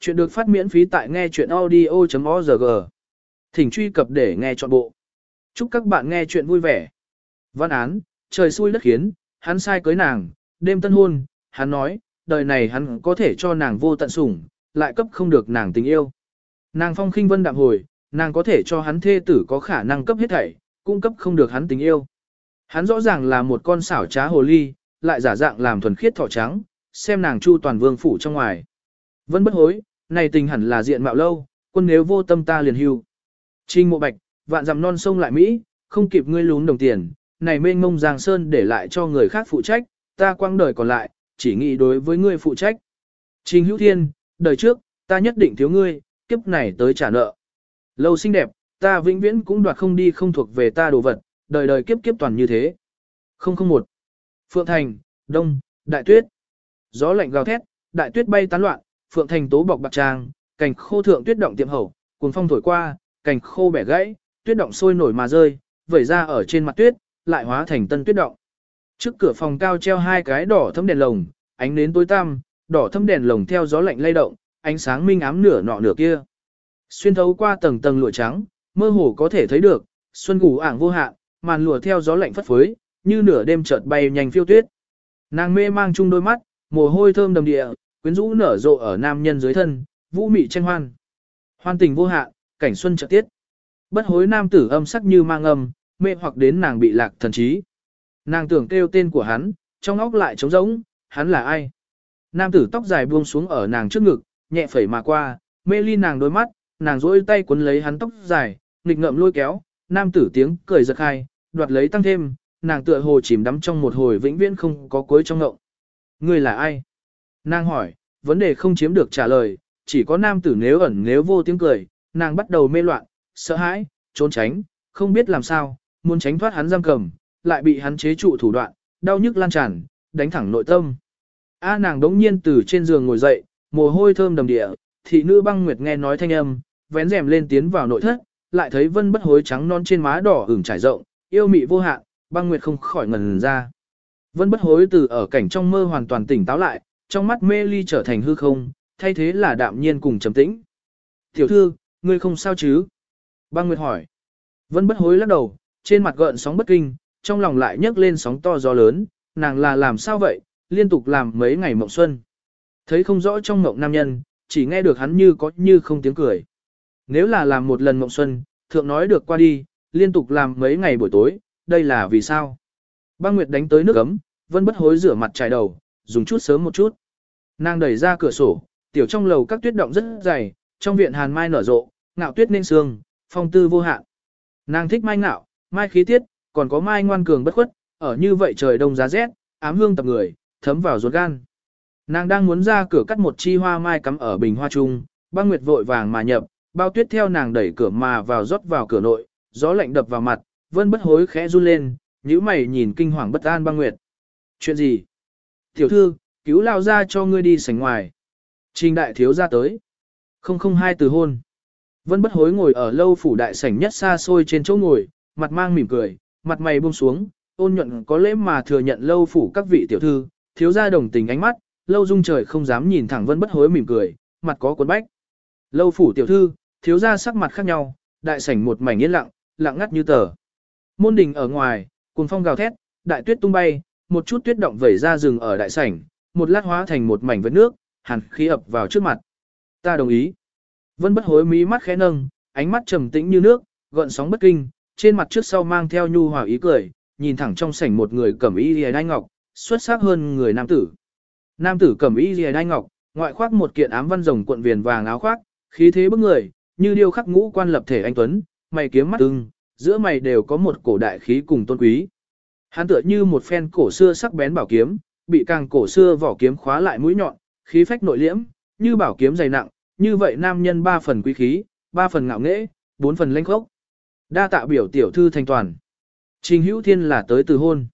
Chuyện được phát miễn phí tại nghe chuyện audio.org. Thỉnh truy cập để nghe trọn bộ. Chúc các bạn nghe chuyện vui vẻ. Văn án, trời xui đất khiến, hắn sai cưới nàng, đêm tân hôn, hắn nói, đời này hắn có thể cho nàng vô tận sủng, lại cấp không được nàng tình yêu. Nàng phong khinh vân đạm hồi, nàng có thể cho hắn thê tử có khả năng cấp hết thảy, cung cấp không được hắn tình yêu. Hắn rõ ràng là một con xảo trá hồ ly, lại giả dạng làm thuần khiết thỏ trắng, xem nàng chu toàn vương phủ trong ngoài. vẫn bất hối, này tình hẳn là diện mạo lâu, quân nếu vô tâm ta liền hưu. Trình mộ bạch, vạn dặm non sông lại Mỹ, không kịp ngươi lún đồng tiền, này mênh mông giang sơn để lại cho người khác phụ trách, ta quang đời còn lại, chỉ nghĩ đối với ngươi phụ trách. Trình hữu thiên, đời trước, ta nhất định thiếu ngươi, kiếp này tới trả nợ. Lâu xinh đẹp, ta vĩnh viễn cũng đoạt không đi không thuộc về ta đồ vật, đời đời kiếp kiếp toàn như thế. 001. Phượng Thành, Đông, Đại Tuyết. Gió lạnh gào thét, đại tuyết bay tán loạn, Phượng Thành tố bọc bạc trang, cành khô thượng tuyết động tiệm hậu, cuồng phong thổi qua, cành khô bẻ gãy, tuyết động sôi nổi mà rơi, vẩy ra ở trên mặt tuyết, lại hóa thành tân tuyết động. Trước cửa phòng cao treo hai cái đỏ thâm đèn lồng, ánh nến tối tăm, đỏ thâm đèn lồng theo gió lạnh lay động, ánh sáng minh ám nửa nọ nửa kia. Xuyên thấu qua tầng tầng lụa trắng, mơ hồ có thể thấy được, xuân ngủ ảng vô hạn, màn lụa theo gió lạnh phất phới, như nửa đêm chợt bay nhanh phiêu tuyết. Nàng mê mang chung đôi mắt, mồ hôi thơm đầm địa, quyến rũ nở rộ ở nam nhân dưới thân, vũ mị tranh hoan. Hoan tình vô hạn, cảnh xuân trợ tiết. Bất hối nam tử âm sắc như mang âm, mê hoặc đến nàng bị lạc thần trí. Nàng tưởng kêu tên của hắn, trong óc lại trống rỗng, hắn là ai? Nam tử tóc dài buông xuống ở nàng trước ngực, nhẹ phẩy mà qua, mê ly nàng đôi mắt, nàng rỗi tay cuốn lấy hắn tóc dài, nghịch ngậm lôi kéo, nam tử tiếng cười giật hai, đoạt lấy tăng thêm, nàng tựa hồ chìm đắm trong một hồi vĩnh viễn không có cuối trong ngộng. Ngươi là ai? Nàng hỏi, vấn đề không chiếm được trả lời, chỉ có nam tử nếu ẩn nếu vô tiếng cười, nàng bắt đầu mê loạn, sợ hãi, trốn tránh, không biết làm sao, muốn tránh thoát hắn giam cầm, lại bị hắn chế trụ thủ đoạn, đau nhức lan tràn, đánh thẳng nội tâm. A nàng đống nhiên từ trên giường ngồi dậy, mồ hôi thơm đầm địa, thị nữ băng nguyệt nghe nói thanh âm, vén rèm lên tiến vào nội thất, lại thấy vân bất hối trắng non trên má đỏ ửng trải rộng, yêu mị vô hạn, băng nguyệt không khỏi ngần ra. Vân bất hối từ ở cảnh trong mơ hoàn toàn tỉnh táo lại, trong mắt mê ly trở thành hư không, thay thế là đạm nhiên cùng trầm tĩnh. Tiểu thư, ngươi không sao chứ? Băng Nguyệt hỏi. Vân bất hối lắc đầu, trên mặt gợn sóng bất kinh, trong lòng lại nhấc lên sóng to gió lớn, nàng là làm sao vậy, liên tục làm mấy ngày mộng xuân. Thấy không rõ trong mộng nam nhân, chỉ nghe được hắn như có như không tiếng cười. Nếu là làm một lần mộng xuân, thượng nói được qua đi, liên tục làm mấy ngày buổi tối, đây là vì sao? Băng Nguyệt đánh tới nước ấm, Vân bất hối rửa mặt trải đầu, dùng chút sớm một chút. Nàng đẩy ra cửa sổ, tiểu trong lầu các tuyết động rất dày, trong viện hàn mai nở rộ, ngạo tuyết nên sương, phong tư vô hạn. Nàng thích mai ngạo, mai khí tiết, còn có mai ngoan cường bất khuất, ở như vậy trời đông giá rét, ám hương tập người, thấm vào ruột gan. Nàng đang muốn ra cửa cắt một chi hoa mai cắm ở bình hoa trung, băng nguyệt vội vàng mà nhập, bao tuyết theo nàng đẩy cửa mà vào rót vào cửa nội, gió lạnh đập vào mặt, vân bất hối khẽ run lên, nhíu mày nhìn kinh hoàng bất an băng nguyệt. Chuyện gì? Tiểu thư, cứu lao ra cho ngươi đi sảnh ngoài. Trình đại thiếu ra tới. Không không hai từ hôn. Vân bất hối ngồi ở lâu phủ đại sảnh nhất xa xôi trên chỗ ngồi, mặt mang mỉm cười, mặt mày buông xuống, ôn nhuận có lễ mà thừa nhận lâu phủ các vị tiểu thư, thiếu ra đồng tình ánh mắt, lâu dung trời không dám nhìn thẳng vân bất hối mỉm cười, mặt có cuốn bách. Lâu phủ tiểu thư, thiếu ra sắc mặt khác nhau, đại sảnh một mảnh yên lặng, lặng ngắt như tờ. Môn đình ở ngoài, cuồng phong gào thét, đại tuyết tung bay, một chút tuyết động vẩy ra rừng ở đại sảnh, một lát hóa thành một mảnh vết nước, hàn khí ập vào trước mặt. Ta đồng ý. Vân bất hối mí mắt khẽ nâng, ánh mắt trầm tĩnh như nước, gợn sóng bất kinh, trên mặt trước sau mang theo nhu hòa ý cười, nhìn thẳng trong sảnh một người cẩm y lìa đai ngọc, xuất sắc hơn người nam tử. Nam tử cẩm y lìa đai ngọc, ngoại khoác một kiện ám văn rồng cuộn viền vàng áo khoác, khí thế bức người, như điêu khắc ngũ quan lập thể anh tuấn, mày kiếm mắt ưng, giữa mày đều có một cổ đại khí cùng tôn quý. Hắn tựa như một phen cổ xưa sắc bén bảo kiếm, bị càng cổ xưa vỏ kiếm khóa lại mũi nhọn, khí phách nội liễm, như bảo kiếm dày nặng, như vậy nam nhân ba phần quý khí, ba phần ngạo nghễ, bốn phần lãnh khốc. Đa tạ biểu tiểu thư thành toàn. Trình Hữu Thiên là tới từ hôn.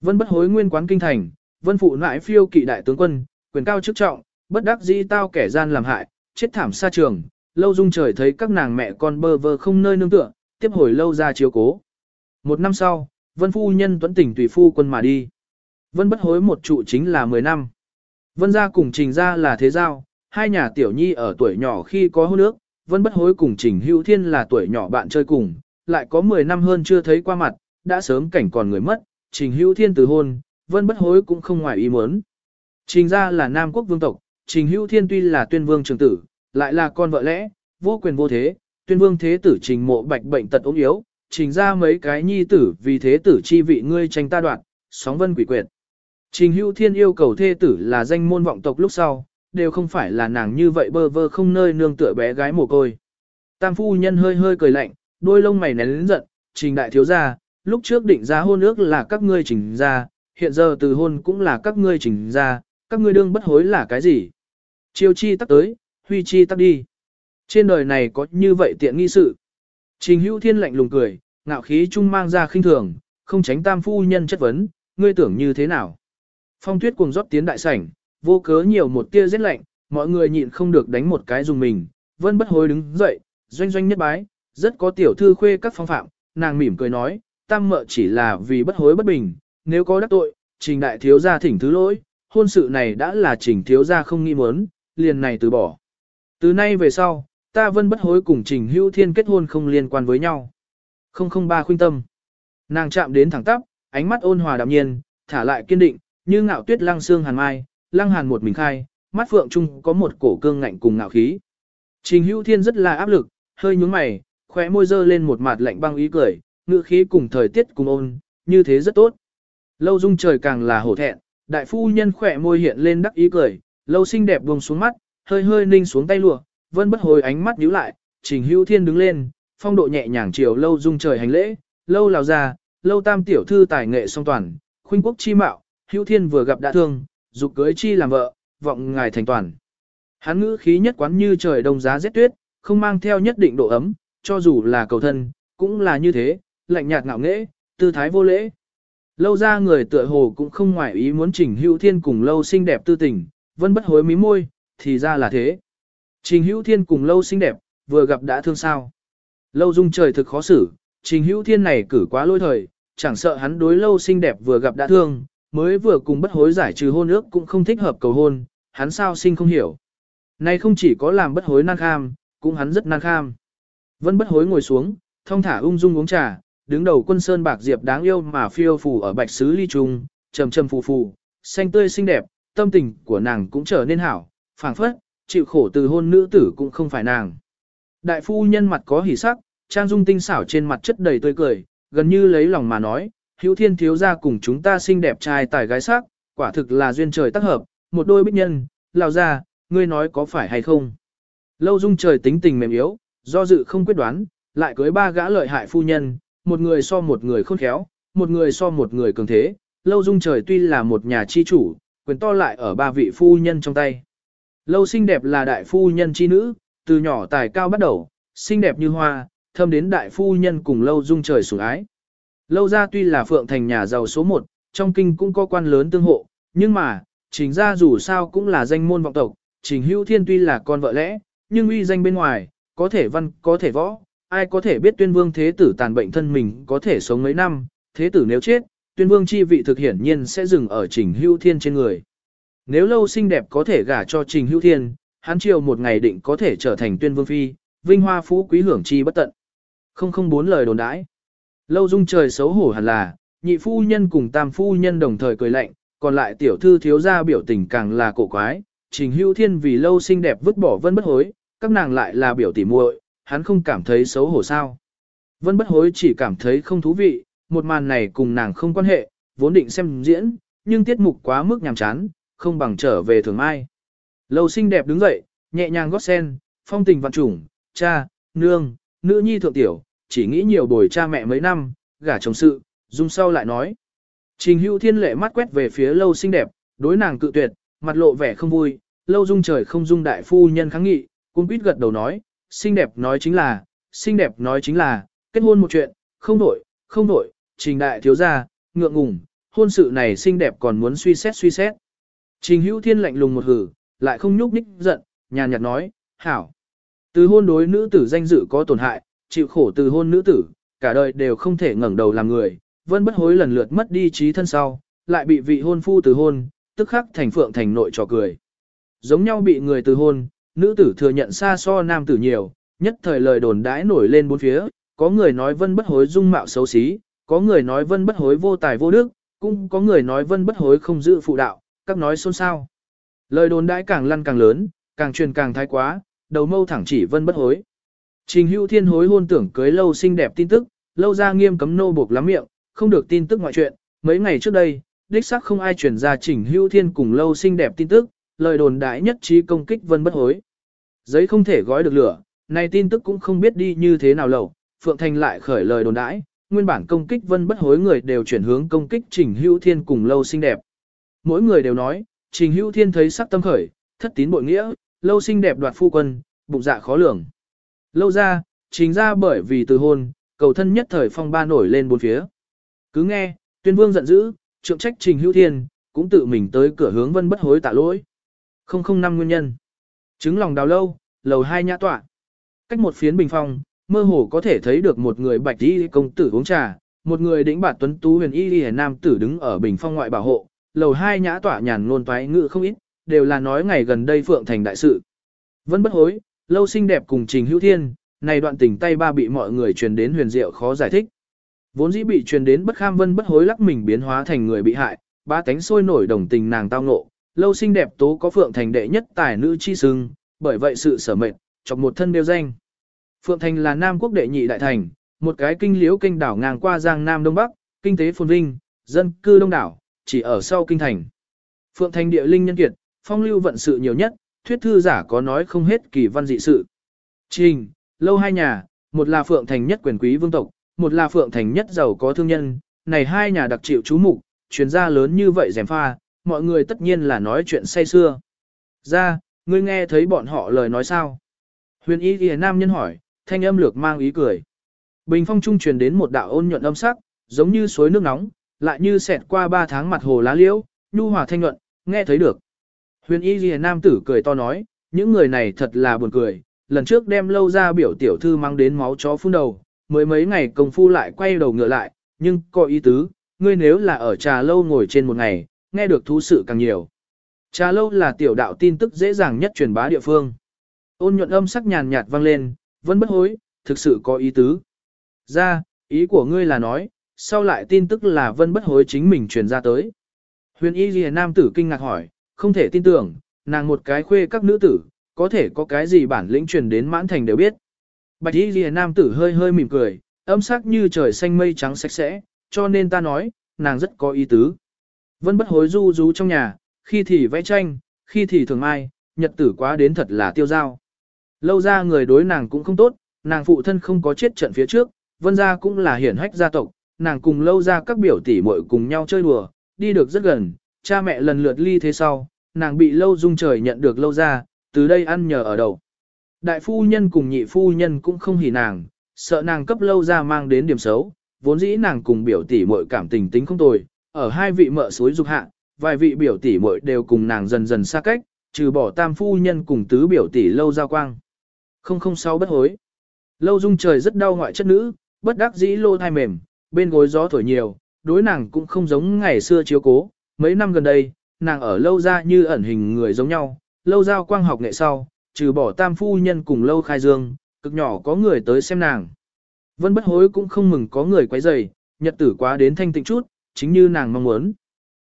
Vân bất hối nguyên quán kinh thành, vân phụ nãi phiêu kỵ đại tướng quân, quyền cao chức trọng, bất đắc dĩ tao kẻ gian làm hại, chết thảm xa trường, lâu dung trời thấy các nàng mẹ con bơ vơ không nơi nương tựa, tiếp hồi lâu ra chiếu cố. Một năm sau, vân phu nhân tuấn tỉnh tùy phu quân mà đi. Vân bất hối một trụ chính là 10 năm. Vân gia cùng trình gia là thế giao, hai nhà tiểu nhi ở tuổi nhỏ khi có hôn nước, Vân Bất Hối cùng Trình Hữu Thiên là tuổi nhỏ bạn chơi cùng, lại có 10 năm hơn chưa thấy qua mặt, đã sớm cảnh còn người mất, Trình Hữu Thiên từ hôn, Vân Bất Hối cũng không ngoài ý muốn. Trình ra là Nam quốc vương tộc, Trình Hữu Thiên tuy là tuyên vương trường tử, lại là con vợ lẽ, vô quyền vô thế, tuyên vương thế tử Trình Mộ Bạch bệnh tật ốm yếu, trình ra mấy cái nhi tử vì thế tử chi vị ngươi tranh ta đoạn, sóng vân quỷ quyệt. Trình Hữu Thiên yêu cầu thê tử là danh môn vọng tộc lúc sau, đều không phải là nàng như vậy bơ vơ không nơi nương tựa bé gái mồ côi. Tam phu nhân hơi hơi cười lạnh, đôi lông mày nén lớn giận, trình đại thiếu gia, lúc trước định ra hôn ước là các ngươi trình ra, hiện giờ từ hôn cũng là các ngươi trình ra, các ngươi đương bất hối là cái gì? Chiêu chi tắc tới, huy chi tắc đi. Trên đời này có như vậy tiện nghi sự. Trình hữu thiên lạnh lùng cười, ngạo khí trung mang ra khinh thường, không tránh tam phu nhân chất vấn, ngươi tưởng như thế nào? Phong tuyết cuồng rót tiến đại sảnh, vô cớ nhiều một tia rét lạnh, mọi người nhịn không được đánh một cái dùng mình, vân bất hối đứng dậy, doanh doanh nhất bái, rất có tiểu thư khuê các phong phạm, nàng mỉm cười nói, tam mợ chỉ là vì bất hối bất bình, nếu có đắc tội, trình đại thiếu gia thỉnh thứ lỗi, hôn sự này đã là trình thiếu gia không nghi muốn, liền này từ bỏ. Từ nay về sau, ta vân bất hối cùng trình hữu thiên kết hôn không liên quan với nhau. Không không ba khuyên tâm. Nàng chạm đến thẳng tắp, ánh mắt ôn hòa đạm nhiên, thả lại kiên định, như ngạo tuyết lăng xương hàn mai, lăng hàn một mình khai, mắt phượng trung có một cổ cương ngạnh cùng ngạo khí. Trình hữu thiên rất là áp lực, hơi nhướng mày, khóe môi dơ lên một mặt lạnh băng ý cười, ngữ khí cùng thời tiết cùng ôn, như thế rất tốt. Lâu dung trời càng là hổ thẹn, đại phu nhân khỏe môi hiện lên đắc ý cười, lâu xinh đẹp buông xuống mắt, hơi hơi ninh xuống tay lụa, vân bất hồi ánh mắt nhíu lại, trình hữu thiên đứng lên, phong độ nhẹ nhàng chiều lâu dung trời hành lễ, lâu lào ra, lâu tam tiểu thư tài nghệ song toàn, khuynh quốc chi mạo, hữu thiên vừa gặp đã thương, dục cưới chi làm vợ, vọng ngài thành toàn. Hắn ngữ khí nhất quán như trời đông giá rét tuyết, không mang theo nhất định độ ấm, cho dù là cầu thân, cũng là như thế, lạnh nhạt ngạo nghễ, tư thái vô lễ. Lâu ra người tựa hồ cũng không ngoại ý muốn trình hữu thiên cùng lâu xinh đẹp tư tình, vân bất hối mí môi, thì ra là thế. Trình hữu thiên cùng lâu xinh đẹp, vừa gặp đã thương sao. Lâu dung trời thực khó xử, trình hữu thiên này cử quá lôi thời, chẳng sợ hắn đối lâu xinh đẹp vừa gặp đã thương, mới vừa cùng bất hối giải trừ hôn ước cũng không thích hợp cầu hôn, hắn sao sinh không hiểu. Này không chỉ có làm bất hối nan kham, cũng hắn rất nan kham. Vân bất hối ngồi xuống, thông thả ung dung uống trà, đứng đầu quân sơn bạc diệp đáng yêu mà phiêu phù ở bạch sứ ly trung, trầm trầm phù phù, xanh tươi xinh đẹp, tâm tình của nàng cũng trở nên hảo, phảng phất, chịu khổ từ hôn nữ tử cũng không phải nàng. Đại phu nhân mặt có hỉ sắc, trang dung tinh xảo trên mặt chất đầy tươi cười, gần như lấy lòng mà nói, hữu thiên thiếu gia cùng chúng ta xinh đẹp trai tài gái sắc, quả thực là duyên trời tác hợp, một đôi bích nhân, lao ra, ngươi nói có phải hay không. Lâu dung trời tính tình mềm yếu, do dự không quyết đoán, lại cưới ba gã lợi hại phu nhân, một người so một người khôn khéo, một người so một người cường thế. Lâu dung trời tuy là một nhà chi chủ, quyền to lại ở ba vị phu nhân trong tay. Lâu xinh đẹp là đại phu nhân chi nữ, từ nhỏ tài cao bắt đầu, xinh đẹp như hoa, thâm đến đại phu nhân cùng lâu dung trời sủng ái. Lâu ra tuy là phượng thành nhà giàu số một, trong kinh cũng có quan lớn tương hộ, nhưng mà, trình ra dù sao cũng là danh môn vọng tộc, trình hữu thiên tuy là con vợ lẽ, nhưng uy danh bên ngoài, có thể văn, có thể võ, ai có thể biết tuyên vương thế tử tàn bệnh thân mình có thể sống mấy năm, thế tử nếu chết, tuyên vương chi vị thực hiển nhiên sẽ dừng ở trình hữu thiên trên người. Nếu lâu xinh đẹp có thể gả cho trình hữu thiên, hắn chiều một ngày định có thể trở thành tuyên vương phi, vinh hoa phú quý hưởng chi bất tận. Không không bốn lời đồn đãi. Lâu dung trời xấu hổ hẳn là, nhị phu nhân cùng tam phu nhân đồng thời cười lạnh, còn lại tiểu thư thiếu gia biểu tình càng là cổ quái, trình hữu thiên vì lâu xinh đẹp vứt bỏ vân bất hối, các nàng lại là biểu tỉ muội, hắn không cảm thấy xấu hổ sao. Vân bất hối chỉ cảm thấy không thú vị, một màn này cùng nàng không quan hệ, vốn định xem diễn, nhưng tiết mục quá mức nhàm chán, không bằng trở về thường mai. Lâu xinh đẹp đứng dậy, nhẹ nhàng gót sen, phong tình vạn trùng, cha, nương, nữ nhi thượng tiểu, chỉ nghĩ nhiều bồi cha mẹ mấy năm, gả chồng sự, dung sau lại nói. Trình hữu thiên lệ mắt quét về phía lâu xinh đẹp, đối nàng cự tuyệt, mặt lộ vẻ không vui, lâu dung trời không dung đại phu nhân kháng nghị, cung quýt gật đầu nói, xinh đẹp nói chính là, xinh đẹp nói chính là, kết hôn một chuyện, không đổi, không đổi, trình đại thiếu gia, ngượng ngùng, hôn sự này xinh đẹp còn muốn suy xét suy xét. Trình hữu thiên lạnh lùng một hử, lại không nhúc nhích giận, nhàn nhạt nói, hảo. Từ hôn đối nữ tử danh dự có tổn hại, chịu khổ từ hôn nữ tử, cả đời đều không thể ngẩng đầu làm người, vân bất hối lần lượt mất đi trí thân sau, lại bị vị hôn phu từ hôn, tức khắc thành phượng thành nội trò cười. giống nhau bị người từ hôn, nữ tử thừa nhận xa so nam tử nhiều, nhất thời lời đồn đãi nổi lên bốn phía, có người nói vân bất hối dung mạo xấu xí, có người nói vân bất hối vô tài vô đức, cũng có người nói vân bất hối không giữ phụ đạo, các nói xôn xao. Lời đồn đãi càng lăn càng lớn, càng truyền càng thái quá, đầu mâu thẳng chỉ vân bất hối. Trình hữu thiên hối hôn tưởng cưới lâu xinh đẹp tin tức, lâu ra nghiêm cấm nô buộc lắm miệng, không được tin tức ngoại chuyện. Mấy ngày trước đây, đích xác không ai truyền ra trình hữu thiên cùng lâu xinh đẹp tin tức, lời đồn đại nhất trí công kích vân bất hối. Giấy không thể gói được lửa, này tin tức cũng không biết đi như thế nào lầu, Phượng Thành lại khởi lời đồn đãi, nguyên bản công kích vân bất hối người đều chuyển hướng công kích trình hữu thiên cùng lâu xinh đẹp. Mỗi người đều nói, trình hữu thiên thấy sắc tâm khởi, thất tín bội nghĩa, lâu xinh đẹp đoạt phu quân, bụng dạ khó lường. Lâu ra, chính ra bởi vì từ hôn, cầu thân nhất thời phong ba nổi lên bốn phía. Cứ nghe, tuyên vương giận dữ, trượng trách trình hữu thiên, cũng tự mình tới cửa hướng vân bất hối tạ lỗi. Không không năm nguyên nhân. trứng lòng đào lâu, lầu hai nhã tọa. Cách một phiến bình phong, mơ hồ có thể thấy được một người bạch y công tử uống trà, một người đĩnh bạt tuấn tú huyền y liễu nam tử đứng ở bình phong ngoại bảo hộ, lầu hai nhã tỏa nhàn ngôn toái ngự không ít, đều là nói ngày gần đây phượng thành đại sự. vẫn bất hối, lâu xinh đẹp cùng trình hữu thiên, này đoạn tình tay ba bị mọi người truyền đến huyền diệu khó giải thích. Vốn dĩ bị truyền đến bất kham vân bất hối lắc mình biến hóa thành người bị hại, ba tánh sôi nổi đồng tình nàng tao ngộ, lâu xinh đẹp tố có phượng thành đệ nhất tài nữ chi sưng, bởi vậy sự sở mệnh, chọc một thân đều danh. Phượng thành là Nam quốc đệ nhị đại thành, một cái kinh liễu kinh đảo ngang qua giang Nam Đông Bắc, kinh tế phồn vinh, dân cư đông đảo, chỉ ở sau kinh thành. Phượng thành địa linh nhân kiệt, phong lưu vận sự nhiều nhất, thuyết thư giả có nói không hết kỳ văn dị sự. Trình, lâu hai nhà, một là Phượng thành nhất quyền quý vương tộc, một là Phượng thành nhất giàu có thương nhân, này hai nhà đặc chịu chú mục, chuyên gia lớn như vậy rèm pha, mọi người tất nhiên là nói chuyện say xưa. Ra, ngươi nghe thấy bọn họ lời nói sao? Huyền ý ghi nam nhân hỏi, thanh âm lược mang ý cười. Bình phong trung truyền đến một đạo ôn nhuận âm sắc, giống như suối nước nóng, lại như xẹt qua ba tháng mặt hồ lá liễu, nhu hòa thanh nhuận, nghe thấy được. Huyền y ghi nam tử cười to nói, những người này thật là buồn cười, lần trước đem lâu ra biểu tiểu thư mang đến máu chó phun đầu, mới mấy ngày công phu lại quay đầu ngựa lại, nhưng có ý tứ, ngươi nếu là ở trà lâu ngồi trên một ngày, nghe được thú sự càng nhiều. Trà lâu là tiểu đạo tin tức dễ dàng nhất truyền bá địa phương. Ôn nhuận âm sắc nhàn nhạt vang lên, vẫn bất hối, thực sự có ý tứ. Ra, ý của ngươi là nói, sau lại tin tức là vân bất hối chính mình truyền ra tới. Huyền y ghi nam tử kinh ngạc hỏi, không thể tin tưởng, nàng một cái khuê các nữ tử, có thể có cái gì bản lĩnh truyền đến mãn thành đều biết. Bạch y ghi nam tử hơi hơi mỉm cười, âm sắc như trời xanh mây trắng sạch sẽ, cho nên ta nói, nàng rất có ý tứ. Vân bất hối du rú trong nhà, khi thì vẽ tranh, khi thì thường ai, nhật tử quá đến thật là tiêu dao. Lâu ra người đối nàng cũng không tốt, nàng phụ thân không có chết trận phía trước, vân gia cũng là hiển hách gia tộc, nàng cùng lâu ra các biểu tỷ muội cùng nhau chơi đùa, đi được rất gần, cha mẹ lần lượt ly thế sau, nàng bị lâu dung trời nhận được lâu ra, từ đây ăn nhờ ở đầu. Đại phu nhân cùng nhị phu nhân cũng không hỉ nàng, sợ nàng cấp lâu ra mang đến điểm xấu, vốn dĩ nàng cùng biểu tỷ muội cảm tình tính không tồi, ở hai vị mợ suối dục hạ, vài vị biểu tỷ muội đều cùng nàng dần dần xa cách, trừ bỏ tam phu nhân cùng tứ biểu tỷ lâu ra quang. 006 bất hối. Lâu dung trời rất đau ngoại chất nữ, bất đắc dĩ lô thai mềm, bên gối gió thổi nhiều, đối nàng cũng không giống ngày xưa chiếu cố. Mấy năm gần đây, nàng ở lâu ra như ẩn hình người giống nhau, lâu giao quang học nghệ sau, trừ bỏ tam phu nhân cùng lâu khai dương, cực nhỏ có người tới xem nàng. Vân bất hối cũng không mừng có người quấy rầy, nhật tử quá đến thanh tịnh chút, chính như nàng mong muốn.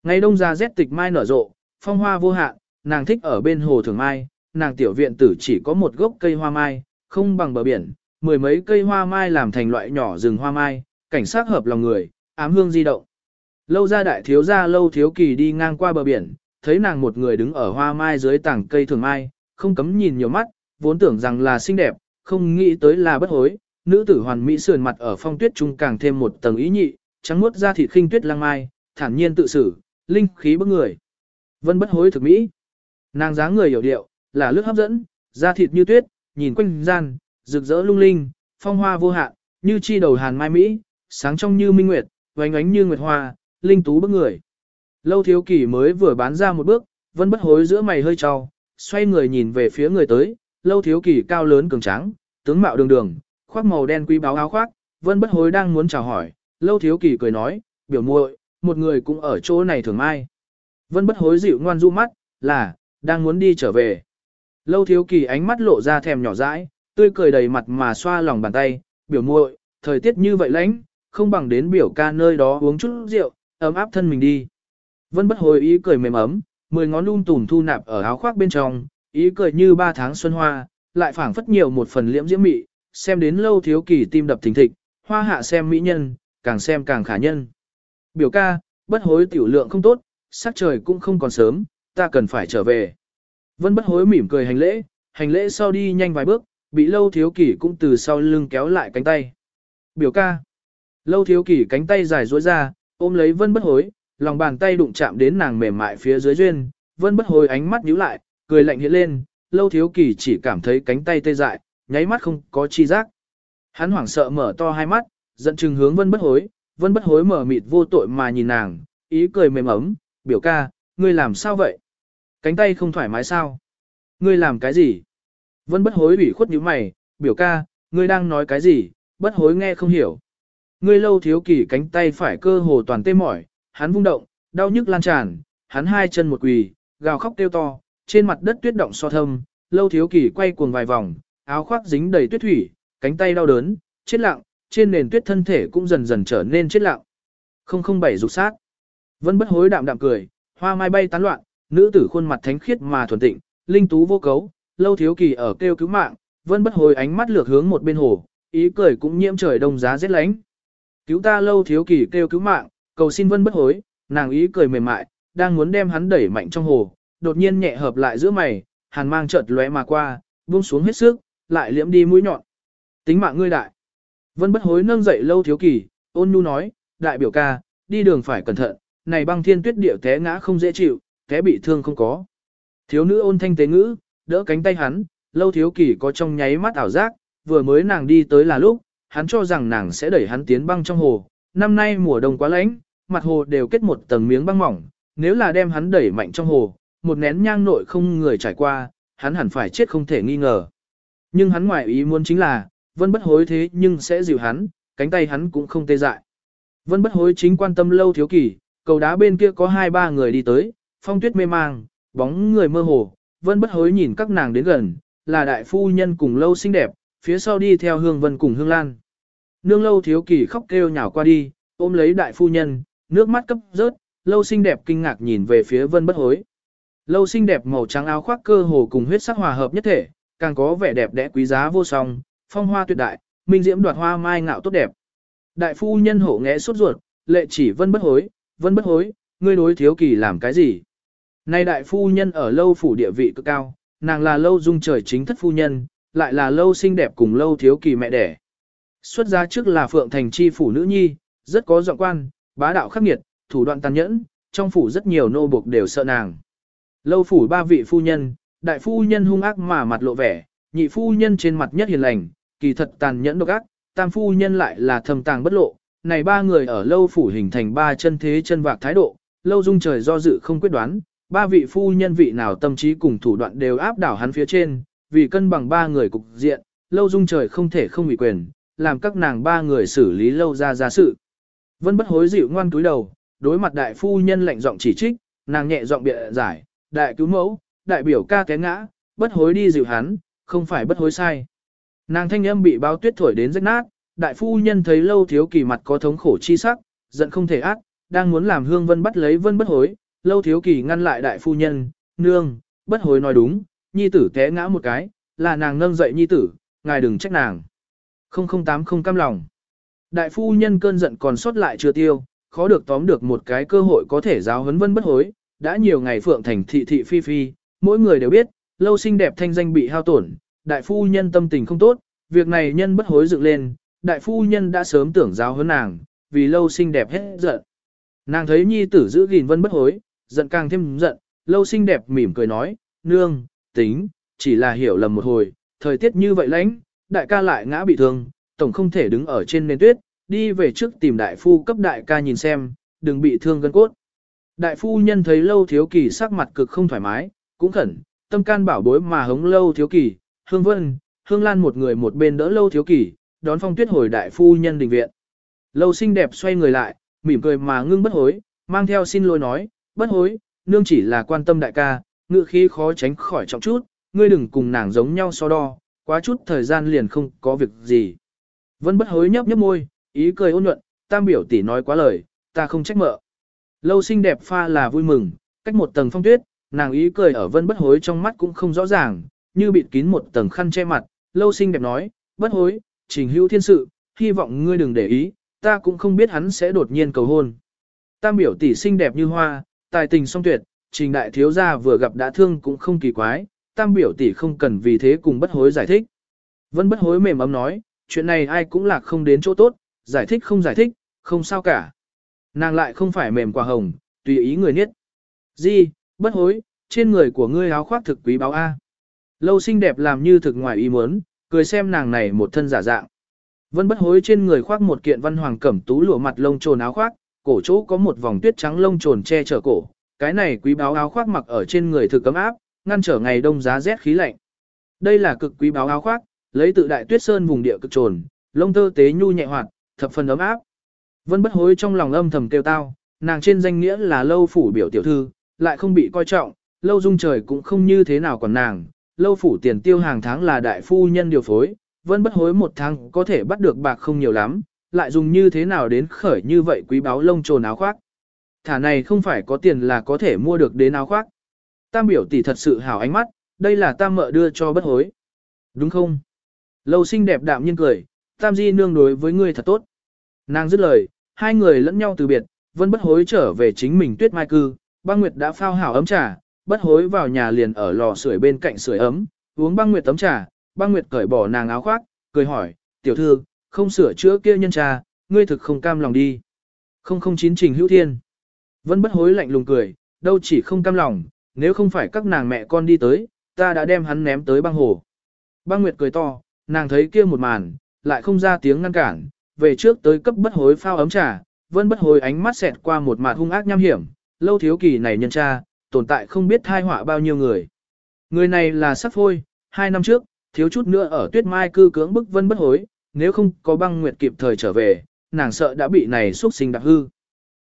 Ngày đông ra rét tịch mai nở rộ, phong hoa vô hạn, nàng thích ở bên hồ thường mai, nàng tiểu viện tử chỉ có một gốc cây hoa mai, không bằng bờ biển, mười mấy cây hoa mai làm thành loại nhỏ rừng hoa mai, cảnh sát hợp lòng người, ám hương di động. Lâu ra đại thiếu gia lâu thiếu kỳ đi ngang qua bờ biển, thấy nàng một người đứng ở hoa mai dưới tảng cây thường mai, không cấm nhìn nhiều mắt, vốn tưởng rằng là xinh đẹp, không nghĩ tới là bất hối, nữ tử hoàn mỹ sườn mặt ở phong tuyết trung càng thêm một tầng ý nhị, trắng muốt ra thịt khinh tuyết lang mai, thản nhiên tự xử, linh khí bức người. Vân bất hối thực mỹ. Nàng dáng người hiểu điệu, là lướt hấp dẫn, da thịt như tuyết, nhìn quanh gian, rực rỡ lung linh, phong hoa vô hạn, như chi đầu hàn mai mỹ, sáng trong như minh nguyệt, vánh ánh như nguyệt hoa, linh tú bức người. Lâu thiếu kỳ mới vừa bán ra một bước, vân bất hối giữa mày hơi trao, xoay người nhìn về phía người tới, lâu thiếu kỳ cao lớn cường tráng, tướng mạo đường đường, khoác màu đen quý báo áo khoác, vân bất hối đang muốn chào hỏi, lâu thiếu kỳ cười nói, biểu muội, một người cũng ở chỗ này thường ai. Vân bất hối dịu ngoan du mắt, là, đang muốn đi trở về. Lâu thiếu kỳ ánh mắt lộ ra thèm nhỏ dãi, tươi cười đầy mặt mà xoa lòng bàn tay, biểu muội, thời tiết như vậy lạnh, không bằng đến biểu ca nơi đó uống chút rượu, ấm áp thân mình đi. Vân bất hồi ý cười mềm ấm, mười ngón lung tùm thu nạp ở áo khoác bên trong, ý cười như ba tháng xuân hoa, lại phảng phất nhiều một phần liễm diễm mị, xem đến lâu thiếu kỳ tim đập thình thịch, hoa hạ xem mỹ nhân, càng xem càng khả nhân. Biểu ca, bất hối tiểu lượng không tốt, sắc trời cũng không còn sớm, ta cần phải trở về. Vân bất hối mỉm cười hành lễ, hành lễ sau đi nhanh vài bước, bị lâu thiếu kỳ cũng từ sau lưng kéo lại cánh tay. Biểu ca. Lâu thiếu kỳ cánh tay dài duỗi ra, ôm lấy vân bất hối, lòng bàn tay đụng chạm đến nàng mềm mại phía dưới duyên, vân bất hối ánh mắt nhíu lại, cười lạnh hiện lên, lâu thiếu kỳ chỉ cảm thấy cánh tay tê dại, nháy mắt không có chi giác. Hắn hoảng sợ mở to hai mắt, giận chừng hướng vân bất hối, vân bất hối mở mịt vô tội mà nhìn nàng, ý cười mềm ấm, biểu ca, ngươi làm sao vậy? Cánh tay không thoải mái sao? Ngươi làm cái gì? Vân bất hối ủy khuất nhíu mày, biểu ca, ngươi đang nói cái gì? Bất hối nghe không hiểu. Ngươi lâu thiếu kỳ cánh tay phải cơ hồ toàn tê mỏi, hắn vung động, đau nhức lan tràn, hắn hai chân một quỳ, gào khóc kêu to, trên mặt đất tuyết động so thâm, lâu thiếu kỳ quay cuồng vài vòng, áo khoác dính đầy tuyết thủy, cánh tay đau đớn, chết lặng, trên nền tuyết thân thể cũng dần dần trở nên chết lặng. 007 dục sát. Vân bất hối đạm đạm cười, hoa mai bay tán loạn, nữ tử khuôn mặt thánh khiết mà thuần tịnh, linh tú vô cấu, lâu thiếu kỳ ở kêu cứu mạng, vân bất hối ánh mắt lược hướng một bên hồ, ý cười cũng nhiễm trời đông giá rét lánh. Cứu ta lâu thiếu kỳ kêu cứu mạng, cầu xin vân bất hối, nàng ý cười mềm mại, đang muốn đem hắn đẩy mạnh trong hồ, đột nhiên nhẹ hợp lại giữa mày, hàn mang chợt lóe mà qua, buông xuống hết sức, lại liễm đi mũi nhọn. Tính mạng ngươi đại. Vân bất hối nâng dậy lâu thiếu kỳ, ôn nhu nói, đại biểu ca, đi đường phải cẩn thận, này băng thiên tuyết địa té ngã không dễ chịu, té bị thương không có. Thiếu nữ ôn thanh tế ngữ, đỡ cánh tay hắn, lâu thiếu kỳ có trong nháy mắt ảo giác, vừa mới nàng đi tới là lúc, hắn cho rằng nàng sẽ đẩy hắn tiến băng trong hồ. Năm nay mùa đông quá lạnh, mặt hồ đều kết một tầng miếng băng mỏng, nếu là đem hắn đẩy mạnh trong hồ, một nén nhang nội không người trải qua, hắn hẳn phải chết không thể nghi ngờ. Nhưng hắn ngoài ý muốn chính là, vân bất hối thế nhưng sẽ dịu hắn, cánh tay hắn cũng không tê dại. Vân bất hối chính quan tâm lâu thiếu kỳ, cầu đá bên kia có hai ba người đi tới, phong tuyết mê mang, bóng người mơ hồ, vân bất hối nhìn các nàng đến gần, là đại phu nhân cùng lâu xinh đẹp, phía sau đi theo hương vân cùng hương lan. Nương lâu thiếu kỳ khóc kêu nhào qua đi, ôm lấy đại phu nhân, nước mắt cấp rớt, lâu xinh đẹp kinh ngạc nhìn về phía vân bất hối. Lâu xinh đẹp màu trắng áo khoác cơ hồ cùng huyết sắc hòa hợp nhất thể, càng có vẻ đẹp đẽ quý giá vô song, phong hoa tuyệt đại, minh diễm đoạt hoa mai ngạo tốt đẹp. Đại phu nhân hổ nghẽ sốt ruột, lệ chỉ vân bất hối, vân bất hối, ngươi đối thiếu kỳ làm cái gì? Nay đại phu nhân ở lâu phủ địa vị cực cao, nàng là lâu dung trời chính thất phu nhân, lại là lâu xinh đẹp cùng lâu thiếu kỳ mẹ đẻ. Xuất gia trước là phượng thành chi phủ nữ nhi, rất có giọng quan, bá đạo khắc nghiệt, thủ đoạn tàn nhẫn, trong phủ rất nhiều nô buộc đều sợ nàng. Lâu phủ ba vị phu nhân, đại phu nhân hung ác mà mặt lộ vẻ, nhị phu nhân trên mặt nhất hiền lành, kỳ thật tàn nhẫn độc ác, tam phu nhân lại là thầm tàng bất lộ. Này ba người ở lâu phủ hình thành ba chân thế chân vạc thái độ, lâu dung trời do dự không quyết đoán, ba vị phu nhân vị nào tâm trí cùng thủ đoạn đều áp đảo hắn phía trên, vì cân bằng ba người cục diện, lâu dung trời không thể không bị quyền, làm các nàng ba người xử lý lâu ra ra sự. Vân bất hối dịu ngoan túi đầu, đối mặt đại phu nhân lạnh giọng chỉ trích, nàng nhẹ giọng bịa giải, đại cứu mẫu, đại biểu ca té ngã, bất hối đi dịu hắn, không phải bất hối sai. Nàng thanh âm bị bao tuyết thổi đến rách nát, đại phu nhân thấy lâu thiếu kỳ mặt có thống khổ chi sắc, giận không thể ác, đang muốn làm hương vân bắt lấy vân bất hối, lâu thiếu kỳ ngăn lại đại phu nhân, nương, bất hối nói đúng, nhi tử té ngã một cái, là nàng nâng dậy nhi tử, ngài đừng trách nàng. 008 không cam lòng. Đại phu nhân cơn giận còn sót lại chưa tiêu, khó được tóm được một cái cơ hội có thể giáo huấn vân bất hối, đã nhiều ngày phượng thành thị thị phi phi, mỗi người đều biết, lâu xinh đẹp thanh danh bị hao tổn, đại phu nhân tâm tình không tốt, việc này nhân bất hối dựng lên, đại phu nhân đã sớm tưởng giáo huấn nàng, vì lâu xinh đẹp hết giận. Nàng thấy nhi tử giữ gìn vân bất hối, giận càng thêm giận, lâu xinh đẹp mỉm cười nói, nương, tính, chỉ là hiểu lầm một hồi, thời tiết như vậy lãnh, đại ca lại ngã bị thương, tổng không thể đứng ở trên nền tuyết, đi về trước tìm đại phu cấp đại ca nhìn xem, đừng bị thương gân cốt. Đại phu nhân thấy lâu thiếu kỳ sắc mặt cực không thoải mái, cũng khẩn, tâm can bảo bối mà hống lâu thiếu kỳ, hương vân, hương lan một người một bên đỡ lâu thiếu kỳ, đón phong tuyết hồi đại phu nhân đình viện. Lâu xinh đẹp xoay người lại, mỉm cười mà ngưng bất hối, mang theo xin lỗi nói, bất hối, nương chỉ là quan tâm đại ca, ngự khí khó tránh khỏi trọng chút, ngươi đừng cùng nàng giống nhau so đo, quá chút thời gian liền không có việc gì. Vân bất hối nhấp nhấp môi, ý cười ôn nhuận, tam biểu tỷ nói quá lời, ta không trách mợ. Lâu xinh đẹp pha là vui mừng, cách một tầng phong tuyết, nàng ý cười ở vân bất hối trong mắt cũng không rõ ràng, như bịt kín một tầng khăn che mặt, lâu xinh đẹp nói, bất hối, trình hữu thiên sự, hy vọng ngươi đừng để ý, ta cũng không biết hắn sẽ đột nhiên cầu hôn. Tam biểu tỷ xinh đẹp như hoa, tài tình song tuyệt, trình đại thiếu gia vừa gặp đã thương cũng không kỳ quái, tam biểu tỷ không cần vì thế cùng bất hối giải thích. Vân bất hối mềm ấm nói, chuyện này ai cũng lạc không đến chỗ tốt, giải thích không giải thích, không sao cả. Nàng lại không phải mềm quả hồng, tùy ý người niết. Di, bất hối, trên người của ngươi áo khoác thực quý báo A. Lâu xinh đẹp làm như thực ngoài ý muốn, cười xem nàng này một thân giả dạng. Vân bất hối trên người khoác một kiện văn hoàng cẩm tú lụa mặt lông trồn áo khoác, cổ chỗ có một vòng tuyết trắng lông trồn che chở cổ. Cái này quý báo áo khoác mặc ở trên người thực cấm áp, ngăn trở ngày đông giá rét khí lạnh. Đây là cực quý báo áo khoác, lấy tự đại tuyết sơn vùng địa cực trồn, lông tơ tế nhu nhẹ hoạt, thập phần ấm áp. Vân bất hối trong lòng âm thầm kêu tao, nàng trên danh nghĩa là lâu phủ biểu tiểu thư, lại không bị coi trọng, lâu dung trời cũng không như thế nào còn nàng, lâu phủ tiền tiêu hàng tháng là đại phu nhân điều phối, vân bất hối một tháng có thể bắt được bạc không nhiều lắm, lại dùng như thế nào đến khởi như vậy quý báo lông trồn áo khoác. Thả này không phải có tiền là có thể mua được đến áo khoác. Tam biểu tỷ thật sự hảo ánh mắt, đây là tam mợ đưa cho bất hối. Đúng không? Lâu xinh đẹp đạm nhiên cười, tam di nương đối với ngươi thật tốt. Nàng dứt lời, hai người lẫn nhau từ biệt, vân bất hối trở về chính mình tuyết mai cư, băng nguyệt đã phao hảo ấm trà, bất hối vào nhà liền ở lò sưởi bên cạnh sưởi ấm, uống băng nguyệt tấm trà, băng nguyệt cởi bỏ nàng áo khoác, cười hỏi, tiểu thư, không sửa chữa kia nhân trà, ngươi thực không cam lòng đi. Không không chín trình hữu thiên. Vân bất hối lạnh lùng cười, đâu chỉ không cam lòng, nếu không phải các nàng mẹ con đi tới, ta đã đem hắn ném tới băng hồ. Băng Nguyệt cười to, nàng thấy kia một màn, lại không ra tiếng ngăn cản, về trước tới cấp bất hối phao ấm trà, vân bất hối ánh mắt xẹt qua một mặt hung ác nham hiểm, lâu thiếu kỳ này nhân tra, tồn tại không biết thai họa bao nhiêu người. Người này là sắc phôi, hai năm trước, thiếu chút nữa ở tuyết mai cư cưỡng bức vân bất hối, nếu không có băng nguyệt kịp thời trở về, nàng sợ đã bị này xuất sinh đặc hư.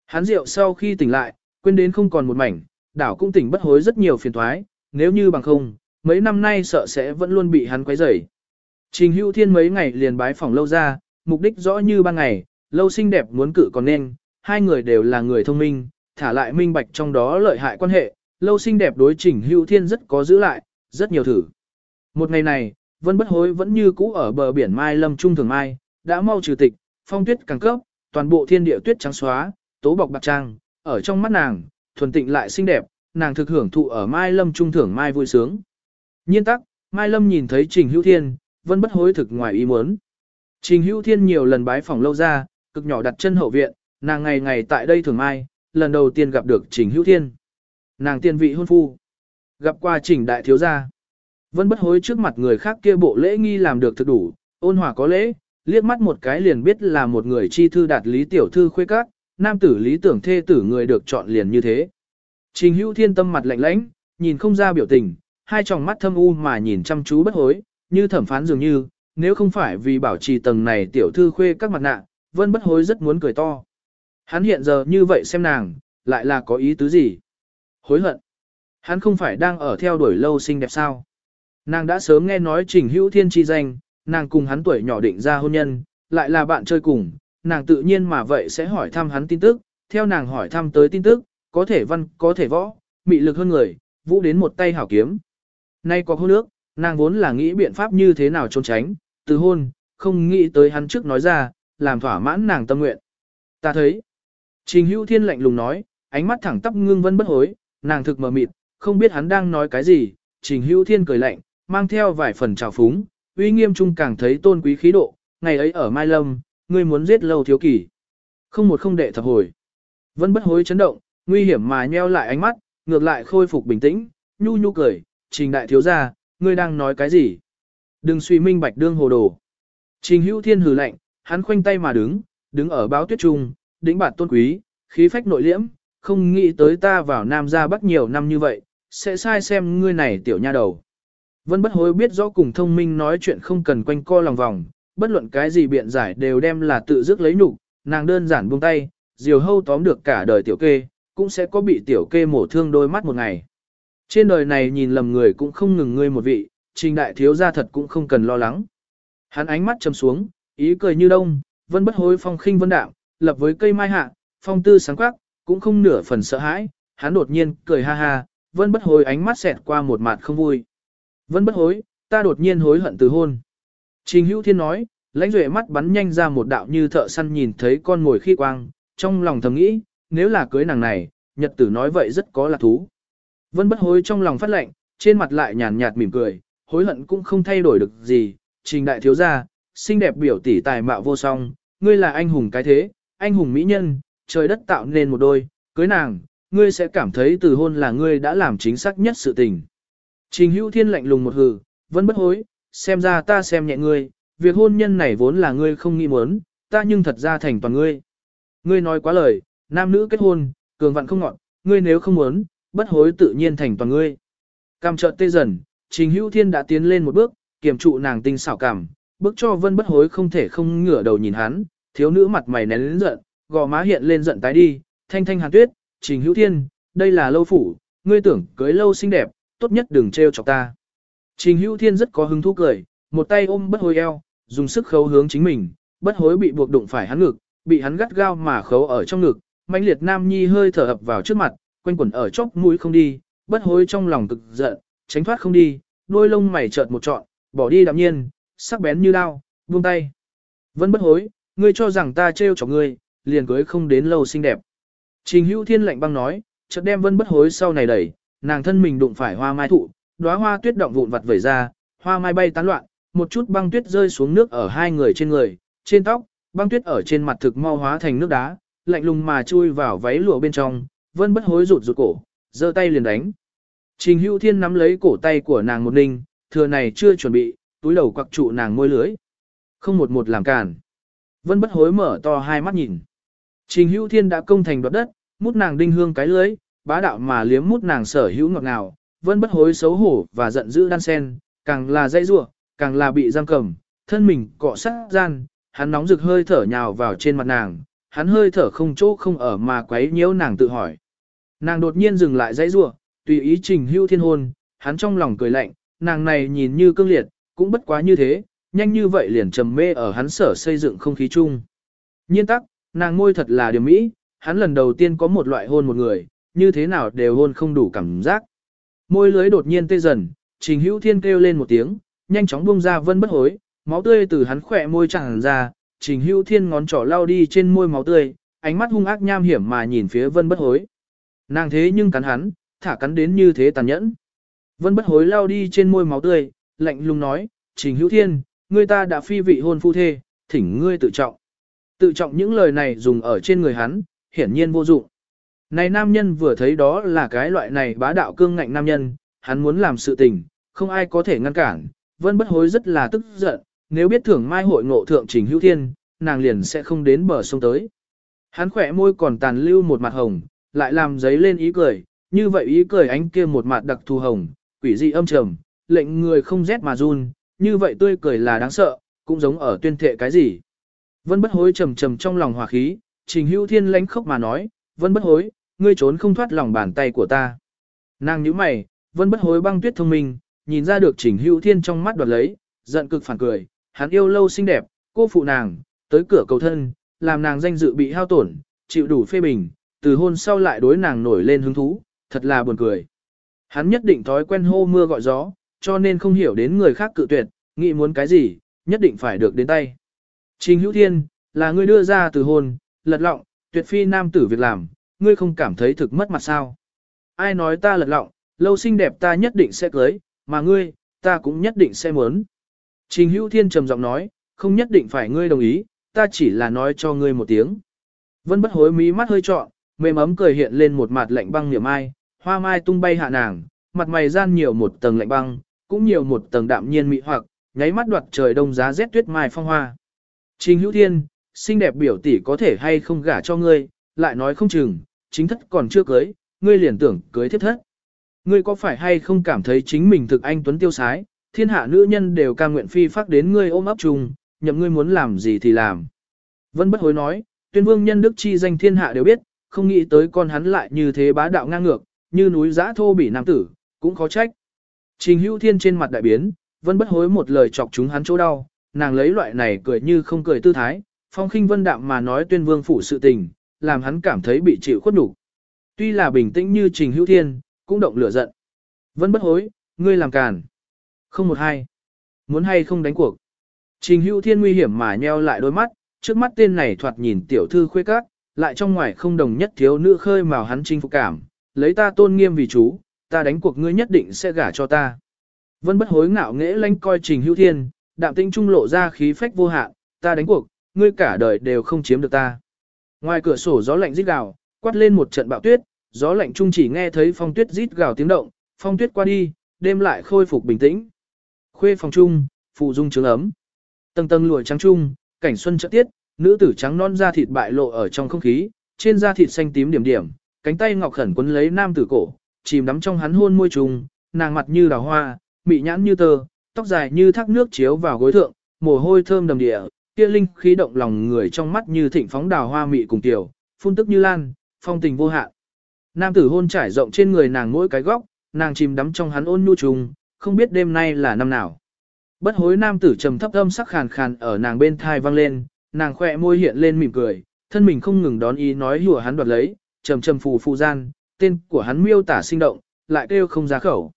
Hắn rượu sau khi tỉnh lại, quên đến không còn một mảnh, đảo cũng tỉnh bất hối rất nhiều phiền thoái, nếu như bằng không, mấy năm nay sợ sẽ vẫn luôn bị hắn quấy rầy. Trình hữu thiên mấy ngày liền bái phòng lâu ra, mục đích rõ như ban ngày, lâu xinh đẹp muốn cử còn nên, hai người đều là người thông minh, thả lại minh bạch trong đó lợi hại quan hệ, lâu xinh đẹp đối trình hữu thiên rất có giữ lại, rất nhiều thử. Một ngày này, vân bất hối vẫn như cũ ở bờ biển Mai Lâm Trung Thường Mai, đã mau trừ tịch, phong tuyết càng cấp, toàn bộ thiên địa tuyết trắng xóa, tố bọc bạc trang, ở trong mắt nàng, thuần tịnh lại xinh đẹp, nàng thực hưởng thụ ở Mai Lâm Trung Thưởng Mai vui sướng. Nhiên tắc, Mai Lâm nhìn thấy Trình Hữu Thiên, vẫn bất hối thực ngoài ý muốn. Trình Hữu Thiên nhiều lần bái phòng lâu ra, cực nhỏ đặt chân hậu viện, nàng ngày ngày tại đây thường mai, lần đầu tiên gặp được Trình Hữu Thiên. Nàng tiên vị hôn phu. Gặp qua Trình Đại Thiếu Gia. vẫn bất hối trước mặt người khác kia bộ lễ nghi làm được thực đủ, ôn hòa có lễ, liếc mắt một cái liền biết là một người chi thư đạt lý tiểu thư khuê các, nam tử lý tưởng thê tử người được chọn liền như thế. Trình Hữu Thiên tâm mặt lạnh lãnh, nhìn không ra biểu tình, hai tròng mắt thâm u mà nhìn chăm chú bất hối, như thẩm phán dường như, nếu không phải vì bảo trì tầng này tiểu thư khuê các mặt nạ, vân bất hối rất muốn cười to. Hắn hiện giờ như vậy xem nàng, lại là có ý tứ gì? Hối hận. Hắn không phải đang ở theo đuổi lâu xinh đẹp sao? Nàng đã sớm nghe nói trình hữu thiên chi danh, nàng cùng hắn tuổi nhỏ định ra hôn nhân, lại là bạn chơi cùng, nàng tự nhiên mà vậy sẽ hỏi thăm hắn tin tức, theo nàng hỏi thăm tới tin tức, có thể văn, có thể võ, mị lực hơn người, vũ đến một tay hảo kiếm. Nay có hôn nước, nàng vốn là nghĩ biện pháp như thế nào trốn tránh, từ hôn, không nghĩ tới hắn trước nói ra, làm thỏa mãn nàng tâm nguyện. Ta thấy, Trình Hữu Thiên lạnh lùng nói, ánh mắt thẳng tắp ngưng vân bất hối, nàng thực mờ mịt, không biết hắn đang nói cái gì, Trình Hữu Thiên cười lạnh, mang theo vài phần trào phúng, uy nghiêm trung càng thấy tôn quý khí độ, ngày ấy ở Mai Lâm, ngươi muốn giết lâu thiếu kỳ. Không một không đệ thập hồi. Vân bất hối chấn động, nguy hiểm mà nheo lại ánh mắt, ngược lại khôi phục bình tĩnh, nhu nhu cười, trình đại thiếu gia, ngươi đang nói cái gì? Đừng suy minh bạch đương hồ đồ. Trình hữu thiên hừ lạnh, hắn khoanh tay mà đứng, đứng ở báo tuyết trung, đỉnh bản tôn quý, khí phách nội liễm, không nghĩ tới ta vào Nam ra Bắc nhiều năm như vậy, sẽ sai xem ngươi này tiểu nha đầu. Vân bất hối biết rõ cùng thông minh nói chuyện không cần quanh co lòng vòng, bất luận cái gì biện giải đều đem là tự dứt lấy nhục, nàng đơn giản buông tay, diều hâu tóm được cả đời tiểu kê, cũng sẽ có bị tiểu kê mổ thương đôi mắt một ngày. Trên đời này nhìn lầm người cũng không ngừng ngươi một vị, trình đại thiếu gia thật cũng không cần lo lắng. Hắn ánh mắt trầm xuống, ý cười như đông, vân bất hối phong khinh vân đạm, lập với cây mai hạ, phong tư sáng quắc, cũng không nửa phần sợ hãi, hắn đột nhiên cười ha ha, vân bất hối ánh mắt xẹt qua một mặt không vui. Vân bất hối, ta đột nhiên hối hận từ hôn. Trình hữu thiên nói, lãnh duệ mắt bắn nhanh ra một đạo như thợ săn nhìn thấy con ngồi khi quang, trong lòng thầm nghĩ, nếu là cưới nàng này, nhật tử nói vậy rất có lạc thú. Vân bất hối trong lòng phát lệnh, trên mặt lại nhàn nhạt mỉm cười, hối hận cũng không thay đổi được gì, trình đại thiếu gia, xinh đẹp biểu tỷ tài mạo vô song, ngươi là anh hùng cái thế, anh hùng mỹ nhân, trời đất tạo nên một đôi, cưới nàng, ngươi sẽ cảm thấy từ hôn là ngươi đã làm chính xác nhất sự tình. Trình hữu thiên lạnh lùng một hừ, vẫn bất hối, xem ra ta xem nhẹ ngươi, việc hôn nhân này vốn là ngươi không nghĩ muốn, ta nhưng thật ra thành toàn ngươi. Ngươi nói quá lời, nam nữ kết hôn, cường vặn không ngọn, ngươi nếu không muốn, bất hối tự nhiên thành toàn ngươi. Cam trợ tê dần, trình hữu thiên đã tiến lên một bước, kiềm trụ nàng tinh xảo cảm, bước cho vân bất hối không thể không ngửa đầu nhìn hắn, thiếu nữ mặt mày nén lên giận, gò má hiện lên giận tái đi, thanh thanh hàn tuyết, trình hữu thiên, đây là lâu phủ, ngươi tưởng cưới lâu xinh đẹp, tốt nhất đừng trêu chọc ta. Trình hữu thiên rất có hứng thú cười, một tay ôm bất hối eo, dùng sức khấu hướng chính mình, bất hối bị buộc đụng phải hắn ngực, bị hắn gắt gao mà khấu ở trong ngực, mãnh liệt nam nhi hơi thở ập vào trước mặt, quanh quẩn ở chóp mũi không đi, bất hối trong lòng cực giận, tránh thoát không đi, đôi lông mày chợt một trọn, bỏ đi đạm nhiên, sắc bén như đao, buông tay. Vẫn bất hối, ngươi cho rằng ta trêu chọc ngươi, liền cưới không đến lâu xinh đẹp. Trình hữu thiên lạnh băng nói, chợt đem vân bất hối sau này đẩy, nàng thân mình đụng phải hoa mai thụ, đóa hoa tuyết động vụn vặt vẩy ra, hoa mai bay tán loạn, một chút băng tuyết rơi xuống nước ở hai người trên người, trên tóc, băng tuyết ở trên mặt thực mau hóa thành nước đá, lạnh lùng mà chui vào váy lụa bên trong, vân bất hối rụt rụt cổ, giơ tay liền đánh. Trình hữu thiên nắm lấy cổ tay của nàng một ninh, thừa này chưa chuẩn bị, túi đầu quặc trụ nàng môi lưới. Không một một làm cản. Vân bất hối mở to hai mắt nhìn. Trình hữu thiên đã công thành đoạt đất, mút nàng đinh hương cái lưới, bá đạo mà liếm mút nàng sở hữu ngọt ngào vẫn bất hối xấu hổ và giận dữ đan sen, càng là dây rủa, càng là bị giam cầm, thân mình cọ sát gian, hắn nóng rực hơi thở nhào vào trên mặt nàng, hắn hơi thở không chỗ không ở mà quấy nhiễu nàng tự hỏi. Nàng đột nhiên dừng lại dãy rủa, tùy ý trình hưu thiên hôn, hắn trong lòng cười lạnh, nàng này nhìn như cương liệt, cũng bất quá như thế, nhanh như vậy liền trầm mê ở hắn sở xây dựng không khí chung. Nhiên tắc, nàng môi thật là điểm mỹ, hắn lần đầu tiên có một loại hôn một người, như thế nào đều hôn không đủ cảm giác. Môi lưới đột nhiên tê dần, trình hữu thiên kêu lên một tiếng, nhanh chóng buông ra vân bất hối, máu tươi từ hắn khỏe môi tràn ra, trình hữu thiên ngón trỏ lao đi trên môi máu tươi, ánh mắt hung ác nham hiểm mà nhìn phía vân bất hối. Nàng thế nhưng cắn hắn, thả cắn đến như thế tàn nhẫn. Vân bất hối lao đi trên môi máu tươi, lạnh lùng nói, Trình Hữu Thiên, ngươi ta đã phi vị hôn phu thê, thỉnh ngươi tự trọng. Tự trọng những lời này dùng ở trên người hắn, hiển nhiên vô dụng. Này nam nhân vừa thấy đó là cái loại này bá đạo cương ngạnh nam nhân, hắn muốn làm sự tình, không ai có thể ngăn cản. Vân bất hối rất là tức giận, nếu biết thưởng mai hội ngộ thượng Trình Hữu Thiên, nàng liền sẽ không đến bờ sông tới. Hắn khỏe môi còn tàn lưu một mặt hồng, lại làm giấy lên ý cười, như vậy ý cười ánh kia một mặt đặc thù hồng, quỷ dị âm trầm, lệnh người không rét mà run, như vậy tươi cười là đáng sợ, cũng giống ở tuyên thệ cái gì. Vân bất hối trầm trầm trong lòng hòa khí, trình hữu thiên lánh khóc mà nói, vân bất hối, ngươi trốn không thoát lòng bàn tay của ta. Nàng nhíu mày, vẫn bất hối băng tuyết thông minh, nhìn ra được trình hữu thiên trong mắt đoạt lấy, giận cực phản cười, hắn yêu lâu xinh đẹp, cô phụ nàng, tới cửa cầu thân, làm nàng danh dự bị hao tổn, chịu đủ phê bình, từ hôn sau lại đối nàng nổi lên hứng thú, thật là buồn cười. Hắn nhất định thói quen hô mưa gọi gió, cho nên không hiểu đến người khác cự tuyệt, nghĩ muốn cái gì, nhất định phải được đến tay. Trình Hữu Thiên, là người đưa ra từ hôn, lật lọng, tuyệt phi nam tử việc làm, ngươi không cảm thấy thực mất mặt sao. Ai nói ta lật lọng, lâu xinh đẹp ta nhất định sẽ cưới, mà ngươi, ta cũng nhất định sẽ muốn. Trình Hữu Thiên trầm giọng nói, không nhất định phải ngươi đồng ý, ta chỉ là nói cho ngươi một tiếng. Vân bất hối mí mắt hơi trọn, mềm ấm cười hiện lên một mặt lạnh băng niệm ai, hoa mai tung bay hạ nàng, mặt mày gian nhiều một tầng lạnh băng, cũng nhiều một tầng đạm nhiên mị hoặc, nháy mắt đoạt trời đông giá rét tuyết mai phong hoa. Trình Hữu Thiên, xinh đẹp biểu tỷ có thể hay không gả cho ngươi, lại nói không chừng, chính thất còn chưa cưới, ngươi liền tưởng cưới thiết thất. Ngươi có phải hay không cảm thấy chính mình thực anh tuấn tiêu sái, thiên hạ nữ nhân đều cam nguyện phi phát đến ngươi ôm ấp chung, nhậm ngươi muốn làm gì thì làm. Vân bất hối nói, tuyên vương nhân đức chi danh thiên hạ đều biết, không nghĩ tới con hắn lại như thế bá đạo ngang ngược, như núi giã thô bỉ nam tử, cũng khó trách. Trình hữu thiên trên mặt đại biến, vân bất hối một lời chọc chúng hắn chỗ đau, nàng lấy loại này cười như không cười tư thái, phong khinh vân đạm mà nói tuyên vương phủ sự tình, làm hắn cảm thấy bị chịu khuất nhục. Tuy là bình tĩnh như trình hữu thiên, cũng động lửa giận. vẫn bất hối, ngươi làm càn. Không một hai. Muốn hay không đánh cuộc. Trình hữu thiên nguy hiểm mà nheo lại đôi mắt, trước mắt tên này thoạt nhìn tiểu thư khuê các, lại trong ngoài không đồng nhất thiếu nữ khơi mào hắn chinh phục cảm, lấy ta tôn nghiêm vì chú, ta đánh cuộc ngươi nhất định sẽ gả cho ta. Vân bất hối ngạo nghễ lanh coi trình hữu thiên, đạm tinh trung lộ ra khí phách vô hạn, ta đánh cuộc, ngươi cả đời đều không chiếm được ta. Ngoài cửa sổ gió lạnh rít gào, quát lên một trận bão tuyết, gió lạnh trung chỉ nghe thấy phong tuyết rít gào tiếng động, phong tuyết qua đi, đêm lại khôi phục bình tĩnh. Khuê phòng trung, phụ dung trướng ấm. Tầng tầng lụa trắng trung, cảnh xuân chợt tiết, nữ tử trắng non da thịt bại lộ ở trong không khí, trên da thịt xanh tím điểm điểm, cánh tay ngọc khẩn quấn lấy nam tử cổ, chìm đắm trong hắn hôn môi trùng, nàng mặt như đào hoa, mị nhãn như tơ, tóc dài như thác nước chiếu vào gối thượng, mồ hôi thơm đầm địa, kia linh khí động lòng người trong mắt như thịnh phóng đào hoa mị cùng tiểu, phun tức như lan, phong tình vô hạn. Nam tử hôn trải rộng trên người nàng mỗi cái góc, nàng chìm đắm trong hắn ôn nhu trùng, không biết đêm nay là năm nào. Bất hối nam tử trầm thấp âm sắc khàn khàn ở nàng bên thai vang lên, nàng khỏe môi hiện lên mỉm cười, thân mình không ngừng đón ý nói hùa hắn đoạt lấy, trầm trầm phù phù gian, tên của hắn miêu tả sinh động, lại kêu không ra khẩu.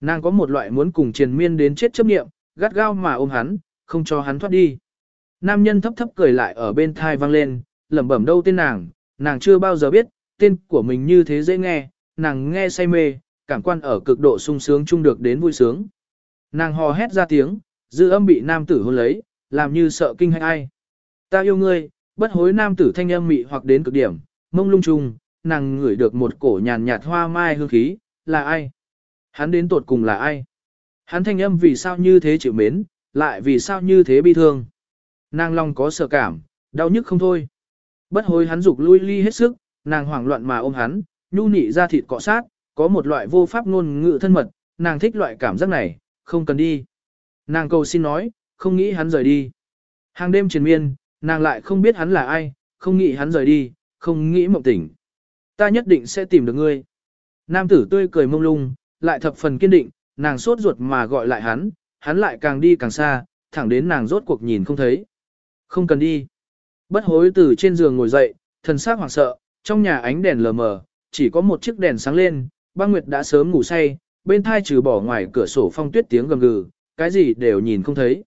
Nàng có một loại muốn cùng triền miên đến chết chấp niệm, gắt gao mà ôm hắn, không cho hắn thoát đi. Nam nhân thấp thấp cười lại ở bên thai vang lên, lẩm bẩm đâu tên nàng, nàng chưa bao giờ biết, tên của mình như thế dễ nghe, nàng nghe say mê, cảm quan ở cực độ sung sướng chung được đến vui sướng. Nàng hò hét ra tiếng, dư âm bị nam tử hôn lấy, làm như sợ kinh hay ai. Ta yêu ngươi, bất hối nam tử thanh âm mị hoặc đến cực điểm, mông lung chung, nàng ngửi được một cổ nhàn nhạt hoa mai hương khí, là ai? Hắn đến tột cùng là ai? Hắn thanh âm vì sao như thế chịu mến, lại vì sao như thế bi thương? Nàng lòng có sợ cảm, đau nhức không thôi. Bất hối hắn dục lui ly hết sức, nàng hoảng loạn mà ôm hắn, nhu nị ra thịt cọ sát, có một loại vô pháp ngôn ngữ thân mật, nàng thích loại cảm giác này, không cần đi. Nàng cầu xin nói, không nghĩ hắn rời đi. Hàng đêm triền miên, nàng lại không biết hắn là ai, không nghĩ hắn rời đi, không nghĩ mộng tỉnh. Ta nhất định sẽ tìm được ngươi. Nam tử tươi cười mông lung, lại thập phần kiên định, nàng sốt ruột mà gọi lại hắn, hắn lại càng đi càng xa, thẳng đến nàng rốt cuộc nhìn không thấy. Không cần đi. Bất hối từ trên giường ngồi dậy, thần sắc hoảng sợ, trong nhà ánh đèn lờ mờ, chỉ có một chiếc đèn sáng lên, băng nguyệt đã sớm ngủ say, bên thai trừ bỏ ngoài cửa sổ phong tuyết tiếng gầm gừ, cái gì đều nhìn không thấy.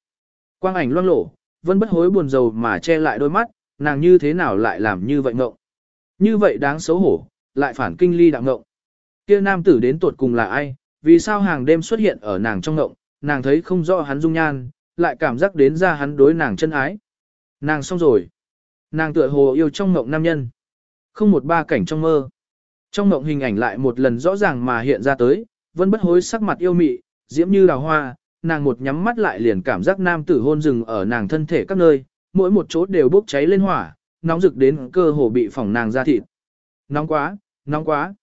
Quang ảnh loang lổ, vân bất hối buồn rầu mà che lại đôi mắt, nàng như thế nào lại làm như vậy ngộng. Như vậy đáng xấu hổ, lại phản kinh ly đạo ngộng. Kia nam tử đến tuột cùng là ai, vì sao hàng đêm xuất hiện ở nàng trong ngộng, nàng thấy không rõ hắn dung nhan, lại cảm giác đến ra hắn đối nàng chân ái. Nàng xong rồi. Nàng tựa hồ yêu trong mộng nam nhân. Không một ba cảnh trong mơ. Trong mộng hình ảnh lại một lần rõ ràng mà hiện ra tới, vẫn bất hối sắc mặt yêu mị, diễm như đào hoa, nàng một nhắm mắt lại liền cảm giác nam tử hôn rừng ở nàng thân thể các nơi, mỗi một chỗ đều bốc cháy lên hỏa, nóng rực đến cơ hồ bị phỏng nàng ra thịt. Nóng quá, nóng quá.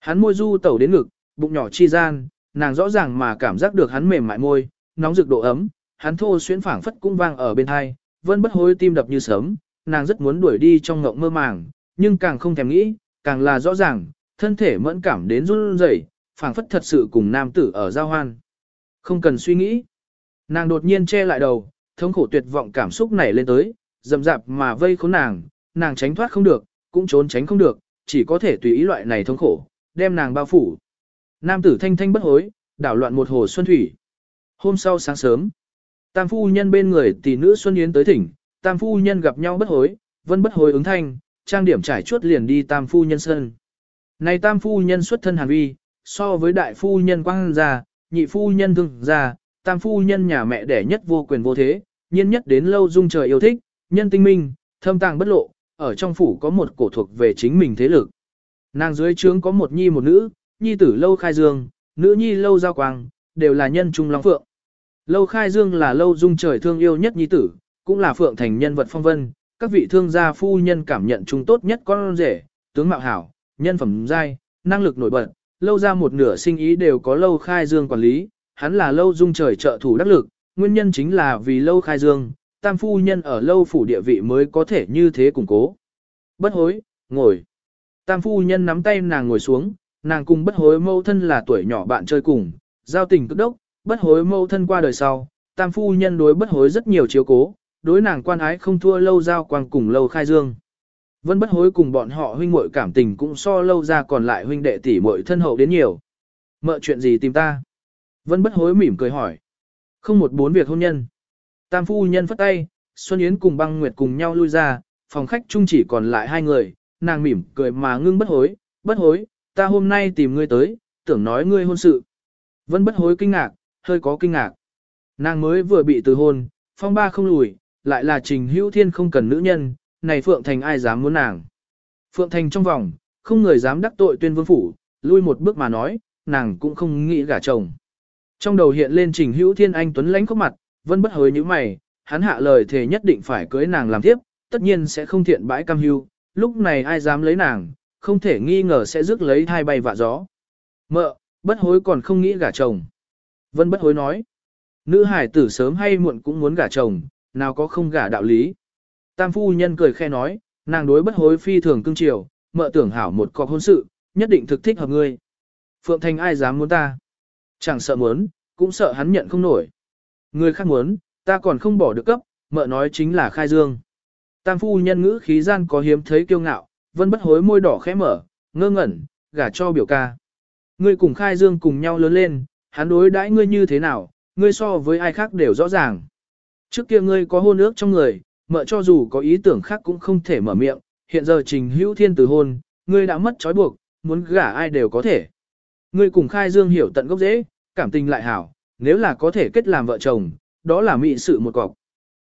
Hắn môi du tẩu đến ngực, bụng nhỏ chi gian, nàng rõ ràng mà cảm giác được hắn mềm mại môi, nóng rực độ ấm, hắn thô xuyến phảng phất cũng vang ở bên hai, vân bất hối tim đập như sớm, nàng rất muốn đuổi đi trong ngộng mơ màng, nhưng càng không thèm nghĩ, càng là rõ ràng, thân thể mẫn cảm đến run rẩy, phảng phất thật sự cùng nam tử ở giao hoan. Không cần suy nghĩ. Nàng đột nhiên che lại đầu, thống khổ tuyệt vọng cảm xúc nảy lên tới, dầm dạp mà vây khốn nàng, nàng tránh thoát không được, cũng trốn tránh không được, chỉ có thể tùy ý loại này thống khổ, đem nàng bao phủ. Nam tử thanh thanh bất hối, đảo loạn một hồ xuân thủy. Hôm sau sáng sớm, tam phu nhân bên người tỷ nữ Xuân Yến tới thỉnh, tam phu nhân gặp nhau bất hối, vân bất hối ứng thanh, trang điểm trải chuốt liền đi tam phu nhân sân. Này tam phu nhân xuất thân hàn vi, so với đại phu nhân quang gia, nhị phu nhân thương gia, tam phu nhân nhà mẹ đẻ nhất vô quyền vô thế, nhiên nhất đến lâu dung trời yêu thích, nhân tinh minh, thâm tàng bất lộ, ở trong phủ có một cổ thuộc về chính mình thế lực. Nàng dưới trướng có một nhi một nữ, nhi tử lâu khai dương, nữ nhi lâu giao quang, đều là nhân trung long phượng. Lâu khai dương là lâu dung trời thương yêu nhất nhi tử, cũng là phượng thành nhân vật phong vân, các vị thương gia phu nhân cảm nhận chúng tốt nhất con rể, tướng mạo hảo, nhân phẩm giai, năng lực nổi bật, lâu ra một nửa sinh ý đều có lâu khai dương quản lý, hắn là lâu dung trời trợ thủ đắc lực, nguyên nhân chính là vì lâu khai dương, tam phu nhân ở lâu phủ địa vị mới có thể như thế củng cố. Bất hối, ngồi. Tam phu nhân nắm tay nàng ngồi xuống, nàng cùng bất hối mâu thân là tuổi nhỏ bạn chơi cùng, giao tình cực đốc, bất hối mâu thân qua đời sau, tam phu nhân đối bất hối rất nhiều chiếu cố, đối nàng quan ái không thua lâu giao quang cùng lâu khai dương. Vân bất hối cùng bọn họ huynh muội cảm tình cũng so lâu ra còn lại huynh đệ tỷ muội thân hậu đến nhiều. Mợ chuyện gì tìm ta? Vân bất hối mỉm cười hỏi. Không một bốn việc hôn nhân. Tam phu nhân phất tay, Xuân Yến cùng băng nguyệt cùng nhau lui ra, phòng khách chung chỉ còn lại hai người, nàng mỉm cười mà ngưng bất hối, bất hối, ta hôm nay tìm ngươi tới, tưởng nói ngươi hôn sự. Vân bất hối kinh ngạc, hơi có kinh ngạc. Nàng mới vừa bị từ hôn, phong ba không lùi, lại là trình hữu thiên không cần nữ nhân, này Phượng Thành ai dám muốn nàng. Phượng Thành trong vòng, không người dám đắc tội tuyên vương phủ, lui một bước mà nói, nàng cũng không nghĩ gả chồng. Trong đầu hiện lên trình hữu thiên anh tuấn lãnh có mặt, vẫn bất hối như mày, hắn hạ lời thề nhất định phải cưới nàng làm tiếp, tất nhiên sẽ không thiện bãi cam hưu, lúc này ai dám lấy nàng, không thể nghi ngờ sẽ rước lấy thai bay vạ gió. Mợ, bất hối còn không nghĩ gả chồng. Vân bất hối nói, nữ hải tử sớm hay muộn cũng muốn gả chồng, nào có không gả đạo lý. Tam phu nhân cười khe nói, nàng đối bất hối phi thường cưng chiều, mợ tưởng hảo một cọc hôn sự, nhất định thực thích hợp ngươi. Phượng Thành ai dám muốn ta? Chẳng sợ muốn, cũng sợ hắn nhận không nổi. Người khác muốn, ta còn không bỏ được cấp, mợ nói chính là khai dương. Tam phu nhân ngữ khí gian có hiếm thấy kiêu ngạo, vân bất hối môi đỏ khẽ mở, ngơ ngẩn, gả cho biểu ca. Ngươi cùng khai dương cùng nhau lớn lên, hắn đối đãi ngươi như thế nào, ngươi so với ai khác đều rõ ràng. Trước kia ngươi có hôn ước trong người, mợ cho dù có ý tưởng khác cũng không thể mở miệng, hiện giờ trình hữu thiên từ hôn, ngươi đã mất trói buộc, muốn gả ai đều có thể. Ngươi cùng khai dương hiểu tận gốc dễ, cảm tình lại hảo, nếu là có thể kết làm vợ chồng, đó là mị sự một cọc.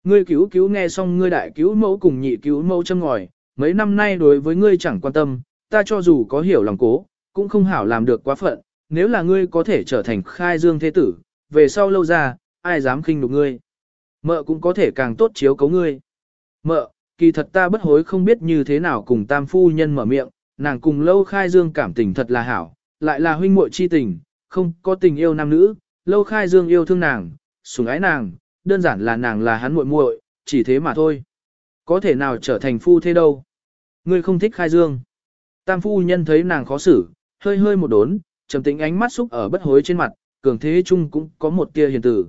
Ngươi cứu cứu nghe xong ngươi đại cứu mẫu cùng nhị cứu mẫu châm ngòi, mấy năm nay đối với ngươi chẳng quan tâm, ta cho dù có hiểu lòng cố, cũng không hảo làm được quá phận, nếu là ngươi có thể trở thành khai dương thế tử, về sau lâu ra, ai dám khinh đục ngươi. Mợ cũng có thể càng tốt chiếu cấu ngươi. Mợ, kỳ thật ta bất hối không biết như thế nào cùng tam phu nhân mở miệng, nàng cùng lâu khai dương cảm tình thật là hảo, lại là huynh muội chi tình, không có tình yêu nam nữ, lâu khai dương yêu thương nàng, sủng ái nàng, đơn giản là nàng là hắn muội muội, chỉ thế mà thôi. Có thể nào trở thành phu thế đâu. Ngươi không thích khai dương. Tam phu nhân thấy nàng khó xử, hơi hơi một đốn, trầm tĩnh ánh mắt xúc ở bất hối trên mặt, cường thế chung cũng có một tia hiền tử.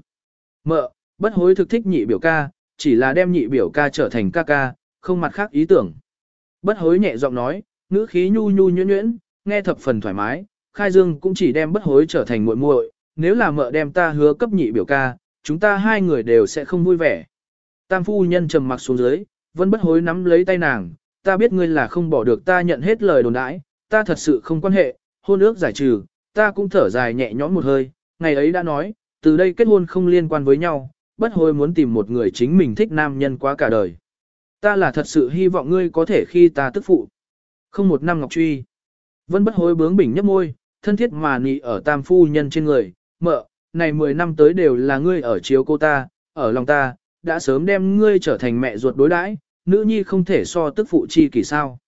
Mợ, bất hối thực thích nhị biểu ca, chỉ là đem nhị biểu ca trở thành ca ca, không mặt khác ý tưởng. Bất hối nhẹ giọng nói, ngữ khí nhu nhu nhuyễn nhuyễn, nghe thập phần thoải mái, khai dương cũng chỉ đem bất hối trở thành muội muội, nếu là mợ đem ta hứa cấp nhị biểu ca, chúng ta hai người đều sẽ không vui vẻ. Tam phu nhân trầm mặc xuống dưới, vẫn bất hối nắm lấy tay nàng, ta biết ngươi là không bỏ được ta nhận hết lời đồn đãi, ta thật sự không quan hệ, hôn ước giải trừ, ta cũng thở dài nhẹ nhõm một hơi, ngày ấy đã nói, từ đây kết hôn không liên quan với nhau, bất hối muốn tìm một người chính mình thích nam nhân quá cả đời. Ta là thật sự hy vọng ngươi có thể khi ta tức phụ. Không một năm ngọc truy. Vân bất hối bướng bỉnh nhấp môi, thân thiết mà nị ở tam phu nhân trên người, mợ, này 10 năm tới đều là ngươi ở chiếu cô ta, ở lòng ta, đã sớm đem ngươi trở thành mẹ ruột đối đãi, nữ nhi không thể so tức phụ chi kỳ sao.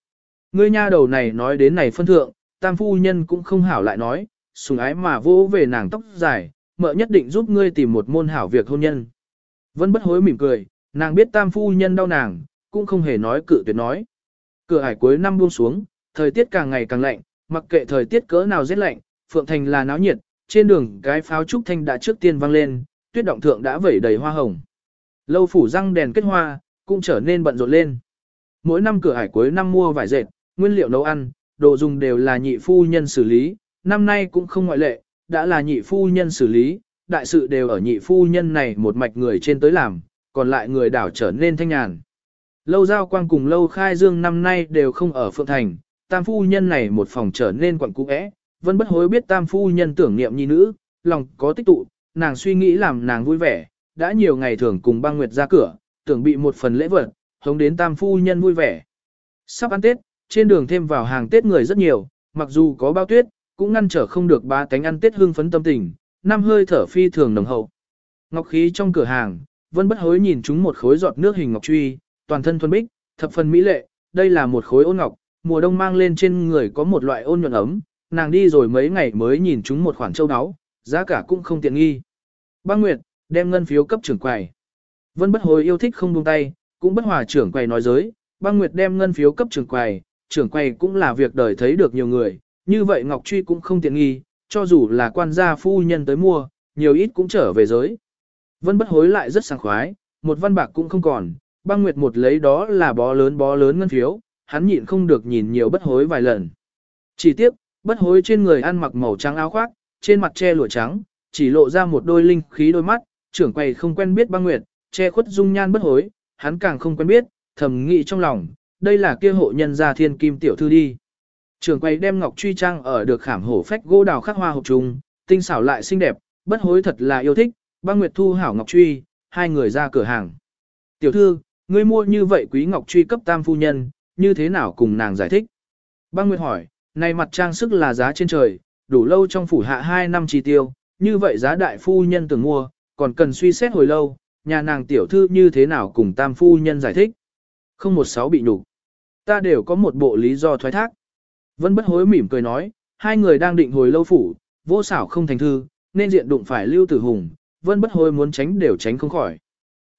Ngươi nha đầu này nói đến này phân thượng, tam phu nhân cũng không hảo lại nói, sùng ái mà vô về nàng tóc dài, mợ nhất định giúp ngươi tìm một môn hảo việc hôn nhân. Vân bất hối mỉm cười, nàng biết tam phu nhân đau nàng, cũng không hề nói cự tuyệt nói. Cửa hải cuối năm buông xuống, thời tiết càng ngày càng lạnh, mặc kệ thời tiết cỡ nào rét lạnh, Phượng Thành là náo nhiệt, trên đường cái pháo trúc thanh đã trước tiên vang lên, tuyết động thượng đã vẩy đầy hoa hồng. Lâu phủ răng đèn kết hoa, cũng trở nên bận rộn lên. Mỗi năm cửa hải cuối năm mua vải dệt, nguyên liệu nấu ăn, đồ dùng đều là nhị phu nhân xử lý, năm nay cũng không ngoại lệ, đã là nhị phu nhân xử lý, đại sự đều ở nhị phu nhân này một mạch người trên tới làm, còn lại người đảo trở nên thanh nhàn. Lâu giao quang cùng lâu khai dương năm nay đều không ở Phượng Thành, tam phu nhân này một phòng trở nên quận cũ ẽ, vẫn bất hối biết tam phu nhân tưởng niệm nhi nữ, lòng có tích tụ, nàng suy nghĩ làm nàng vui vẻ, đã nhiều ngày thường cùng băng nguyệt ra cửa, tưởng bị một phần lễ vật, hống đến tam phu nhân vui vẻ. Sắp ăn Tết, trên đường thêm vào hàng Tết người rất nhiều, mặc dù có bao tuyết, cũng ngăn trở không được ba cánh ăn Tết hương phấn tâm tình, năm hơi thở phi thường nồng hậu. Ngọc khí trong cửa hàng, vân bất hối nhìn chúng một khối giọt nước hình ngọc truy, toàn thân thuần bích, thập phần mỹ lệ, đây là một khối ôn ngọc, mùa đông mang lên trên người có một loại ôn nhuận ấm, nàng đi rồi mấy ngày mới nhìn chúng một khoản châu áo, giá cả cũng không tiện nghi. Băng Nguyệt, đem ngân phiếu cấp trưởng quầy. Vân bất hối yêu thích không buông tay, cũng bất hòa trưởng quầy nói giới, băng Nguyệt đem ngân phiếu cấp trưởng quầy, trưởng quầy cũng là việc đời thấy được nhiều người, Như vậy Ngọc Truy cũng không tiện nghi, cho dù là quan gia phu nhân tới mua, nhiều ít cũng trở về giới. Vân bất hối lại rất sảng khoái, một văn bạc cũng không còn, băng nguyệt một lấy đó là bó lớn bó lớn ngân phiếu, hắn nhịn không được nhìn nhiều bất hối vài lần. Chỉ tiếp, bất hối trên người ăn mặc màu trắng áo khoác, trên mặt che lụa trắng, chỉ lộ ra một đôi linh khí đôi mắt, trưởng quầy không quen biết băng nguyệt, che khuất dung nhan bất hối, hắn càng không quen biết, thầm nghĩ trong lòng, đây là kia hộ nhân gia thiên kim tiểu thư đi. trường quay đem ngọc truy trang ở được khảm hổ phách gỗ đào khắc hoa hộp trùng, tinh xảo lại xinh đẹp, bất hối thật là yêu thích, băng nguyệt thu hảo ngọc truy, hai người ra cửa hàng. Tiểu thư, ngươi mua như vậy quý ngọc truy cấp tam phu nhân, như thế nào cùng nàng giải thích? Băng nguyệt hỏi, này mặt trang sức là giá trên trời, đủ lâu trong phủ hạ hai năm chi tiêu, như vậy giá đại phu nhân từng mua, còn cần suy xét hồi lâu, nhà nàng tiểu thư như thế nào cùng tam phu nhân giải thích. Không một sáu bị nhục Ta đều có một bộ lý do thoái thác. Vân bất hối mỉm cười nói, hai người đang định hồi lâu phủ, vô xảo không thành thư, nên diện đụng phải Lưu Tử Hùng, Vân bất hối muốn tránh đều tránh không khỏi.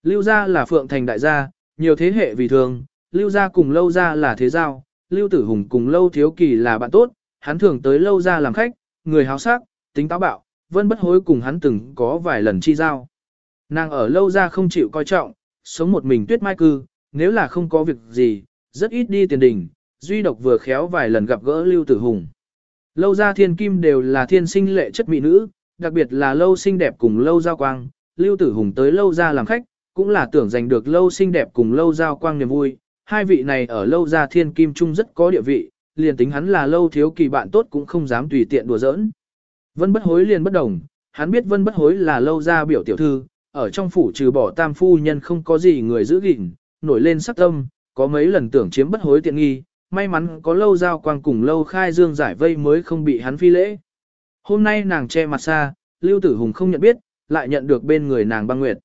Lưu gia là phượng thành đại gia, nhiều thế hệ vì thường, Lưu gia cùng lâu gia là thế giao, Lưu Tử Hùng cùng lâu thiếu kỳ là bạn tốt, hắn thường tới lâu gia làm khách, người háo sắc, tính táo bạo, Vân bất hối cùng hắn từng có vài lần chi giao. Nàng ở lâu gia không chịu coi trọng, sống một mình tuyết mai cư, nếu là không có việc gì, rất ít đi tiền đình, duy độc vừa khéo vài lần gặp gỡ Lưu Tử Hùng. Lâu gia thiên kim đều là thiên sinh lệ chất mỹ nữ, đặc biệt là lâu xinh đẹp cùng lâu giao quang, Lưu Tử Hùng tới lâu gia làm khách, cũng là tưởng giành được lâu xinh đẹp cùng lâu giao quang niềm vui. Hai vị này ở lâu gia thiên kim trung rất có địa vị, liền tính hắn là lâu thiếu kỳ bạn tốt cũng không dám tùy tiện đùa giỡn. Vân bất hối liền bất đồng, hắn biết vân bất hối là lâu gia biểu tiểu thư, ở trong phủ trừ bỏ tam phu nhân không có gì người giữ gìn, nổi lên sắc tâm, có mấy lần tưởng chiếm bất hối tiện nghi, may mắn có lâu giao quang cùng lâu khai dương giải vây mới không bị hắn phi lễ. Hôm nay nàng che mặt xa, Lưu Tử Hùng không nhận biết, lại nhận được bên người nàng băng nguyệt.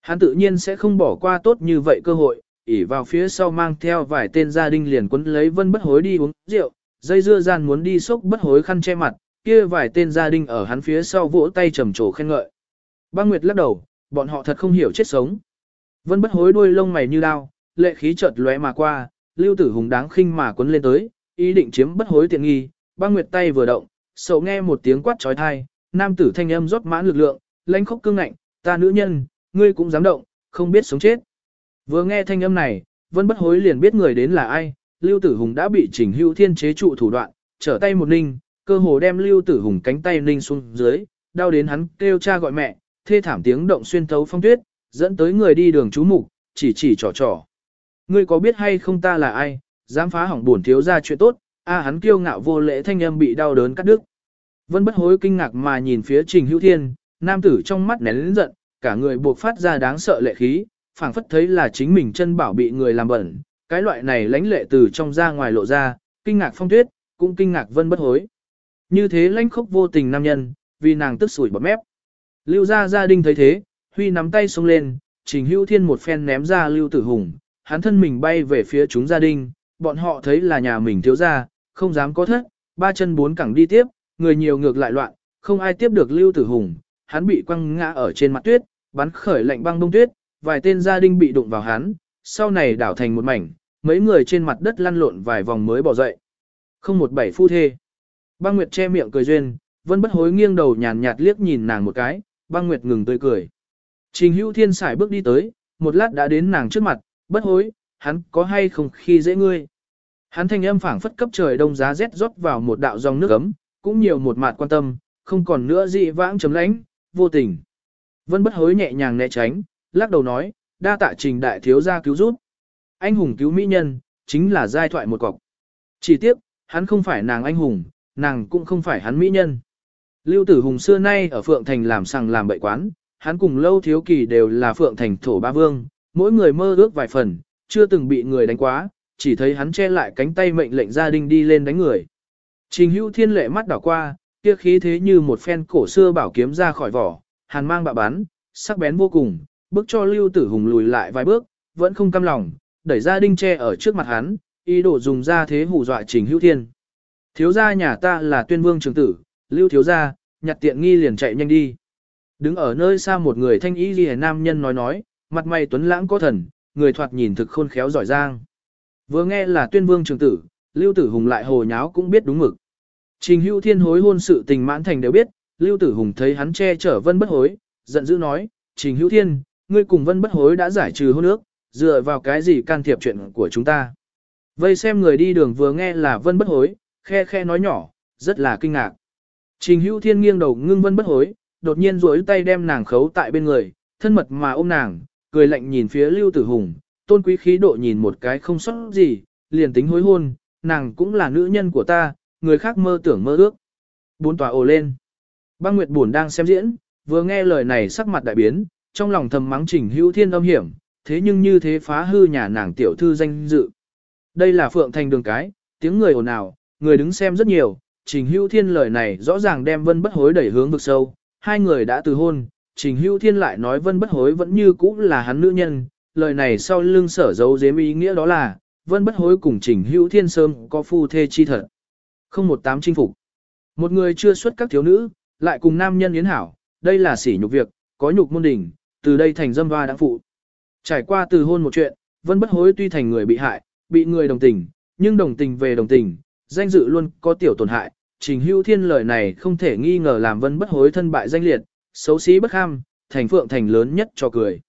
Hắn tự nhiên sẽ không bỏ qua tốt như vậy cơ hội, ỉ vào phía sau mang theo vài tên gia đình liền quấn lấy vân bất hối đi uống rượu, dây dưa gian muốn đi xúc bất hối khăn che mặt, kia vài tên gia đình ở hắn phía sau vỗ tay trầm trồ khen ngợi. Băng Nguyệt lắc đầu, bọn họ thật không hiểu chết sống. Vân bất hối đuôi lông mày như đao, lệ khí chợt lóe mà qua, Lưu Tử Hùng đáng khinh mà quấn lên tới, ý định chiếm bất hối tiện nghi, băng nguyệt tay vừa động, sầu nghe một tiếng quát chói tai, nam tử thanh âm rót mãn lực lượng, lãnh khốc cương ngạnh, ta nữ nhân, ngươi cũng dám động, không biết sống chết. Vừa nghe thanh âm này, Vân bất hối liền biết người đến là ai, Lưu Tử Hùng đã bị Trình Hữu Thiên chế trụ thủ đoạn, trở tay một ninh, cơ hồ đem Lưu Tử Hùng cánh tay ninh xuống dưới, đau đến hắn kêu cha gọi mẹ, thê thảm tiếng động xuyên thấu phong tuyết, dẫn tới người đi đường chú mục, chỉ chỉ trò trò. Ngươi có biết hay không ta là ai, dám phá hỏng buồn thiếu ra chuyện tốt, a hắn kiêu ngạo vô lễ thanh âm bị đau đớn cắt đứt. Vân bất hối kinh ngạc mà nhìn phía Trình Hữu Thiên, nam tử trong mắt nén lớn giận, cả người buộc phát ra đáng sợ lệ khí, phảng phất thấy là chính mình chân bảo bị người làm bẩn, cái loại này lãnh lệ từ trong ra ngoài lộ ra, kinh ngạc phong tuyết, cũng kinh ngạc vân bất hối. Như thế lãnh khốc vô tình nam nhân, vì nàng tức sủi bọt mép. Lưu gia gia đình thấy thế, Huy nắm tay xông lên, Trình Hữu Thiên một phen ném ra Lưu Tử Hùng, hắn thân mình bay về phía chúng gia đình, bọn họ thấy là nhà mình thiếu gia, không dám có thất, ba chân bốn cẳng đi tiếp, người nhiều ngược lại loạn, không ai tiếp được Lưu Tử Hùng, hắn bị quăng ngã ở trên mặt tuyết, bắn khởi lạnh băng đông tuyết, vài tên gia đình bị đụng vào hắn, sau này đảo thành một mảnh, mấy người trên mặt đất lăn lộn vài vòng mới bỏ dậy. Không một bảy phu thê. Băng Nguyệt che miệng cười duyên, Vân bất hối nghiêng đầu nhàn nhạt liếc nhìn nàng một cái, băng Nguyệt ngừng tươi cười. Trình hữu thiên xài bước đi tới, một lát đã đến nàng trước mặt, bất hối, hắn có hay không khi dễ ngươi. Hắn thanh âm phảng phất cấp trời đông giá rét rót vào một đạo dòng nước ấm, cũng nhiều một mạt quan tâm, không còn nữa dị vãng chấm lãnh, vô tình. Vân bất hối nhẹ nhàng né tránh, lắc đầu nói, đa tạ trình đại thiếu gia cứu giúp. Anh hùng cứu mỹ nhân, chính là giai thoại một cọc. Chỉ tiếc, hắn không phải nàng anh hùng, nàng cũng không phải hắn mỹ nhân. Lưu tử hùng xưa nay ở Phượng Thành làm sằng làm bậy quán, hắn cùng lâu thiếu kỳ đều là Phượng Thành thổ ba vương, mỗi người mơ ước vài phần, chưa từng bị người đánh quá, chỉ thấy hắn che lại cánh tay mệnh lệnh gia đình đi lên đánh người. Trình hữu thiên lệ mắt đảo qua, kia khí thế như một phen cổ xưa bảo kiếm ra khỏi vỏ, hàn mang bạ bắn, sắc bén vô cùng, bước cho lưu tử hùng lùi lại vài bước, vẫn không cam lòng, đẩy gia đình che ở trước mặt hắn, ý đồ dùng ra thế hù dọa trình hữu thiên. Thiếu gia nhà ta là tuyên vương trường tử, lưu thiếu gia, nhặt tiện nghi liền chạy nhanh đi. Đứng ở nơi xa một người thanh ý ghi nam nhân nói nói, mặt mày tuấn lãng có thần, người thoạt nhìn thực khôn khéo giỏi giang. Vừa nghe là tuyên vương trường tử, lưu tử hùng lại hồ nháo cũng biết đúng mực. Trình hữu thiên hối hôn sự tình mãn thành đều biết, Lưu Tử Hùng thấy hắn che chở vân bất hối, giận dữ nói, Trình hữu thiên, ngươi cùng vân bất hối đã giải trừ hôn ước, dựa vào cái gì can thiệp chuyện của chúng ta. Vây xem người đi đường vừa nghe là vân bất hối, khe khe nói nhỏ, rất là kinh ngạc. Trình hữu thiên nghiêng đầu ngưng vân bất hối, đột nhiên duỗi tay đem nàng khấu tại bên người, thân mật mà ôm nàng, cười lạnh nhìn phía Lưu Tử Hùng, tôn quý khí độ nhìn một cái không sót gì, liền tính hối hôn, nàng cũng là nữ nhân của ta, người khác mơ tưởng mơ ước. Bốn tòa ồ lên. Băng Nguyệt buồn đang xem diễn, vừa nghe lời này sắc mặt đại biến, trong lòng thầm mắng Trình Hữu Thiên âm hiểm, thế nhưng như thế phá hư nhà nàng tiểu thư danh dự. Đây là Phượng Thành đường cái, tiếng người ồn ào, người đứng xem rất nhiều, Trình Hữu Thiên lời này rõ ràng đem Vân Bất Hối đẩy hướng vực sâu, hai người đã từ hôn, Trình Hữu Thiên lại nói Vân Bất Hối vẫn như cũ là hắn nữ nhân, lời này sau lưng sở giấu giếm ý nghĩa đó là, Vân Bất Hối cùng Trình Hữu Thiên sớm có phu thê chi thật. Không một tám chinh phục. Một người chưa xuất các thiếu nữ, lại cùng nam nhân yến hảo, đây là sỉ nhục việc, có nhục môn đỉnh, từ đây thành dâm hoa đã phụ. Trải qua từ hôn một chuyện, Vân Bất Hối tuy thành người bị hại, bị người đồng tình, nhưng đồng tình về đồng tình, danh dự luôn có tiểu tổn hại. Trình Hữu Thiên lời này không thể nghi ngờ làm Vân Bất Hối thân bại danh liệt, xấu xí bất ham, thành phượng thành lớn nhất cho cười.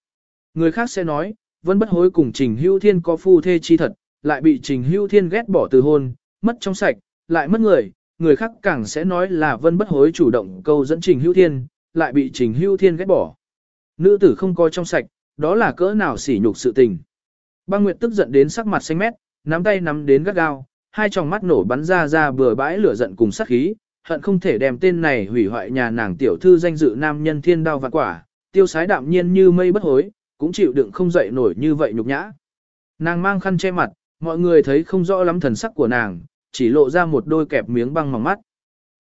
Người khác sẽ nói, Vân Bất Hối cùng Trình hưu Thiên có phu thê chi thật, lại bị Trình hưu Thiên ghét bỏ từ hôn, mất trong sạch, lại mất người, người khác càng sẽ nói là Vân Bất Hối chủ động câu dẫn Trình hưu Thiên, lại bị Trình hưu Thiên ghét bỏ. Nữ tử không coi trong sạch, đó là cỡ nào sỉ nhục sự tình. Băng Nguyệt tức giận đến sắc mặt xanh mét, nắm tay nắm đến gắt gao, hai tròng mắt nổ bắn ra ra bừa bãi lửa giận cùng sát khí, hận không thể đem tên này hủy hoại nhà nàng tiểu thư danh dự nam nhân thiên đao vạn quả, tiêu sái đạm nhiên như mây bất hối, cũng chịu đựng không dậy nổi như vậy nhục nhã. Nàng mang khăn che mặt, mọi người thấy không rõ lắm thần sắc của nàng, chỉ lộ ra một đôi kẹp miếng băng mỏng mắt.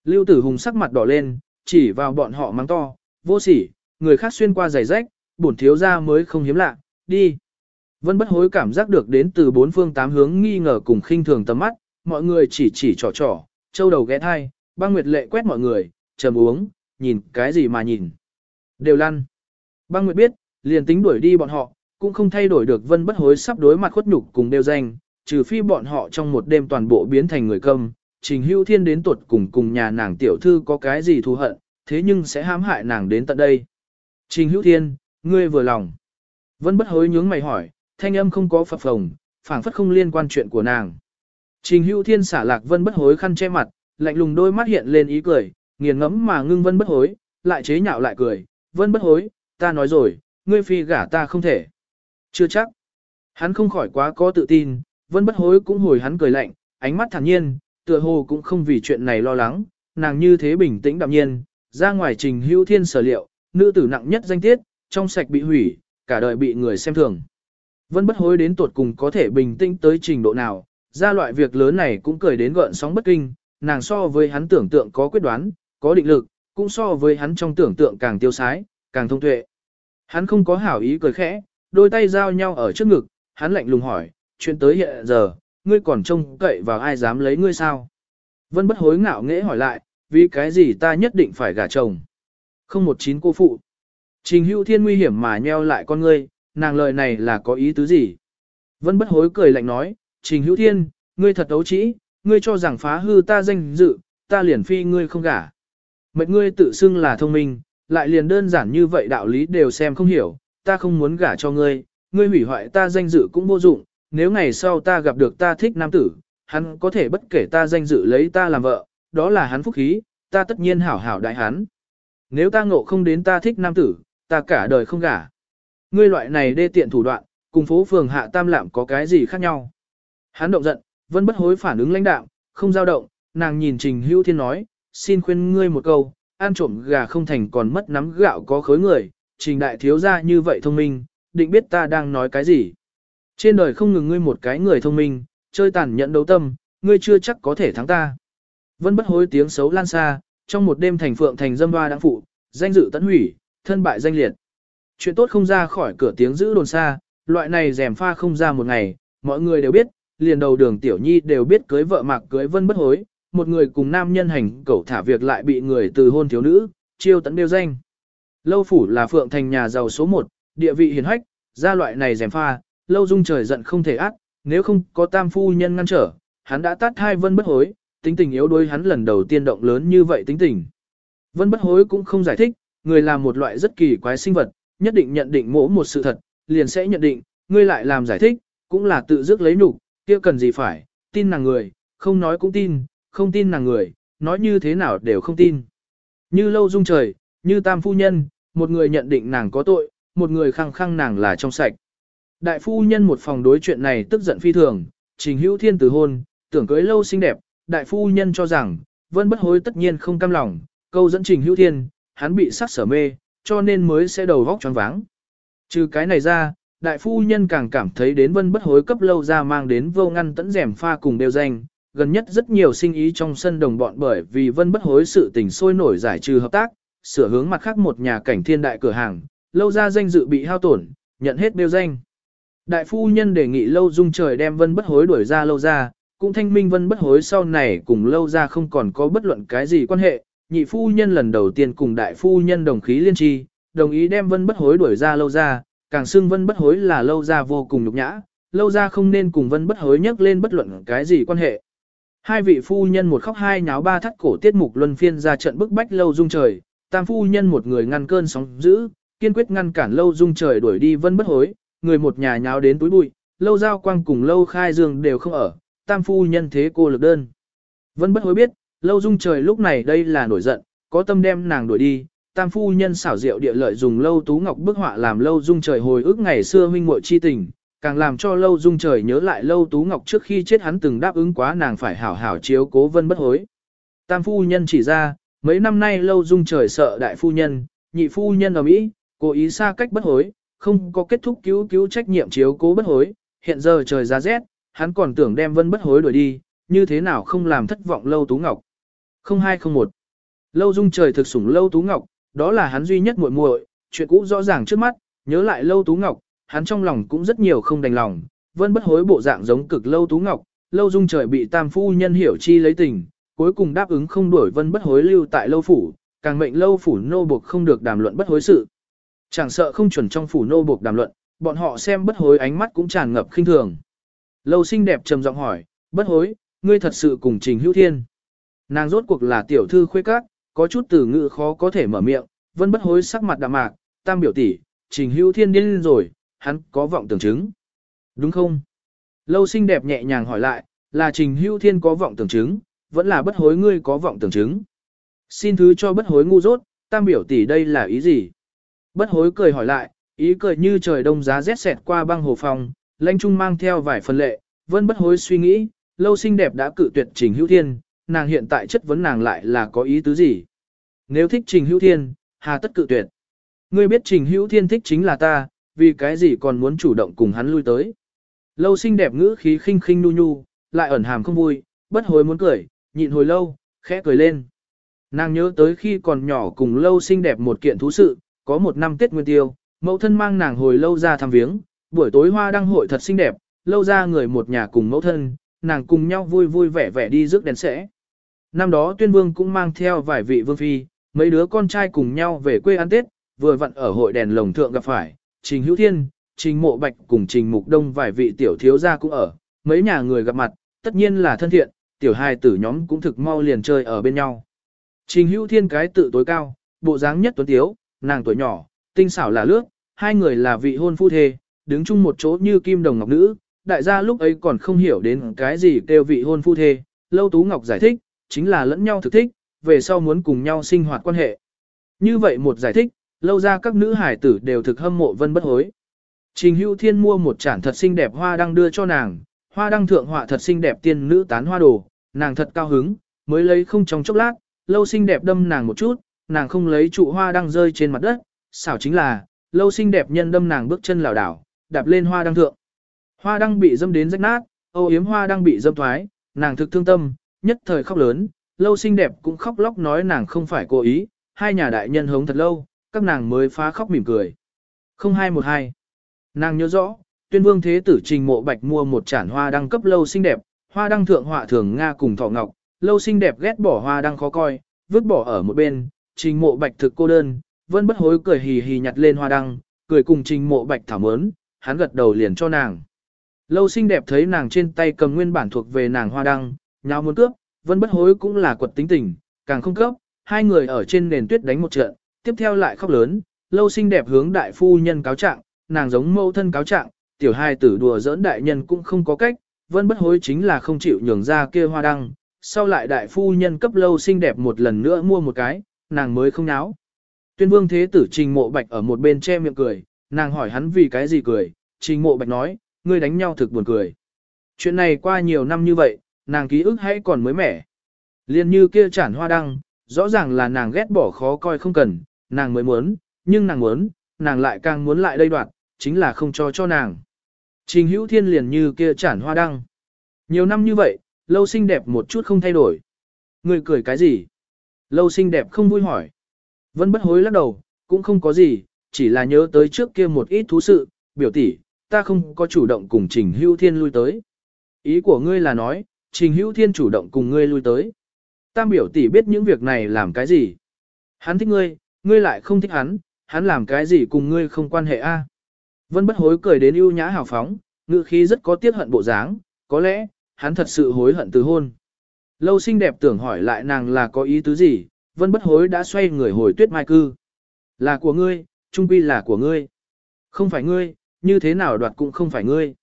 Lưu tử hùng sắc mặt đỏ lên, chỉ vào bọn họ mắng to, vô sỉ, người khác xuyên qua giày rách, bổn thiếu ra mới không hiếm lạ, đi. Vân bất hối cảm giác được đến từ bốn phương tám hướng nghi ngờ cùng khinh thường tầm mắt, mọi người chỉ chỉ trò trò, châu đầu ghé thai, băng nguyệt lệ quét mọi người, trầm uống, nhìn cái gì mà nhìn. Đều lăn. Băng nguyệt biết, liền tính đuổi đi bọn họ, cũng không thay đổi được vân bất hối sắp đối mặt khuất nhục cùng đều danh, trừ phi bọn họ trong một đêm toàn bộ biến thành người câm. Trình hưu thiên đến tuột cùng cùng nhà nàng tiểu thư có cái gì thù hận, thế nhưng sẽ hãm hại nàng đến tận đây. Trình hữu thiên, ngươi vừa lòng. Vân bất hối nhướng mày hỏi, thanh âm không có phập phồng, phảng phất không liên quan chuyện của nàng. Trình hữu thiên xả lạc vân bất hối khăn che mặt, lạnh lùng đôi mắt hiện lên ý cười, nghiền ngẫm mà ngưng vân bất hối, lại chế nhạo lại cười, vân bất hối, ta nói rồi, ngươi phi gả ta không thể. Chưa chắc. Hắn không khỏi quá có tự tin, vân bất hối cũng hồi hắn cười lạnh, ánh mắt thản nhiên, tựa hồ cũng không vì chuyện này lo lắng, nàng như thế bình tĩnh đạm nhiên, ra ngoài trình hữu thiên sở liệu, nữ tử nặng nhất danh tiết, trong sạch bị hủy, cả đời bị người xem thường. Vân bất hối đến tuột cùng có thể bình tĩnh tới trình độ nào, ra loại việc lớn này cũng cười đến gợn sóng bất kinh, nàng so với hắn tưởng tượng có quyết đoán, có định lực, cũng so với hắn trong tưởng tượng càng tiêu sái, càng thông tuệ. Hắn không có hảo ý cười khẽ, đôi tay giao nhau ở trước ngực, hắn lạnh lùng hỏi, chuyện tới hiện giờ, ngươi còn trông cậy vào ai dám lấy ngươi sao? Vân bất hối ngạo nghễ hỏi lại, vì cái gì ta nhất định phải gả chồng? Không một chín cô phụ. Trình hữu thiên nguy hiểm mà nheo lại con ngươi, nàng lời này là có ý tứ gì? Vân bất hối cười lạnh nói, trình hữu thiên, ngươi thật ấu trĩ, ngươi cho rằng phá hư ta danh dự, ta liền phi ngươi không gả. Mệnh ngươi tự xưng là thông minh, lại liền đơn giản như vậy đạo lý đều xem không hiểu, ta không muốn gả cho ngươi, ngươi hủy hoại ta danh dự cũng vô dụng, nếu ngày sau ta gặp được ta thích nam tử, hắn có thể bất kể ta danh dự lấy ta làm vợ, đó là hắn phúc khí, ta tất nhiên hảo hảo đại hắn. Nếu ta ngộ không đến ta thích nam tử, ta cả đời không gả. Ngươi loại này đê tiện thủ đoạn, cùng phố phường hạ tam lạm có cái gì khác nhau. Hắn động giận, vân bất hối phản ứng lãnh đạo, không dao động, nàng nhìn Trình Hữu Thiên nói, xin khuyên ngươi một câu, ăn trộm gà không thành còn mất nắm gạo có khối người, Trình đại thiếu gia như vậy thông minh, định biết ta đang nói cái gì. Trên đời không ngừng ngươi một cái người thông minh, chơi tàn nhẫn đấu tâm, ngươi chưa chắc có thể thắng ta. Vân bất hối tiếng xấu lan xa, trong một đêm thành phượng thành dâm hoa đáng phụ, danh dự tận hủy, thân bại danh liệt. Chuyện tốt không ra khỏi cửa tiếng giữ đồn xa, loại này rèm pha không ra một ngày, mọi người đều biết, liền đầu đường tiểu nhi đều biết cưới vợ mạc cưới vân bất hối, một người cùng nam nhân hành cẩu thả việc lại bị người từ hôn thiếu nữ, chiêu tấn đeo danh. Lâu phủ là phượng thành nhà giàu số 1, địa vị hiền hách, gia loại này rèm pha, lâu dung trời giận không thể ác, nếu không có tam phu nhân ngăn trở, hắn đã tát hai vân bất hối, tính tình yếu đuối hắn lần đầu tiên động lớn như vậy tính tình. Vân bất hối cũng không giải thích, người là một loại rất kỳ quái sinh vật, nhất định nhận định mỗi một sự thật, liền sẽ nhận định, ngươi lại làm giải thích, cũng là tự dứt lấy nhục, kia cần gì phải, tin nàng người, không nói cũng tin, không tin nàng người, nói như thế nào đều không tin. Như lâu dung trời, như tam phu nhân, một người nhận định nàng có tội, một người khăng khăng nàng là trong sạch. Đại phu nhân một phòng đối chuyện này tức giận phi thường, trình hữu thiên từ hôn, tưởng cưới lâu xinh đẹp, đại phu nhân cho rằng, vân bất hối tất nhiên không cam lòng, câu dẫn trình hữu thiên, hắn bị sắc sở mê, cho nên mới sẽ đầu vóc choáng váng. Trừ cái này ra, đại phu nhân càng cảm thấy đến vân bất hối cấp lâu ra mang đến vô ngăn tẫn rèm pha cùng đều danh, gần nhất rất nhiều sinh ý trong sân đồng bọn bởi vì vân bất hối sự tình sôi nổi giải trừ hợp tác, sửa hướng mặt khác một nhà cảnh thiên đại cửa hàng, lâu ra danh dự bị hao tổn, nhận hết đều danh. Đại phu nhân đề nghị lâu dung trời đem vân bất hối đuổi ra lâu ra, cũng thanh minh vân bất hối sau này cùng lâu ra không còn có bất luận cái gì quan hệ, nhị phu nhân lần đầu tiên cùng đại phu nhân đồng khí liên tri, đồng ý đem vân bất hối đuổi ra lâu ra, càng xưng vân bất hối là lâu ra vô cùng nhục nhã, lâu ra không nên cùng vân bất hối nhắc lên bất luận cái gì quan hệ. Hai vị phu nhân một khóc hai nháo ba thắt cổ tiết mục luân phiên ra trận bức bách lâu dung trời, tam phu nhân một người ngăn cơn sóng dữ, kiên quyết ngăn cản lâu dung trời đuổi đi vân bất hối, người một nhà nháo đến túi bụi, lâu giao quang cùng lâu khai dương đều không ở, tam phu nhân thế cô lực đơn. Vân bất hối biết, lâu dung trời lúc này đây là nổi giận, có tâm đem nàng đuổi đi, tam phu nhân xảo diệu địa lợi dùng lâu tú ngọc bức họa làm lâu dung trời hồi ức ngày xưa huynh muội chi tình, càng làm cho lâu dung trời nhớ lại lâu tú ngọc trước khi chết hắn từng đáp ứng quá nàng phải hảo hảo chiếu cố vân bất hối. Tam phu nhân chỉ ra, mấy năm nay lâu dung trời sợ đại phu nhân, nhị phu nhân ở Mỹ, cố ý xa cách bất hối, không có kết thúc cứu cứu trách nhiệm chiếu cố bất hối, hiện giờ trời ra rét, hắn còn tưởng đem vân bất hối đuổi đi, như thế nào không làm thất vọng lâu tú ngọc. 0201 Lâu dung trời thực sủng lâu tú ngọc, đó là hắn duy nhất muội muội, chuyện cũ rõ ràng trước mắt, nhớ lại lâu tú ngọc, hắn trong lòng cũng rất nhiều không đành lòng, vân bất hối bộ dạng giống cực lâu tú ngọc, lâu dung trời bị tam phu nhân hiểu chi lấy tình, cuối cùng đáp ứng không đuổi vân bất hối lưu tại lâu phủ, càng mệnh lâu phủ nô buộc không được đàm luận bất hối sự. Chẳng sợ không chuẩn trong phủ nô buộc đàm luận, bọn họ xem bất hối ánh mắt cũng tràn ngập khinh thường. Lâu xinh đẹp trầm giọng hỏi, bất hối, ngươi thật sự cùng trình hữu thiên. Nàng rốt cuộc là tiểu thư khuê các, có chút từ ngữ khó có thể mở miệng, vân bất hối sắc mặt đạm mạc, tam biểu tỷ, trình hữu thiên điên rồi, hắn có vọng tưởng chứng. Đúng không? Lâu xinh đẹp nhẹ nhàng hỏi lại, là trình hữu thiên có vọng tưởng chứng, vẫn là bất hối ngươi có vọng tưởng chứng. Xin thứ cho bất hối ngu dốt, tam biểu tỷ đây là ý gì? Bất hối cười hỏi lại, ý cười như trời đông giá rét xẹt qua băng hồ phòng, lãnh trung mang theo vài phần lệ, vân bất hối suy nghĩ, lâu xinh đẹp đã cự tuyệt trình hữu thiên, nàng hiện tại chất vấn nàng lại là có ý tứ gì? Nếu thích trình hữu thiên, hà tất cự tuyệt. Ngươi biết trình hữu thiên thích chính là ta, vì cái gì còn muốn chủ động cùng hắn lui tới. Lâu xinh đẹp ngữ khí khinh khinh nu nhu, lại ẩn hàm không vui, bất hối muốn cười, nhịn hồi lâu, khẽ cười lên. Nàng nhớ tới khi còn nhỏ cùng lâu xinh đẹp một kiện thú sự, có một năm Tết Nguyên Tiêu, mẫu thân mang nàng hồi lâu ra thăm viếng, buổi tối hoa đăng hội thật xinh đẹp, lâu ra người một nhà cùng mẫu thân, nàng cùng nhau vui vui vẻ vẻ đi rước đèn sẽ. Năm đó tuyên vương cũng mang theo vài vị vương phi, mấy đứa con trai cùng nhau về quê ăn Tết, vừa vặn ở hội đèn lồng thượng gặp phải, Trình Hữu Thiên, Trình Mộ Bạch cùng Trình Mục Đông vài vị tiểu thiếu gia cũng ở, mấy nhà người gặp mặt, tất nhiên là thân thiện, tiểu hai tử nhóm cũng thực mau liền chơi ở bên nhau. Trình Hữu Thiên cái tự tối cao, bộ dáng nhất tuấn tiếu, nàng tuổi nhỏ, tinh xảo là lướt, hai người là vị hôn phu thê, đứng chung một chỗ như kim đồng ngọc nữ, đại gia lúc ấy còn không hiểu đến cái gì kêu vị hôn phu thê, Lâu Tú Ngọc giải thích, chính là lẫn nhau thực thích, về sau muốn cùng nhau sinh hoạt quan hệ. Như vậy một giải thích, lâu ra các nữ hải tử đều thực hâm mộ vân bất hối. Trình Hữu Thiên mua một chản thật xinh đẹp hoa đăng đưa cho nàng, hoa đăng thượng họa thật xinh đẹp tiên nữ tán hoa đồ, nàng thật cao hứng, mới lấy không trong chốc lát, lâu xinh đẹp đâm nàng một chút, nàng không lấy trụ hoa đăng rơi trên mặt đất, xảo chính là, lâu xinh đẹp nhân đâm nàng bước chân lảo đảo, đạp lên hoa đăng thượng. Hoa đăng bị dâm đến rách nát, ô yếm hoa đăng bị dâm thoái, nàng thực thương tâm, nhất thời khóc lớn, lâu xinh đẹp cũng khóc lóc nói nàng không phải cố ý, hai nhà đại nhân hống thật lâu, các nàng mới phá khóc mỉm cười. 0212 Nàng nhớ rõ, tuyên vương thế tử trình mộ bạch mua một chản hoa đăng cấp lâu xinh đẹp, hoa đăng thượng họa thường Nga cùng thọ ngọc, lâu xinh đẹp ghét bỏ hoa đăng khó coi, vứt bỏ ở một bên, trình mộ bạch thực cô đơn, vẫn bất hối cười hì hì nhặt lên hoa đăng, cười cùng trình mộ bạch thảo mớn, hắn gật đầu liền cho nàng. Lâu xinh đẹp thấy nàng trên tay cầm nguyên bản thuộc về nàng hoa đăng, nhau muốn cướp, vân bất hối cũng là quật tính tình, càng không cấp, hai người ở trên nền tuyết đánh một trận, tiếp theo lại khóc lớn, lâu xinh đẹp hướng đại phu nhân cáo trạng, nàng giống mâu thân cáo trạng, tiểu hai tử đùa giỡn đại nhân cũng không có cách, vân bất hối chính là không chịu nhường ra kia hoa đăng, sau lại đại phu nhân cấp lâu xinh đẹp một lần nữa mua một cái, nàng mới không náo. Tuyên vương thế tử trình mộ bạch ở một bên che miệng cười, nàng hỏi hắn vì cái gì cười, trình mộ bạch nói, ngươi đánh nhau thực buồn cười. Chuyện này qua nhiều năm như vậy, nàng ký ức hãy còn mới mẻ. Liên như kia chản hoa đăng, rõ ràng là nàng ghét bỏ khó coi không cần, nàng mới muốn, nhưng nàng muốn, nàng lại càng muốn lại đây đoạt, chính là không cho cho nàng. Trình hữu thiên liền như kia chản hoa đăng. Nhiều năm như vậy, lâu xinh đẹp một chút không thay đổi. Người cười cái gì? Lâu xinh đẹp không vui hỏi. vẫn bất hối lắc đầu, cũng không có gì, chỉ là nhớ tới trước kia một ít thú sự, biểu tỷ, ta không có chủ động cùng Trình Hữu Thiên lui tới. Ý của ngươi là nói, Trình Hữu Thiên chủ động cùng ngươi lui tới. Tam biểu tỷ biết những việc này làm cái gì. Hắn thích ngươi, ngươi lại không thích hắn, hắn làm cái gì cùng ngươi không quan hệ a? Vân bất hối cười đến ưu nhã hào phóng, ngữ khí rất có tiếc hận bộ dáng, có lẽ, hắn thật sự hối hận từ hôn. Lâu xinh đẹp tưởng hỏi lại nàng là có ý tứ gì, vân bất hối đã xoay người hồi tuyết mai cư. Là của ngươi, trung quy là của ngươi. Không phải ngươi, như thế nào đoạt cũng không phải ngươi.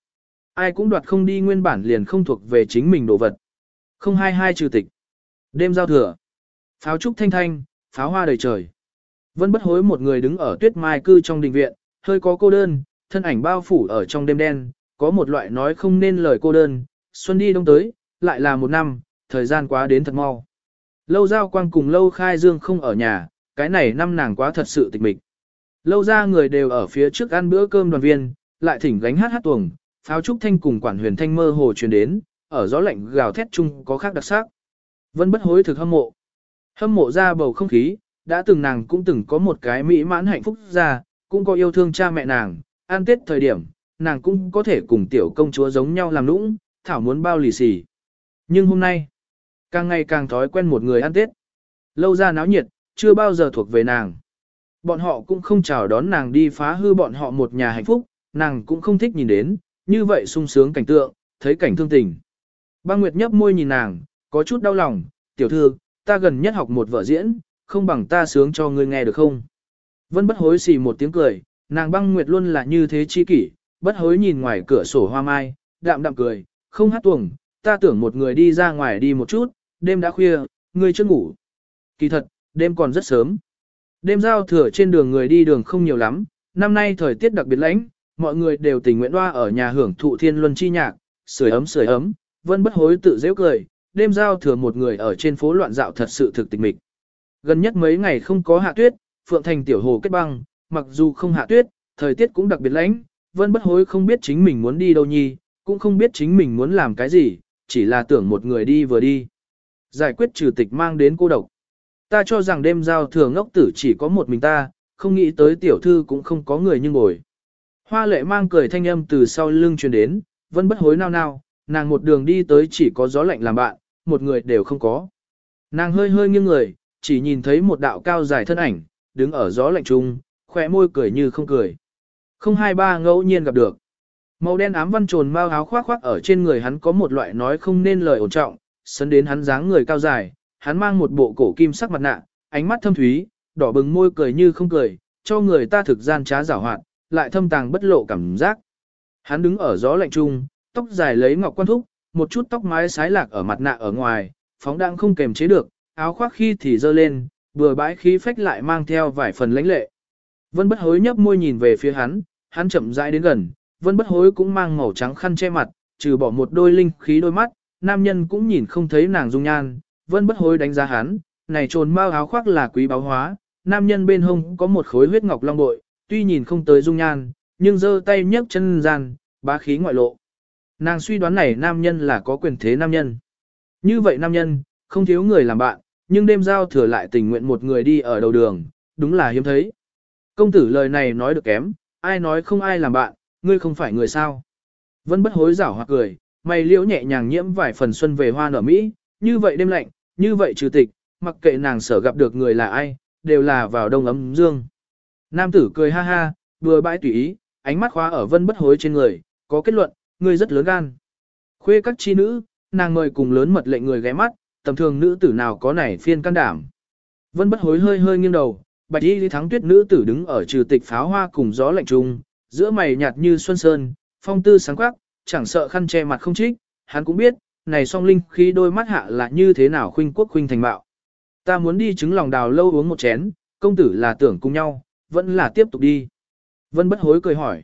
Ai cũng đoạt không đi nguyên bản liền không thuộc về chính mình đồ vật. Không hai hai trừ tịch. Đêm giao thừa. Pháo trúc thanh thanh, pháo hoa đầy trời. Vân bất hối một người đứng ở tuyết mai cư trong đình viện, hơi có cô đơn, thân ảnh bao phủ ở trong đêm đen, có một loại nói không nên lời cô đơn, xuân đi đông tới, lại là một năm, thời gian quá đến thật mau. Lâu giao quang cùng lâu khai dương không ở nhà, cái này năm nàng quá thật sự tịch mịch. Lâu ra người đều ở phía trước ăn bữa cơm đoàn viên, lại thỉnh gánh hát hát tuồng, pháo trúc thanh cùng quản huyền thanh mơ hồ truyền đến, ở gió lạnh gào thét chung có khác đặc sắc. Vân bất hối thực hâm mộ. Hâm mộ ra bầu không khí, đã từng nàng cũng từng có một cái mỹ mãn hạnh phúc ra, cũng có yêu thương cha mẹ nàng, an tết thời điểm, nàng cũng có thể cùng tiểu công chúa giống nhau làm nũng, thảo muốn bao lì xì. Nhưng hôm nay, càng ngày càng thói quen một người ăn tết. Lâu ra náo nhiệt, chưa bao giờ thuộc về nàng. Bọn họ cũng không chào đón nàng đi phá hư bọn họ một nhà hạnh phúc, nàng cũng không thích nhìn đến, như vậy sung sướng cảnh tượng, thấy cảnh thương tình. Băng Nguyệt nhấp môi nhìn nàng, có chút đau lòng, tiểu thư, ta gần nhất học một vở diễn, không bằng ta sướng cho ngươi nghe được không? Vân bất hối xì một tiếng cười, nàng băng Nguyệt luôn là như thế chi kỷ, bất hối nhìn ngoài cửa sổ hoa mai, đạm đạm cười, không hát tuồng, ta tưởng một người đi ra ngoài đi một chút, đêm đã khuya, ngươi chưa ngủ. Kỳ thật, đêm còn rất sớm. Đêm giao thừa trên đường người đi đường không nhiều lắm, năm nay thời tiết đặc biệt lạnh, mọi người đều tình nguyện đoa ở nhà hưởng thụ thiên luân chi nhạc, sưởi ấm sưởi ấm, vân bất hối tự dễ cười, đêm giao thừa một người ở trên phố loạn dạo thật sự thực tịch mịch. Gần nhất mấy ngày không có hạ tuyết, Phượng Thành tiểu hồ kết băng, mặc dù không hạ tuyết, thời tiết cũng đặc biệt lạnh, vân bất hối không biết chính mình muốn đi đâu nhi, cũng không biết chính mình muốn làm cái gì, chỉ là tưởng một người đi vừa đi. Giải quyết trừ tịch mang đến cô độc. Ta cho rằng đêm giao thừa ngốc tử chỉ có một mình ta, không nghĩ tới tiểu thư cũng không có người như ngồi. Hoa lệ mang cười thanh âm từ sau lưng truyền đến, vẫn bất hối nao nao, nàng một đường đi tới chỉ có gió lạnh làm bạn, một người đều không có. Nàng hơi hơi nghiêng người, chỉ nhìn thấy một đạo cao dài thân ảnh, đứng ở gió lạnh trung, khỏe môi cười như không cười. Không hai ba ngẫu nhiên gặp được. Màu đen ám văn trồn mau áo khoác khoác ở trên người hắn có một loại nói không nên lời ổn trọng, sấn đến hắn dáng người cao dài, hắn mang một bộ cổ kim sắc mặt nạ, ánh mắt thâm thúy, đỏ bừng môi cười như không cười, cho người ta thực gian trá giảo hoạt, lại thâm tàng bất lộ cảm giác. Hắn đứng ở gió lạnh trung, tóc dài lấy ngọc quan thúc, một chút tóc mái sái lạc ở mặt nạ ở ngoài, phóng đang không kềm chế được, áo khoác khi thì dơ lên, vừa bãi khí phách lại mang theo vài phần lãnh lệ. Vân bất hối nhấp môi nhìn về phía hắn, hắn chậm rãi đến gần, vân bất hối cũng mang màu trắng khăn che mặt, trừ bỏ một đôi linh khí đôi mắt, nam nhân cũng nhìn không thấy nàng dung nhan, vân bất hối đánh giá hắn, này trồn mau áo khoác là quý báu hóa, nam nhân bên hông có một khối huyết ngọc long bội, tuy nhìn không tới dung nhan, nhưng giơ tay nhấc chân gian, bá khí ngoại lộ. Nàng suy đoán này nam nhân là có quyền thế nam nhân. Như vậy nam nhân, không thiếu người làm bạn, nhưng đêm giao thừa lại tình nguyện một người đi ở đầu đường, đúng là hiếm thấy. Công tử lời này nói được kém, ai nói không ai làm bạn, ngươi không phải người sao. Vẫn bất hối giảo hoặc cười, mày liễu nhẹ nhàng nhiễm vài phần xuân về hoa nở Mỹ, như vậy đêm lạnh, như vậy trừ tịch, mặc kệ nàng sở gặp được người là ai, đều là vào đông ấm dương. Nam tử cười ha ha, vừa bãi tùy ý, ánh mắt khóa ở vân bất hối trên người, có kết luận, người rất lớn gan. Khuê các chi nữ, nàng mời cùng lớn mật lệnh người ghé mắt, tầm thường nữ tử nào có nảy phiên can đảm. Vân bất hối hơi hơi nghiêng đầu, bạch y thắng tuyết nữ tử đứng ở trừ tịch pháo hoa cùng gió lạnh trung, giữa mày nhạt như xuân sơn, phong tư sáng quắc, chẳng sợ khăn che mặt không trích, hắn cũng biết, này song linh khi đôi mắt hạ là như thế nào khuynh quốc khuynh thành bạo. Ta muốn đi trứng lòng đào lâu uống một chén, công tử là tưởng cùng nhau, vẫn là tiếp tục đi. Vân bất hối cười hỏi.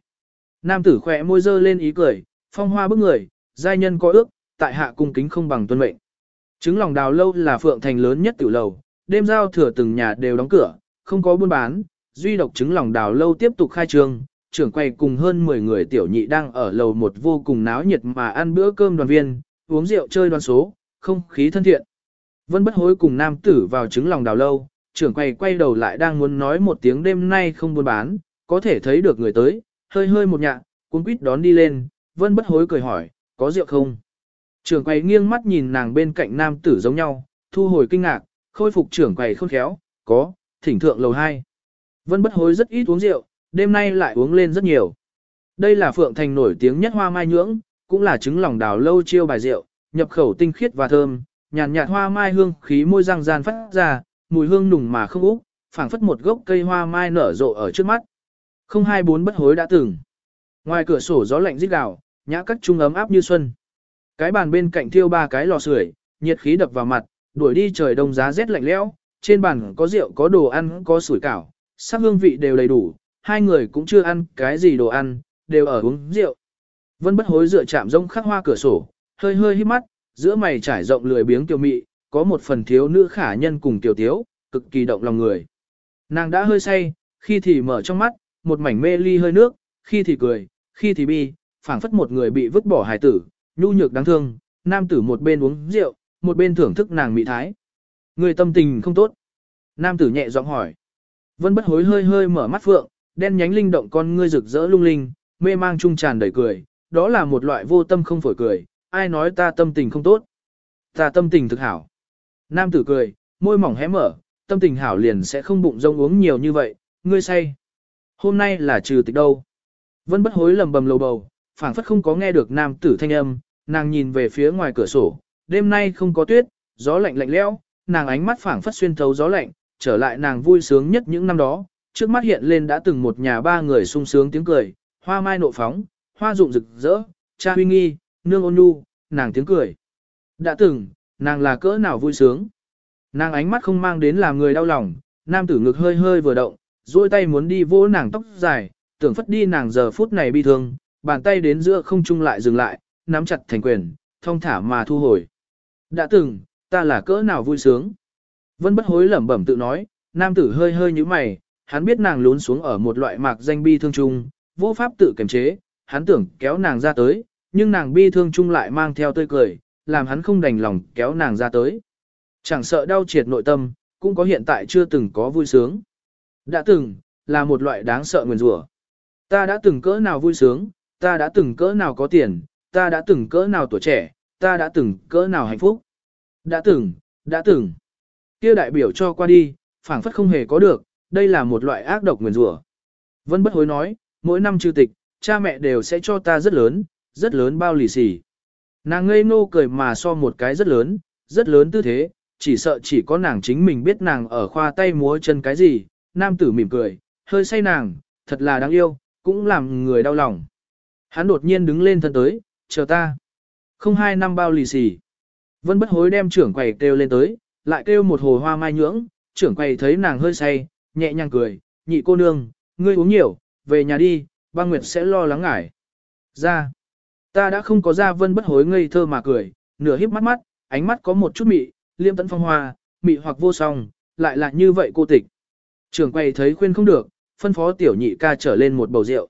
Nam tử khỏe môi dơ lên ý cười, phong hoa bức người, giai nhân có ước, tại hạ cung kính không bằng tuân mệnh. Trứng lòng đào lâu là phượng thành lớn nhất tiểu lầu, đêm giao thừa từng nhà đều đóng cửa, không có buôn bán, duy độc trứng lòng đào lâu tiếp tục khai trương, trưởng quay cùng hơn 10 người tiểu nhị đang ở lầu một vô cùng náo nhiệt mà ăn bữa cơm đoàn viên, uống rượu chơi đoàn số, không khí thân thiện. Vân bất hối cùng nam tử vào trứng lòng đào lâu, trưởng quầy quay đầu lại đang muốn nói một tiếng đêm nay không buôn bán, có thể thấy được người tới, hơi hơi một nhạ, cuốn quýt đón đi lên, vân bất hối cười hỏi, có rượu không? Trưởng quầy nghiêng mắt nhìn nàng bên cạnh nam tử giống nhau, thu hồi kinh ngạc, khôi phục trưởng quầy khôn khéo, có, thỉnh thượng lầu 2. Vân bất hối rất ít uống rượu, đêm nay lại uống lên rất nhiều. Đây là Phượng Thành nổi tiếng nhất hoa mai nhưỡng, cũng là trứng lòng đào lâu chiêu bài rượu, nhập khẩu tinh khiết và thơm, nhàn nhạt, hoa mai hương khí môi răng gian phát ra, mùi hương nùng mà không úc, phảng phất một gốc cây hoa mai nở rộ ở trước mắt. Không hai bốn bất hối đã từng. Ngoài cửa sổ gió lạnh rít gào, nhã cắt trung ấm áp như xuân. Cái bàn bên cạnh thiêu ba cái lò sưởi, nhiệt khí đập vào mặt, đuổi đi trời đông giá rét lạnh lẽo, trên bàn có rượu có đồ ăn có sủi cảo, sắc hương vị đều đầy đủ, hai người cũng chưa ăn cái gì đồ ăn, đều ở uống rượu. Vân bất hối dựa chạm rông khắc hoa cửa sổ, hơi hơi hít mắt, giữa mày trải rộng lười biếng tiểu mị, có một phần thiếu nữ khả nhân cùng tiểu tiếu, cực kỳ động lòng người. Nàng đã hơi say, khi thì mở trong mắt, một mảnh mê ly hơi nước, khi thì cười, khi thì bi, phảng phất một người bị vứt bỏ hài tử, nhu nhược đáng thương, nam tử một bên uống rượu, một bên thưởng thức nàng mỹ thái. Người tâm tình không tốt. Nam tử nhẹ giọng hỏi. Vân bất hối hơi hơi mở mắt phượng, đen nhánh linh động con ngươi rực rỡ lung linh, mê mang trung tràn đầy cười, đó là một loại vô tâm không phổi cười, ai nói ta tâm tình không tốt. Ta tâm tình thực hảo. Nam tử cười, môi mỏng hé mở, tâm tình hảo liền sẽ không bụng rông uống nhiều như vậy, ngươi say. Hôm nay là trừ tịch đâu. Vân bất hối lầm bầm lầu bầu, phảng phất không có nghe được nam tử thanh âm, nàng nhìn về phía ngoài cửa sổ, đêm nay không có tuyết, gió lạnh lạnh lẽo, nàng ánh mắt phảng phất xuyên thấu gió lạnh, trở lại nàng vui sướng nhất những năm đó, trước mắt hiện lên đã từng một nhà ba người sung sướng tiếng cười, hoa mai nộ phóng, hoa rụng rực rỡ, cha huy nghi, nương ôn nhu, nàng tiếng cười. Đã từng, nàng là cỡ nào vui sướng. Nàng ánh mắt không mang đến làm người đau lòng, nam tử ngực hơi hơi vừa động, duỗi tay muốn đi vỗ nàng tóc dài, tưởng phất đi nàng giờ phút này bi thương, bàn tay đến giữa không trung lại dừng lại, nắm chặt thành quyền, thông thả mà thu hồi. Đã từng, ta là cỡ nào vui sướng. Vân bất hối lẩm bẩm tự nói, nam tử hơi hơi như mày, hắn biết nàng lún xuống ở một loại mạc danh bi thương chung, vô pháp tự kiềm chế, hắn tưởng kéo nàng ra tới, nhưng nàng bi thương chung lại mang theo tươi cười, làm hắn không đành lòng kéo nàng ra tới. Chẳng sợ đau triệt nội tâm, cũng có hiện tại chưa từng có vui sướng. Đã từng, là một loại đáng sợ nguyền rủa. Ta đã từng cỡ nào vui sướng, ta đã từng cỡ nào có tiền, ta đã từng cỡ nào tuổi trẻ, ta đã từng cỡ nào hạnh phúc. Đã từng, đã từng. Kia đại biểu cho qua đi, phảng phất không hề có được, đây là một loại ác độc nguyền rủa. Vân bất hối nói, mỗi năm chư tịch, cha mẹ đều sẽ cho ta rất lớn, rất lớn bao lì xì. Nàng ngây ngô cười mà so một cái rất lớn, rất lớn tư thế, chỉ sợ chỉ có nàng chính mình biết nàng ở khoa tay múa chân cái gì, nam tử mỉm cười, hơi say nàng, thật là đáng yêu, cũng làm người đau lòng. Hắn đột nhiên đứng lên thân tới, chờ ta. Không hai năm bao lì xì. Vân bất hối đem trưởng quầy kêu lên tới, lại kêu một hồ hoa mai nhưỡng, trưởng quầy thấy nàng hơi say, nhẹ nhàng cười, nhị cô nương, ngươi uống nhiều, về nhà đi, băng nguyệt sẽ lo lắng ngải. Ra. Ta đã không có ra vân bất hối ngây thơ mà cười, nửa híp mắt mắt, ánh mắt có một chút mị, liêm tận phong hoa, mị hoặc vô song, lại là như vậy cô tịch. Trưởng quầy thấy khuyên không được, phân phó tiểu nhị ca trở lên một bầu rượu.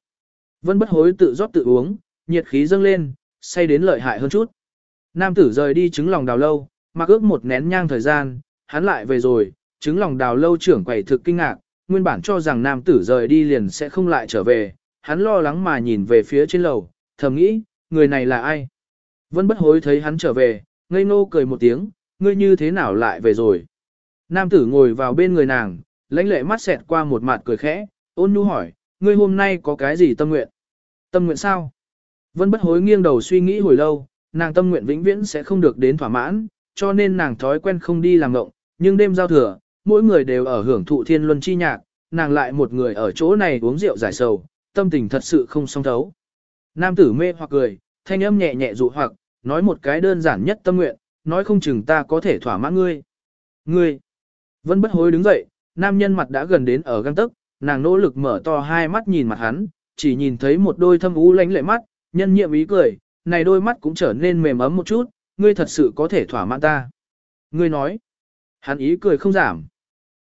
Vân bất hối tự rót tự uống, nhiệt khí dâng lên, say đến lợi hại hơn chút. Nam tử rời đi trứng lòng đào lâu, mặc ước một nén nhang thời gian, hắn lại về rồi, trứng lòng đào lâu trưởng quầy thực kinh ngạc, nguyên bản cho rằng nam tử rời đi liền sẽ không lại trở về, hắn lo lắng mà nhìn về phía trên lầu, thầm nghĩ, người này là ai? Vân bất hối thấy hắn trở về, ngây ngô cười một tiếng, ngươi như thế nào lại về rồi? Nam tử ngồi vào bên người nàng, lãnh lệ mắt xẹt qua một mặt cười khẽ, ôn nhu hỏi, ngươi hôm nay có cái gì tâm nguyện? Tâm nguyện sao? Vân bất hối nghiêng đầu suy nghĩ hồi lâu, nàng tâm nguyện vĩnh viễn sẽ không được đến thỏa mãn, cho nên nàng thói quen không đi làm ngộng, nhưng đêm giao thừa, mỗi người đều ở hưởng thụ thiên luân chi nhạc, nàng lại một người ở chỗ này uống rượu giải sầu, tâm tình thật sự không song thấu. Nam tử mê hoặc cười, thanh âm nhẹ nhẹ dụ hoặc, nói một cái đơn giản nhất tâm nguyện, nói không chừng ta có thể thỏa mãn ngươi. Ngươi! Vân bất hối đứng dậy, nam nhân mặt đã gần đến ở găng tức, nàng nỗ lực mở to hai mắt nhìn mặt hắn, chỉ nhìn thấy một đôi thâm u lánh lệ mắt, nhân nhiệm ý cười, này đôi mắt cũng trở nên mềm ấm một chút, ngươi thật sự có thể thỏa mãn ta. Ngươi nói, hắn ý cười không giảm.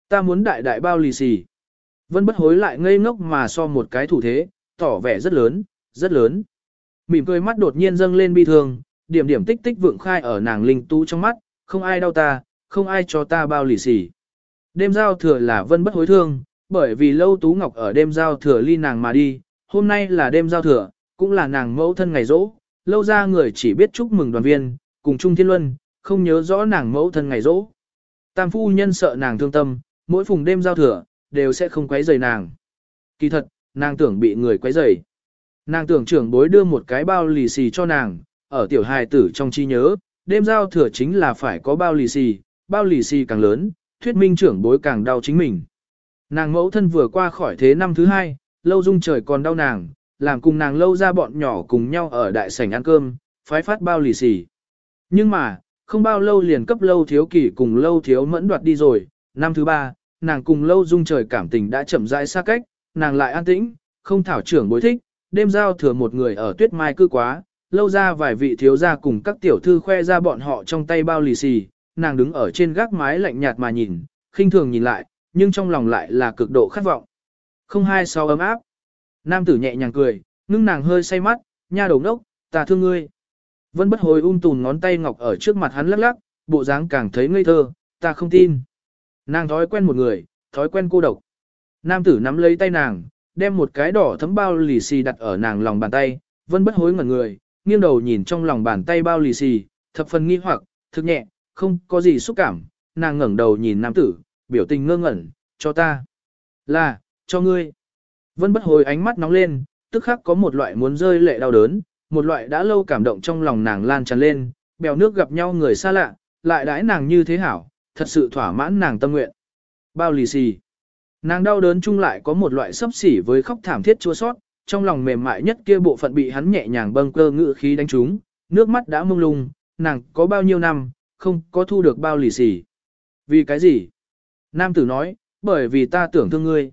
Ta muốn đại đại bao lì xì. Vân bất hối lại ngây ngốc mà so một cái thủ thế, tỏ vẻ rất lớn, rất lớn. Mỉm cười mắt đột nhiên dâng lên bi thương, điểm điểm tích tích vượng khai ở nàng linh tú trong mắt, không ai đau ta, không ai cho ta bao lì xì. Đêm giao thừa là vân bất hối thương, bởi vì lâu tú ngọc ở đêm giao thừa ly nàng mà đi, hôm nay là đêm giao thừa, cũng là nàng mẫu thân ngày rỗ, lâu ra người chỉ biết chúc mừng đoàn viên, cùng trung thiên luân, không nhớ rõ nàng mẫu thân ngày rỗ. Tam phu nhân sợ nàng thương tâm, mỗi phùng đêm giao thừa, đều sẽ không quấy rầy nàng. Kỳ thật, nàng tưởng bị người quấy rầy. Nàng tưởng trưởng bối đưa một cái bao lì xì cho nàng, ở tiểu hài tử trong chi nhớ, đêm giao thừa chính là phải có bao lì xì, bao lì xì càng lớn, thuyết minh trưởng bối càng đau chính mình. Nàng mẫu thân vừa qua khỏi thế năm thứ hai, lâu dung trời còn đau nàng, làm cùng nàng lâu ra bọn nhỏ cùng nhau ở đại sảnh ăn cơm, phái phát bao lì xì. Nhưng mà, không bao lâu liền cấp lâu thiếu kỷ cùng lâu thiếu mẫn đoạt đi rồi, năm thứ ba, nàng cùng lâu dung trời cảm tình đã chậm rãi xa cách, nàng lại an tĩnh, không thảo trưởng bối thích, đêm giao thừa một người ở tuyết mai cư quá, lâu ra vài vị thiếu gia cùng các tiểu thư khoe ra bọn họ trong tay bao lì xì, nàng đứng ở trên gác mái lạnh nhạt mà nhìn, khinh thường nhìn lại, nhưng trong lòng lại là cực độ khát vọng. Không hai sau ấm áp. Nam tử nhẹ nhàng cười, ngưng nàng hơi say mắt, nha đầu đốc, ta thương ngươi. Vân bất hồi um tùn ngón tay ngọc ở trước mặt hắn lắc lắc, bộ dáng càng thấy ngây thơ, ta không tin. Nàng thói quen một người, thói quen cô độc. Nam tử nắm lấy tay nàng, đem một cái đỏ thấm bao lì xì đặt ở nàng lòng bàn tay, vân bất hối ngẩn người, nghiêng đầu nhìn trong lòng bàn tay bao lì xì, thập phần nghi hoặc, thực nhẹ, không có gì xúc cảm, nàng ngẩng đầu nhìn nam tử, biểu tình ngơ ngẩn, cho ta. Là, cho ngươi. Vân bất hồi ánh mắt nóng lên, tức khắc có một loại muốn rơi lệ đau đớn, một loại đã lâu cảm động trong lòng nàng lan tràn lên, bèo nước gặp nhau người xa lạ, lại đãi nàng như thế hảo, thật sự thỏa mãn nàng tâm nguyện. Bao lì xì. Nàng đau đớn chung lại có một loại sấp xỉ với khóc thảm thiết chua sót, trong lòng mềm mại nhất kia bộ phận bị hắn nhẹ nhàng bâng cơ ngự khí đánh trúng, nước mắt đã mông lung, nàng có bao nhiêu năm, không có thu được bao lì xì. Vì cái gì? Nam tử nói, bởi vì ta tưởng thương ngươi.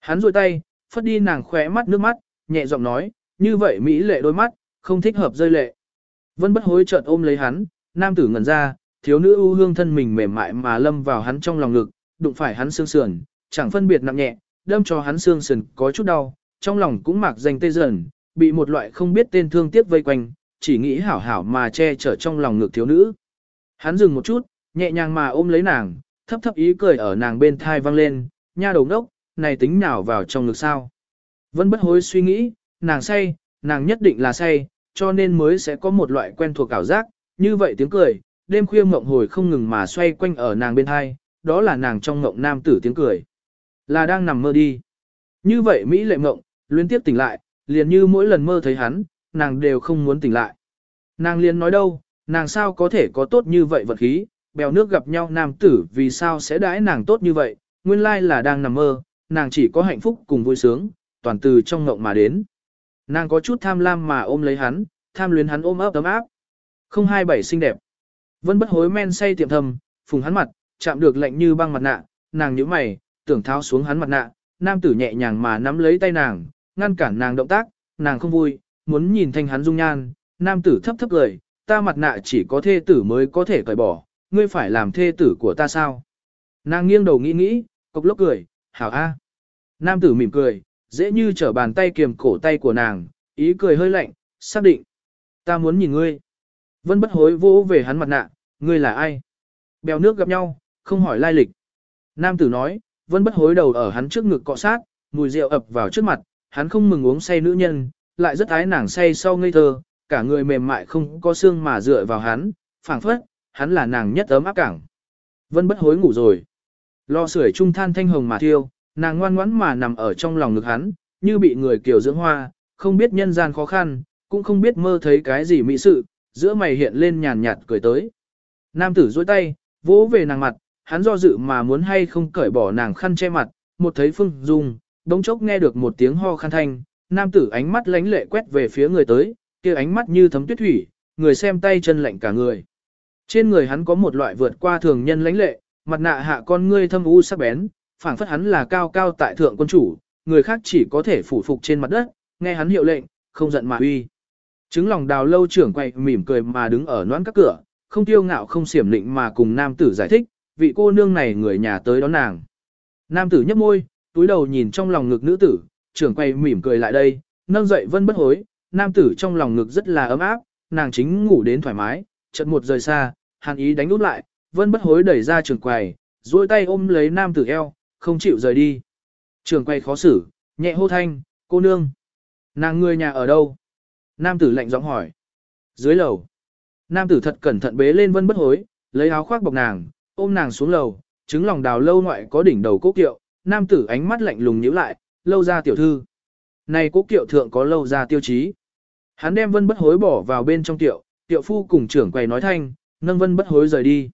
Hắn rôi tay, phất đi nàng khỏe mắt nước mắt, nhẹ giọng nói, như vậy Mỹ lệ đôi mắt, không thích hợp rơi lệ. Vân bất hối chợt ôm lấy hắn, nam tử ngẩn ra, thiếu nữ ưu hương thân mình mềm mại mà lâm vào hắn trong lòng ngực, đụng phải hắn xương sườn, chẳng phân biệt nặng nhẹ, đâm cho hắn xương sườn có chút đau, trong lòng cũng mạc danh tê dần, bị một loại không biết tên thương tiếc vây quanh, chỉ nghĩ hảo hảo mà che chở trong lòng ngực thiếu nữ. Hắn dừng một chút, nhẹ nhàng mà ôm lấy nàng, thấp thấp ý cười ở nàng bên thai vang lên, nha đầu đốc, này tính nào vào trong ngực sao. vẫn bất hối suy nghĩ, nàng say, nàng nhất định là say, cho nên mới sẽ có một loại quen thuộc ảo giác, như vậy tiếng cười, đêm khuya mộng hồi không ngừng mà xoay quanh ở nàng bên thai, đó là nàng trong mộng nam tử tiếng cười. Là đang nằm mơ đi. Như vậy Mỹ lệ mộng, liên tiếp tỉnh lại, liền như mỗi lần mơ thấy hắn, nàng đều không muốn tỉnh lại. Nàng liền nói đâu, nàng sao có thể có tốt như vậy vật khí, bèo nước gặp nhau nam tử vì sao sẽ đãi nàng tốt như vậy, nguyên lai là đang nằm mơ, nàng chỉ có hạnh phúc cùng vui sướng, toàn từ trong ngộng mà đến. Nàng có chút tham lam mà ôm lấy hắn, tham luyến hắn ôm ấp ấm áp. Không hai bảy xinh đẹp. Vân bất hối men say tiệm thầm, phùng hắn mặt, chạm được lạnh như băng mặt nạ, nàng nhíu mày, tưởng tháo xuống hắn mặt nạ, nam tử nhẹ nhàng mà nắm lấy tay nàng, ngăn cản nàng động tác, nàng không vui, muốn nhìn thanh hắn dung nhan, nam tử thấp thấp cười, ta mặt nạ chỉ có thê tử mới có thể cởi bỏ, ngươi phải làm thê tử của ta sao? Nàng nghiêng đầu nghĩ nghĩ, cục lốc cười, hảo a. Nam tử mỉm cười, dễ như trở bàn tay kiềm cổ tay của nàng, ý cười hơi lạnh, xác định. Ta muốn nhìn ngươi. Vân bất hối vỗ về hắn mặt nạ, ngươi là ai? Bèo nước gặp nhau, không hỏi lai lịch. Nam tử nói, vân bất hối đầu ở hắn trước ngực cọ sát, mùi rượu ập vào trước mặt, hắn không mừng uống say nữ nhân, lại rất ái nàng say sau ngây thơ, cả người mềm mại không có xương mà dựa vào hắn, phảng phất, hắn là nàng nhất ấm áp cảng. Vân bất hối ngủ rồi. Lo sưởi trung than thanh hồng mà thiêu, nàng ngoan ngoãn mà nằm ở trong lòng ngực hắn, như bị người kiều dưỡng hoa, không biết nhân gian khó khăn, cũng không biết mơ thấy cái gì mỹ sự, giữa mày hiện lên nhàn nhạt cười tới. Nam tử duỗi tay, vỗ về nàng mặt, hắn do dự mà muốn hay không cởi bỏ nàng khăn che mặt, một thấy Phương Dung, đống chốc nghe được một tiếng ho khăn thanh, nam tử ánh mắt lánh lệ quét về phía người tới, kia ánh mắt như thấm tuyết thủy, người xem tay chân lạnh cả người. Trên người hắn có một loại vượt qua thường nhân lãnh lệ, mặt nạ hạ con ngươi thâm u sắc bén, phảng phất hắn là cao cao tại thượng quân chủ, người khác chỉ có thể phủ phục trên mặt đất, nghe hắn hiệu lệnh, không giận mà uy. Trứng lòng đào lâu trưởng quay mỉm cười mà đứng ở noãn các cửa, không tiêu ngạo không xiểm lịnh mà cùng nam tử giải thích, vị cô nương này người nhà tới đón nàng. Nam tử nhấp môi, túi đầu nhìn trong lòng ngực nữ tử, trưởng quay mỉm cười lại đây, nâng dậy vân bất hối, nam tử trong lòng ngực rất là ấm áp, nàng chính ngủ đến thoải mái, chợt một rời xa, hàn ý đánh út lại, vân bất hối đẩy ra trường quầy, duỗi tay ôm lấy nam tử eo, không chịu rời đi. Trường quầy khó xử, nhẹ hô thanh, cô nương. Nàng người nhà ở đâu? Nam tử lạnh giọng hỏi. Dưới lầu. Nam tử thật cẩn thận bế lên vân bất hối, lấy áo khoác bọc nàng, ôm nàng xuống lầu, chứng lòng đào lâu ngoại có đỉnh đầu cố kiệu, nam tử ánh mắt lạnh lùng nhíu lại, lâu ra tiểu thư. Này cố kiệu thượng có lâu ra tiêu chí. Hắn đem vân bất hối bỏ vào bên trong tiệu, tiệu phu cùng trưởng quầy nói thanh, nâng vân bất hối rời đi.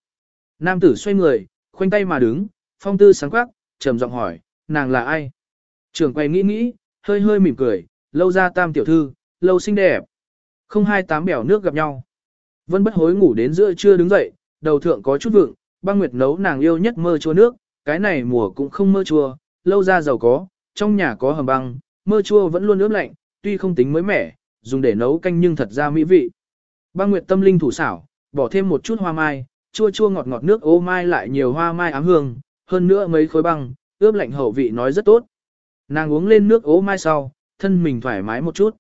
Nam tử xoay người, khoanh tay mà đứng, phong tư sáng quắc, trầm giọng hỏi, nàng là ai? Trưởng quầy nghĩ nghĩ, hơi hơi mỉm cười, lâu ra tam tiểu thư, lâu xinh đẹp. Không hai tám bèo nước gặp nhau. Vân bất hối ngủ đến giữa trưa đứng dậy, đầu thượng có chút vượng, băng nguyệt nấu nàng yêu nhất mơ chua nước, cái này mùa cũng không mơ chua, lâu ra giàu có, trong nhà có hầm băng, mơ chua vẫn luôn ướp lạnh, tuy không tính mới mẻ, dùng để nấu canh nhưng thật ra mỹ vị. Băng nguyệt tâm linh thủ xảo, bỏ thêm một chút hoa mai, chua chua ngọt ngọt nước ô mai lại nhiều hoa mai ám hương, hơn nữa mấy khối băng, ướp lạnh hậu vị nói rất tốt. Nàng uống lên nước ô mai sau, thân mình thoải mái một chút.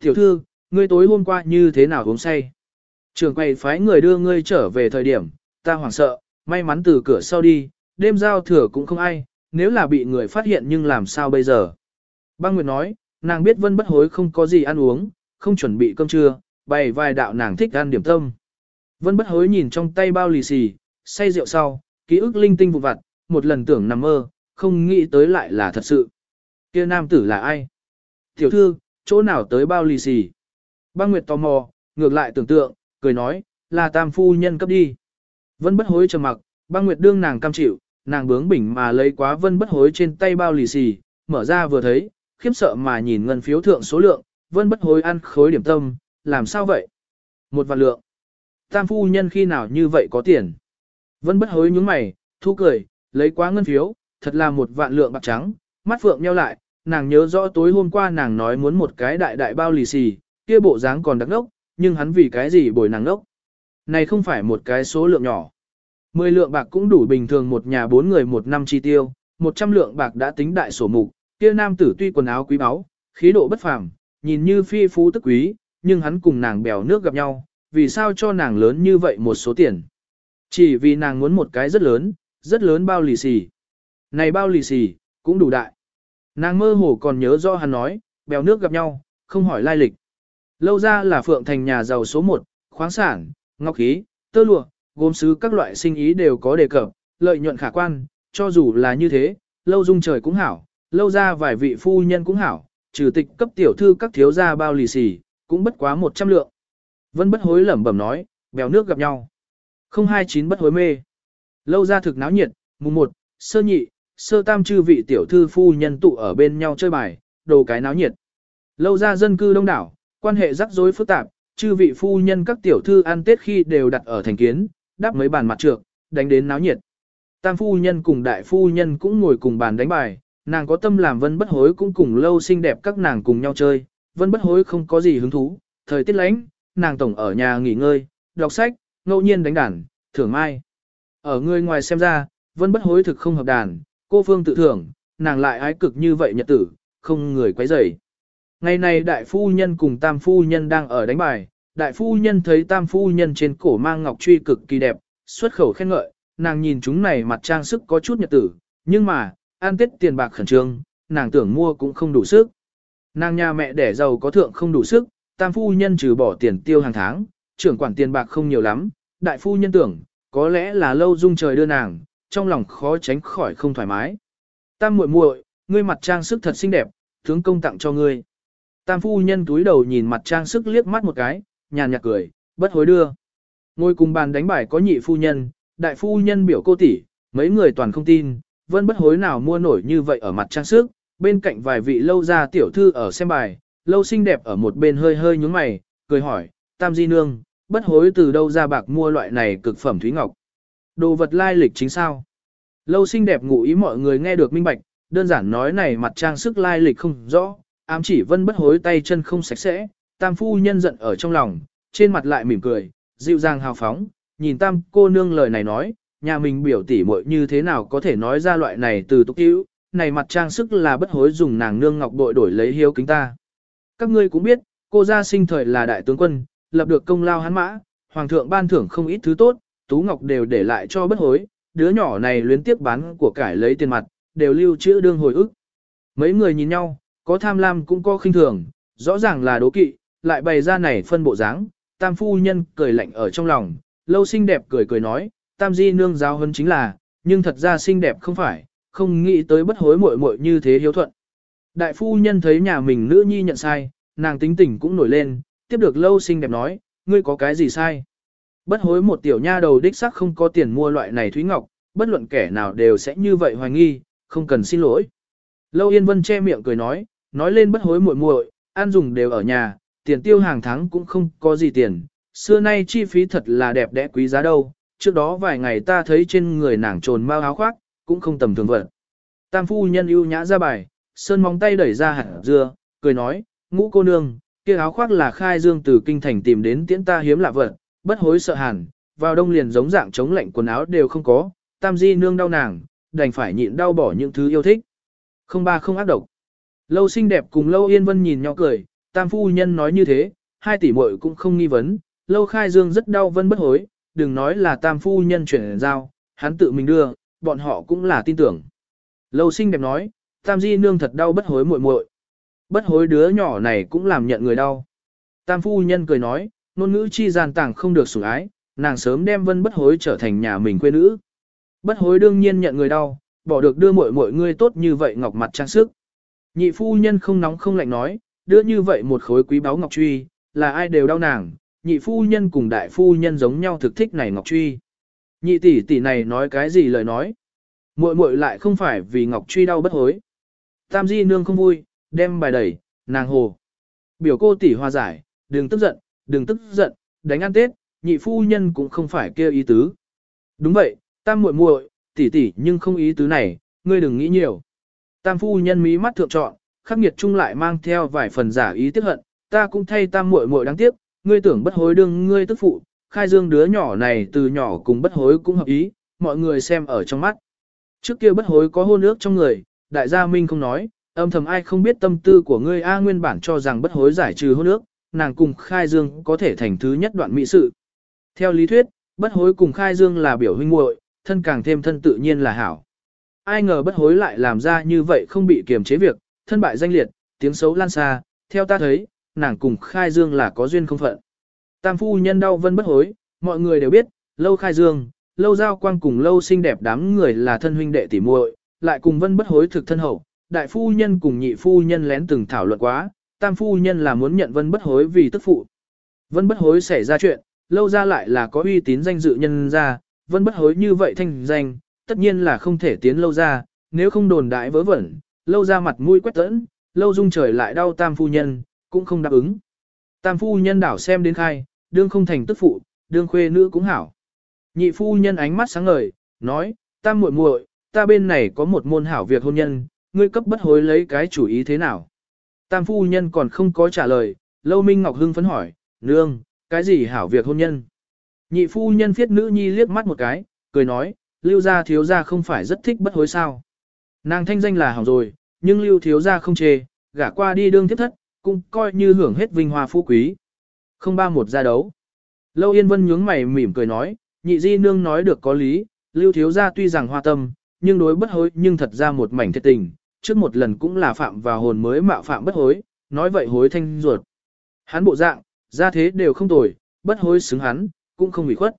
Tiểu thư, ngươi tối hôm qua như thế nào uống say? Trường quầy phái người đưa ngươi trở về thời điểm, ta hoảng sợ, may mắn từ cửa sau đi, đêm giao thừa cũng không ai, nếu là bị người phát hiện nhưng làm sao bây giờ? Băng Nguyệt nói, nàng biết vân bất hối không có gì ăn uống, không chuẩn bị cơm trưa, bày vài đạo nàng thích ăn điểm tâm. Vân bất hối nhìn trong tay bao lì xì, say rượu sau, ký ức linh tinh vụn vặt, một lần tưởng nằm mơ, không nghĩ tới lại là thật sự. kia nam tử là ai? Tiểu thư, chỗ nào tới bao lì xì? Băng Nguyệt tò mò, ngược lại tưởng tượng, cười nói, là tam phu nhân cấp đi. Vân bất hối trầm mặc, băng Nguyệt đương nàng cam chịu, nàng bướng bỉnh mà lấy quá vân bất hối trên tay bao lì xì, mở ra vừa thấy, khiếp sợ mà nhìn ngân phiếu thượng số lượng, vân bất hối ăn khối điểm tâm, làm sao vậy? Một vạn lượng. Tam phu nhân khi nào như vậy có tiền? Vân bất hối nhướng mày, thu cười, lấy quá ngân phiếu, thật là một vạn lượng bạc trắng, mắt phượng nheo lại, nàng nhớ rõ tối hôm qua nàng nói muốn một cái đại đại bao lì xì, kia bộ dáng còn đắc đốc, nhưng hắn vì cái gì bồi nàng đốc? Này không phải một cái số lượng nhỏ. Mười lượng bạc cũng đủ bình thường một nhà bốn người một năm chi tiêu, một trăm lượng bạc đã tính đại sổ mục, kia nam tử tuy quần áo quý báu, khí độ bất phàm, nhìn như phi phú tức quý, nhưng hắn cùng nàng bèo nước gặp nhau, vì sao cho nàng lớn như vậy một số tiền. Chỉ vì nàng muốn một cái rất lớn, rất lớn bao lì xì. Này bao lì xì, cũng đủ đại. Nàng mơ hồ còn nhớ do hắn nói, bèo nước gặp nhau, không hỏi lai lịch. Lâu ra là phượng thành nhà giàu số 1, khoáng sản, ngọc khí, tơ lụa, gốm sứ các loại sinh ý đều có đề cập, lợi nhuận khả quan, cho dù là như thế, lâu dung trời cũng hảo, lâu ra vài vị phu nhân cũng hảo, trừ tịch cấp tiểu thư các thiếu gia bao lì xì, cũng bất quá 100 lượng. Vân bất hối lẩm bẩm nói, bèo nước gặp nhau. 029 bất hối mê. Lâu ra thực náo nhiệt, mùng 1, sơ nhị, sơ tam chư vị tiểu thư phu nhân tụ ở bên nhau chơi bài, đồ cái náo nhiệt. Lâu ra dân cư đông đảo, quan hệ rắc rối phức tạp, chư vị phu nhân các tiểu thư ăn tết khi đều đặt ở thành kiến, đáp mấy bàn mặt trược, đánh đến náo nhiệt. Tam phu nhân cùng đại phu nhân cũng ngồi cùng bàn đánh bài, nàng có tâm làm vân bất hối cũng cùng lâu xinh đẹp các nàng cùng nhau chơi, vân bất hối không có gì hứng thú, thời tiết lánh, nàng tổng ở nhà nghỉ ngơi, đọc sách, ngẫu nhiên đánh đàn, thưởng mai. Ở người ngoài xem ra, vân bất hối thực không hợp đàn, cô phương tự thưởng, nàng lại ái cực như vậy nhật tử, không người quấy rầy. Ngày này đại phu nhân cùng tam phu nhân đang ở đánh bài, đại phu nhân thấy tam phu nhân trên cổ mang ngọc truy cực kỳ đẹp, xuất khẩu khen ngợi, nàng nhìn chúng này mặt trang sức có chút nhật tử, nhưng mà, an tết tiền bạc khẩn trương, nàng tưởng mua cũng không đủ sức. Nàng nhà mẹ đẻ giàu có thượng không đủ sức, tam phu nhân trừ bỏ tiền tiêu hàng tháng, trưởng quản tiền bạc không nhiều lắm, đại phu nhân tưởng, có lẽ là lâu dung trời đưa nàng, trong lòng khó tránh khỏi không thoải mái. Tam muội muội, ngươi mặt trang sức thật xinh đẹp, tướng công tặng cho ngươi. Tam phu nhân túi đầu nhìn mặt trang sức liếc mắt một cái, nhàn nhạt cười, bất hối đưa. Ngồi cùng bàn đánh bài có nhị phu nhân, đại phu nhân biểu cô tỷ, mấy người toàn không tin, vân bất hối nào mua nổi như vậy ở mặt trang sức, bên cạnh vài vị lâu ra tiểu thư ở xem bài, lâu xinh đẹp ở một bên hơi hơi nhúng mày, cười hỏi, tam di nương, bất hối từ đâu ra bạc mua loại này cực phẩm thúy ngọc. Đồ vật lai lịch chính sao? Lâu xinh đẹp ngụ ý mọi người nghe được minh bạch, đơn giản nói này mặt trang sức lai lịch không rõ, ám chỉ vân bất hối tay chân không sạch sẽ, tam phu nhân giận ở trong lòng, trên mặt lại mỉm cười, dịu dàng hào phóng, nhìn tam cô nương lời này nói, nhà mình biểu tỉ muội như thế nào có thể nói ra loại này từ tục hữu, này mặt trang sức là bất hối dùng nàng nương ngọc bội đổi lấy hiếu kính ta. Các ngươi cũng biết, cô gia sinh thời là đại tướng quân, lập được công lao hắn mã, hoàng thượng ban thưởng không ít thứ tốt, tú ngọc đều để lại cho bất hối, đứa nhỏ này luyến tiếp bán của cải lấy tiền mặt, đều lưu trữ đương hồi ức. Mấy người nhìn nhau, có tham lam cũng có khinh thường, rõ ràng là đố kỵ, lại bày ra này phân bộ dáng, tam phu nhân cười lạnh ở trong lòng, lâu xinh đẹp cười cười nói, tam di nương giáo hơn chính là, nhưng thật ra xinh đẹp không phải, không nghĩ tới bất hối muội muội như thế hiếu thuận. Đại phu nhân thấy nhà mình nữ nhi nhận sai, nàng tính tình cũng nổi lên, tiếp được lâu xinh đẹp nói, ngươi có cái gì sai? Bất hối một tiểu nha đầu đích sắc không có tiền mua loại này thúy ngọc, bất luận kẻ nào đều sẽ như vậy hoài nghi, không cần xin lỗi. Lâu Yên Vân che miệng cười nói, nói lên bất hối muội muội, ăn dùng đều ở nhà, tiền tiêu hàng tháng cũng không có gì tiền, xưa nay chi phí thật là đẹp đẽ quý giá đâu, trước đó vài ngày ta thấy trên người nàng trồn mau áo khoác, cũng không tầm thường vật. Tam phu nhân ưu nhã ra bài, sơn móng tay đẩy ra hạt dưa, cười nói, ngũ cô nương, kia áo khoác là khai dương từ kinh thành tìm đến tiễn ta hiếm lạ vật, bất hối sợ hàn, vào đông liền giống dạng chống lạnh quần áo đều không có, tam di nương đau nàng, đành phải nhịn đau bỏ những thứ yêu thích. Không ba không ác độc. Lâu xinh đẹp cùng Lâu Yên Vân nhìn nhau cười, tam phu nhân nói như thế, hai tỷ muội cũng không nghi vấn, Lâu Khai Dương rất đau vân bất hối, đừng nói là tam phu nhân chuyển giao, hắn tự mình đưa, bọn họ cũng là tin tưởng. Lâu xinh đẹp nói, tam di nương thật đau bất hối muội muội. Bất hối đứa nhỏ này cũng làm nhận người đau. Tam phu nhân cười nói, ngôn ngữ chi gian tảng không được sủng ái, nàng sớm đem vân bất hối trở thành nhà mình quê nữ. Bất hối đương nhiên nhận người đau, bỏ được đưa muội muội ngươi tốt như vậy ngọc mặt trang sức. Nhị phu nhân không nóng không lạnh nói, đưa như vậy một khối quý báu ngọc truy, là ai đều đau nàng, nhị phu nhân cùng đại phu nhân giống nhau thực thích này ngọc truy. Nhị tỷ tỷ này nói cái gì lời nói? Muội muội lại không phải vì ngọc truy đau bất hối. Tam di nương không vui, đem bài đẩy, nàng hồ. Biểu cô tỷ hòa giải, đừng tức giận, đừng tức giận, đánh ăn tết, nhị phu nhân cũng không phải kêu ý tứ. Đúng vậy, tam muội muội, tỷ tỷ nhưng không ý tứ này, ngươi đừng nghĩ nhiều. Tam phu nhân mí mắt thượng trọn, khắc nghiệt chung lại mang theo vài phần giả ý tiếc hận, ta cũng thay tam muội muội đáng tiếc, ngươi tưởng bất hối đương ngươi tức phụ, khai dương đứa nhỏ này từ nhỏ cùng bất hối cũng hợp ý, mọi người xem ở trong mắt. Trước kia bất hối có hôn ước trong người, đại gia minh không nói, âm thầm ai không biết tâm tư của ngươi A nguyên bản cho rằng bất hối giải trừ hôn ước, nàng cùng khai dương có thể thành thứ nhất đoạn mỹ sự. Theo lý thuyết, bất hối cùng khai dương là biểu huynh muội, thân càng thêm thân tự nhiên là hảo. Ai ngờ bất hối lại làm ra như vậy không bị kiềm chế việc, thân bại danh liệt, tiếng xấu lan xa, theo ta thấy, nàng cùng khai dương là có duyên không phận. Tam phu nhân đau vân bất hối, mọi người đều biết, lâu khai dương, lâu giao quang cùng lâu xinh đẹp đám người là thân huynh đệ tỉ muội, lại cùng vân bất hối thực thân hậu, đại phu nhân cùng nhị phu nhân lén từng thảo luận quá, tam phu nhân là muốn nhận vân bất hối vì tức phụ. Vân bất hối xảy ra chuyện, lâu ra lại là có uy tín danh dự nhân ra, vân bất hối như vậy thanh danh, tất nhiên là không thể tiến lâu ra, nếu không đồn đại vớ vẩn, lâu ra mặt mũi quét tẫn, lâu dung trời lại đau tam phu nhân, cũng không đáp ứng. Tam phu nhân đảo xem đến khai, đương không thành tức phụ, đương khuê nữ cũng hảo. Nhị phu nhân ánh mắt sáng ngời, nói, tam muội muội, ta bên này có một môn hảo việc hôn nhân, ngươi cấp bất hối lấy cái chủ ý thế nào? Tam phu nhân còn không có trả lời, lâu minh ngọc hưng phấn hỏi, nương, cái gì hảo việc hôn nhân? Nhị phu nhân phiết nữ nhi liếc mắt một cái, cười nói, lưu gia thiếu gia không phải rất thích bất hối sao. Nàng thanh danh là hỏng rồi, nhưng lưu thiếu gia không chê, gả qua đi đương tiếp thất, cũng coi như hưởng hết vinh hoa phú quý. Không ba một ra đấu. Lâu Yên Vân nhướng mày mỉm cười nói, nhị di nương nói được có lý, lưu thiếu gia tuy rằng hoa tâm, nhưng đối bất hối nhưng thật ra một mảnh thiệt tình, trước một lần cũng là phạm vào hồn mới mạo phạm bất hối, nói vậy hối thanh ruột. Hắn bộ dạng, ra thế đều không tồi, bất hối xứng hắn, cũng không bị khuất.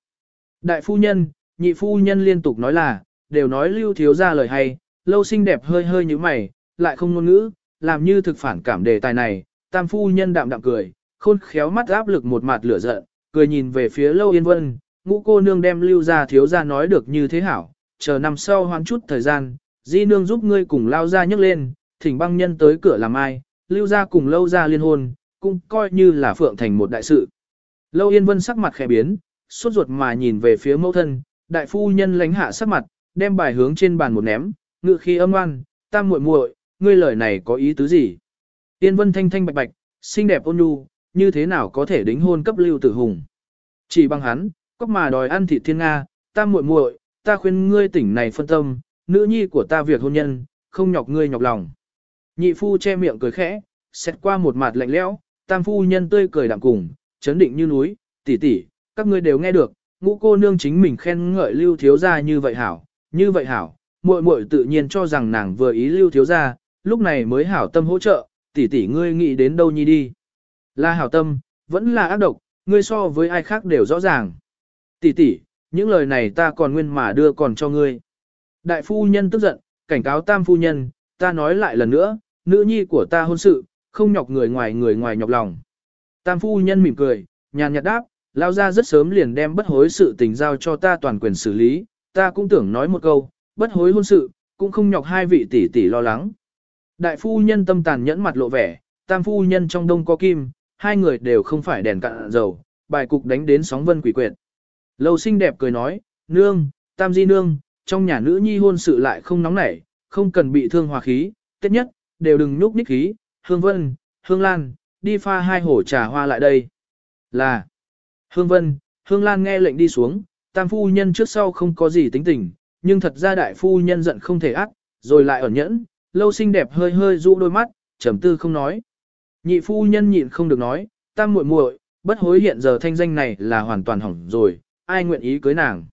Đại phu nhân, nhị phu nhân liên tục nói là, đều nói lưu thiếu gia lời hay, lâu xinh đẹp hơi hơi như mày, lại không ngôn ngữ, làm như thực phản cảm đề tài này, tam phu nhân đạm đạm cười, khôn khéo mắt áp lực một mặt lửa giận, cười nhìn về phía lâu yên vân, ngũ cô nương đem lưu ra thiếu ra nói được như thế hảo, chờ năm sau hoãn chút thời gian, di nương giúp ngươi cùng lao ra nhấc lên, thỉnh băng nhân tới cửa làm ai, lưu ra cùng lâu ra liên hôn, cũng coi như là phượng thành một đại sự. Lâu Yên Vân sắc mặt khẽ biến, suốt ruột mà nhìn về phía mẫu thân, đại phu nhân lánh hạ sắc mặt, đem bài hướng trên bàn một ném, ngự khi âm oan, tam muội muội, ngươi lời này có ý tứ gì? Yên Vân thanh thanh bạch bạch, xinh đẹp ôn nhu, như thế nào có thể đính hôn cấp Lưu Tử Hùng? Chỉ bằng hắn, cóc mà đòi ăn thịt thiên nga, tam muội muội, ta khuyên ngươi tỉnh này phân tâm, nữ nhi của ta việc hôn nhân, không nhọc ngươi nhọc lòng. Nhị phu che miệng cười khẽ, xét qua một mặt lạnh lẽo, tam phu nhân tươi cười đạm cùng, chấn định như núi, tỷ tỷ, các ngươi đều nghe được, ngũ cô nương chính mình khen ngợi lưu thiếu gia như vậy hảo, như vậy hảo, muội muội tự nhiên cho rằng nàng vừa ý lưu thiếu gia, lúc này mới hảo tâm hỗ trợ, tỷ tỷ ngươi nghĩ đến đâu nhi đi. Là hảo tâm, vẫn là ác độc, ngươi so với ai khác đều rõ ràng. Tỷ tỷ, những lời này ta còn nguyên mà đưa còn cho ngươi. Đại phu nhân tức giận, cảnh cáo tam phu nhân, ta nói lại lần nữa, nữ nhi của ta hôn sự, không nhọc người ngoài người ngoài nhọc lòng. Tam phu nhân mỉm cười, nhàn nhạt đáp, lao ra rất sớm liền đem bất hối sự tình giao cho ta toàn quyền xử lý, ta cũng tưởng nói một câu, bất hối hôn sự, cũng không nhọc hai vị tỷ tỷ lo lắng. Đại phu nhân tâm tàn nhẫn mặt lộ vẻ, tam phu nhân trong đông có kim, hai người đều không phải đèn cạn dầu, bài cục đánh đến sóng vân quỷ quyệt. Lâu xinh đẹp cười nói, nương, tam di nương, trong nhà nữ nhi hôn sự lại không nóng nảy, không cần bị thương hòa khí, tất nhất, đều đừng núp ních khí, hương vân, hương lan, đi pha hai hổ trà hoa lại đây. Là, hương vân, hương lan nghe lệnh đi xuống, tam phu nhân trước sau không có gì tính tình, nhưng thật ra đại phu nhân giận không thể ác, rồi lại ẩn nhẫn, lâu xinh đẹp hơi hơi rũ đôi mắt, trầm tư không nói. Nhị phu nhân nhịn không được nói, tam muội muội, bất hối hiện giờ thanh danh này là hoàn toàn hỏng rồi, ai nguyện ý cưới nàng.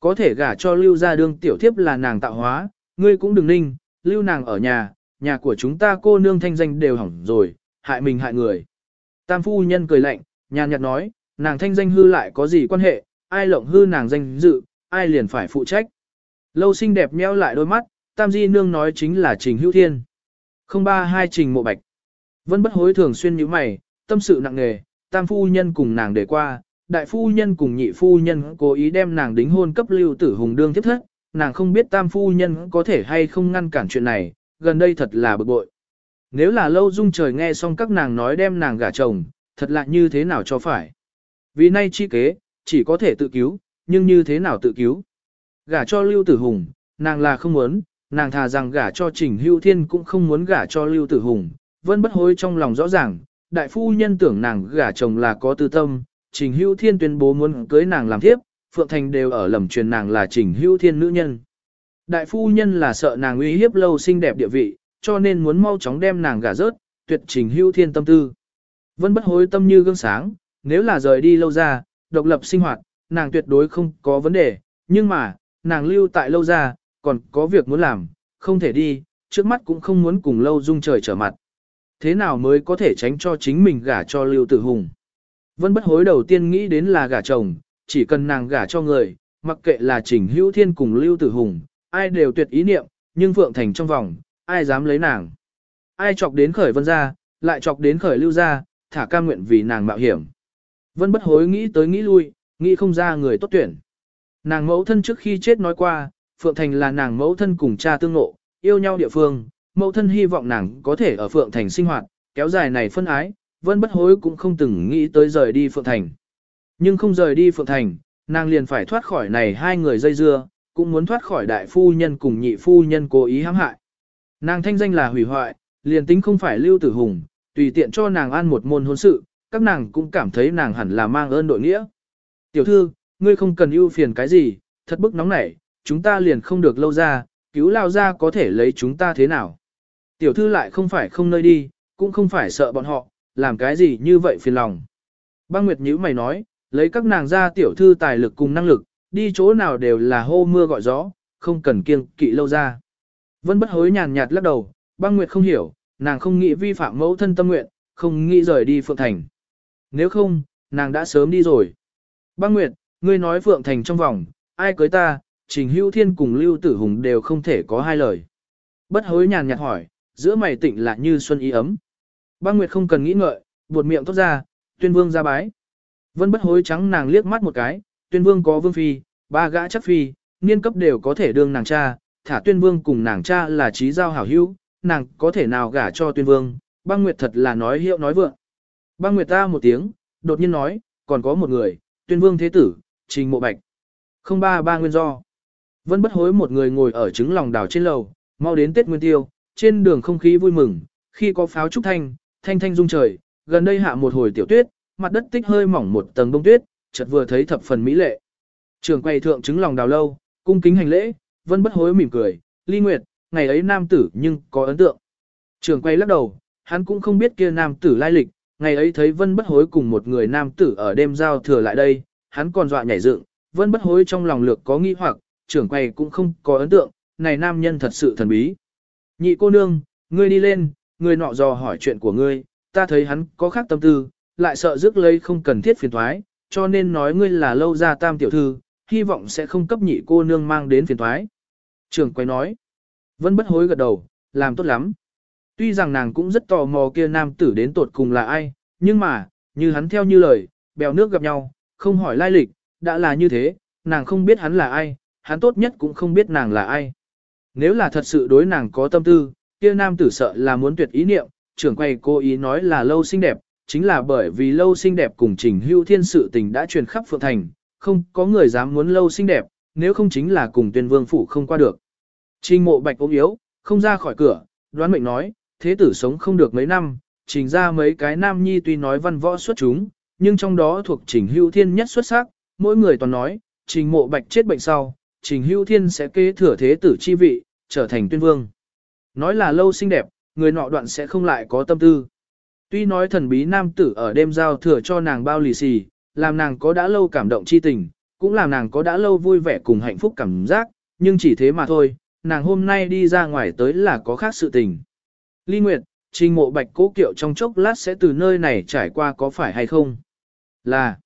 Có thể gả cho lưu gia đương tiểu thiếp là nàng tạo hóa, ngươi cũng đừng ninh, lưu nàng ở nhà, nhà của chúng ta cô nương thanh danh đều hỏng rồi, hại mình hại người. Tam phu nhân cười lạnh, nhàn nhạt nói, nàng thanh danh hư lại có gì quan hệ, ai lộng hư nàng danh dự, ai liền phải phụ trách. Lâu xinh đẹp nheo lại đôi mắt, Tam Di Nương nói chính là Trình Hữu Thiên. Không ba hai Trình Mộ Bạch. Vân bất hối thường xuyên như mày, tâm sự nặng nề, Tam Phu Nhân cùng nàng để qua, Đại Phu Nhân cùng Nhị Phu Nhân cố ý đem nàng đính hôn cấp lưu tử hùng đương tiếp thất, nàng không biết Tam Phu Nhân có thể hay không ngăn cản chuyện này, gần đây thật là bực bội. Nếu là lâu dung trời nghe xong các nàng nói đem nàng gả chồng, thật lạ như thế nào cho phải. Vì nay chi kế, chỉ có thể tự cứu, nhưng như thế nào tự cứu. Gả cho Lưu Tử Hùng, nàng là không muốn, nàng thà rằng gả cho Trình Hữu Thiên cũng không muốn gả cho Lưu Tử Hùng. Vân bất hối trong lòng rõ ràng, đại phu nhân tưởng nàng gả chồng là có tư tâm, Trình Hữu Thiên tuyên bố muốn cưới nàng làm thiếp, Phượng Thành đều ở lầm truyền nàng là Trình Hữu Thiên nữ nhân. Đại phu nhân là sợ nàng uy hiếp lâu xinh đẹp địa vị, cho nên muốn mau chóng đem nàng gả rớt, tuyệt Trình Hữu Thiên tâm tư. Vân bất hối tâm như gương sáng, nếu là rời đi lâu ra, độc lập sinh hoạt, nàng tuyệt đối không có vấn đề, nhưng mà, nàng lưu tại lâu ra, còn có việc muốn làm, không thể đi, trước mắt cũng không muốn cùng lâu dung trời trở mặt. Thế nào mới có thể tránh cho chính mình gả cho lưu tử hùng? Vân bất hối đầu tiên nghĩ đến là gả chồng, chỉ cần nàng gả cho người, mặc kệ là trình hữu thiên cùng lưu tử hùng, ai đều tuyệt ý niệm, nhưng Phượng Thành trong vòng, ai dám lấy nàng. Ai chọc đến khởi vân ra, lại chọc đến khởi lưu ra, thả ca nguyện vì nàng mạo hiểm. Vân bất hối nghĩ tới nghĩ lui, nghĩ không ra người tốt tuyển. Nàng mẫu thân trước khi chết nói qua, Phượng Thành là nàng mẫu thân cùng cha tương ngộ, yêu nhau địa phương, mẫu thân hy vọng nàng có thể ở Phượng Thành sinh hoạt, kéo dài này phân ái, Vân bất hối cũng không từng nghĩ tới rời đi Phượng Thành. Nhưng không rời đi Phượng Thành, nàng liền phải thoát khỏi này hai người dây dưa, cũng muốn thoát khỏi đại phu nhân cùng nhị phu nhân cố ý hãm hại. Nàng thanh danh là hủy hoại, liền tính không phải lưu tử hùng, tùy tiện cho nàng ăn một môn hôn sự, các nàng cũng cảm thấy nàng hẳn là mang ơn đội nghĩa. Tiểu thư, ngươi không cần ưu phiền cái gì, thật bức nóng nảy, chúng ta liền không được lâu ra, cứu lao ra có thể lấy chúng ta thế nào. Tiểu thư lại không phải không nơi đi, cũng không phải sợ bọn họ, làm cái gì như vậy phiền lòng. Băng Nguyệt nhữ mày nói, lấy các nàng ra tiểu thư tài lực cùng năng lực, đi chỗ nào đều là hô mưa gọi gió, không cần kiêng kỵ lâu ra. Vân bất hối nhàn nhạt lắc đầu, băng Nguyệt không hiểu, nàng không nghĩ vi phạm mẫu thân tâm nguyện, không nghĩ rời đi Phượng Thành. Nếu không, nàng đã sớm đi rồi. Băng Nguyệt, ngươi nói Phượng Thành trong vòng, ai cưới ta, Trình Hữu Thiên cùng Lưu Tử Hùng đều không thể có hai lời. Bất hối nhàn nhạt hỏi, giữa mày tịnh lạ như xuân ý ấm. Băng Nguyệt không cần nghĩ ngợi, buột miệng tốt ra, tuyên vương ra bái. Vân bất hối trắng nàng liếc mắt một cái, tuyên vương có vương phi, ba gã chắc phi, niên cấp đều có thể đương nàng cha, thả tuyên vương cùng nàng cha là trí giao hảo hữu, nàng có thể nào gả cho tuyên vương, băng nguyệt thật là nói hiệu nói vượng. Băng nguyệt ta một tiếng, đột nhiên nói, còn có một người, tuyên vương thế tử, trình mộ bạch. Không ba ba nguyên do. Vân bất hối một người ngồi ở trứng lòng đảo trên lầu, mau đến Tết Nguyên Tiêu, trên đường không khí vui mừng, khi có pháo trúc thanh, thanh thanh rung trời, gần đây hạ một hồi tiểu tuyết, mặt đất tích hơi mỏng một tầng bông tuyết, chợt vừa thấy thập phần mỹ lệ. Trường quay thượng trứng lòng đào lâu, cung kính hành lễ, vân bất hối mỉm cười, ly nguyệt, ngày ấy nam tử nhưng có ấn tượng. Trường quay lắc đầu, hắn cũng không biết kia nam tử lai lịch, ngày ấy thấy vân bất hối cùng một người nam tử ở đêm giao thừa lại đây, hắn còn dọa nhảy dựng, vẫn bất hối trong lòng lược có nghi hoặc, trưởng quầy cũng không có ấn tượng, này nam nhân thật sự thần bí. Nhị cô nương, ngươi đi lên, ngươi nọ dò hỏi chuyện của ngươi, ta thấy hắn có khác tâm tư, lại sợ rước lấy không cần thiết phiền thoái, cho nên nói ngươi là lâu ra tam tiểu thư, hy vọng sẽ không cấp nhị cô nương mang đến phiền thoái. trưởng quầy nói, vẫn bất hối gật đầu, làm tốt lắm. Tuy rằng nàng cũng rất tò mò kia nam tử đến tột cùng là ai, nhưng mà, như hắn theo như lời, bèo nước gặp nhau, không hỏi lai lịch, đã là như thế, nàng không biết hắn là ai, hắn tốt nhất cũng không biết nàng là ai. Nếu là thật sự đối nàng có tâm tư, kia nam tử sợ là muốn tuyệt ý niệm, trưởng quay cố ý nói là lâu xinh đẹp, chính là bởi vì lâu xinh đẹp cùng trình hưu thiên sự tình đã truyền khắp phượng thành, không có người dám muốn lâu xinh đẹp, nếu không chính là cùng tuyên vương phủ không qua được. Trình mộ bạch ốm yếu, không ra khỏi cửa, đoán mệnh nói, thế tử sống không được mấy năm, trình ra mấy cái nam nhi tuy nói văn võ xuất chúng, nhưng trong đó thuộc trình hưu thiên nhất xuất sắc, mỗi người toàn nói, trình mộ bạch chết bệnh sau, trình hưu thiên sẽ kế thừa thế tử chi vị, trở thành tuyên vương. Nói là lâu xinh đẹp, người nọ đoạn sẽ không lại có tâm tư. Tuy nói thần bí nam tử ở đêm giao thừa cho nàng bao lì xì, làm nàng có đã lâu cảm động chi tình, cũng làm nàng có đã lâu vui vẻ cùng hạnh phúc cảm giác, nhưng chỉ thế mà thôi, nàng hôm nay đi ra ngoài tới là có khác sự tình. Ly Nguyệt, trình mộ bạch cố kiệu trong chốc lát sẽ từ nơi này trải qua có phải hay không? Là,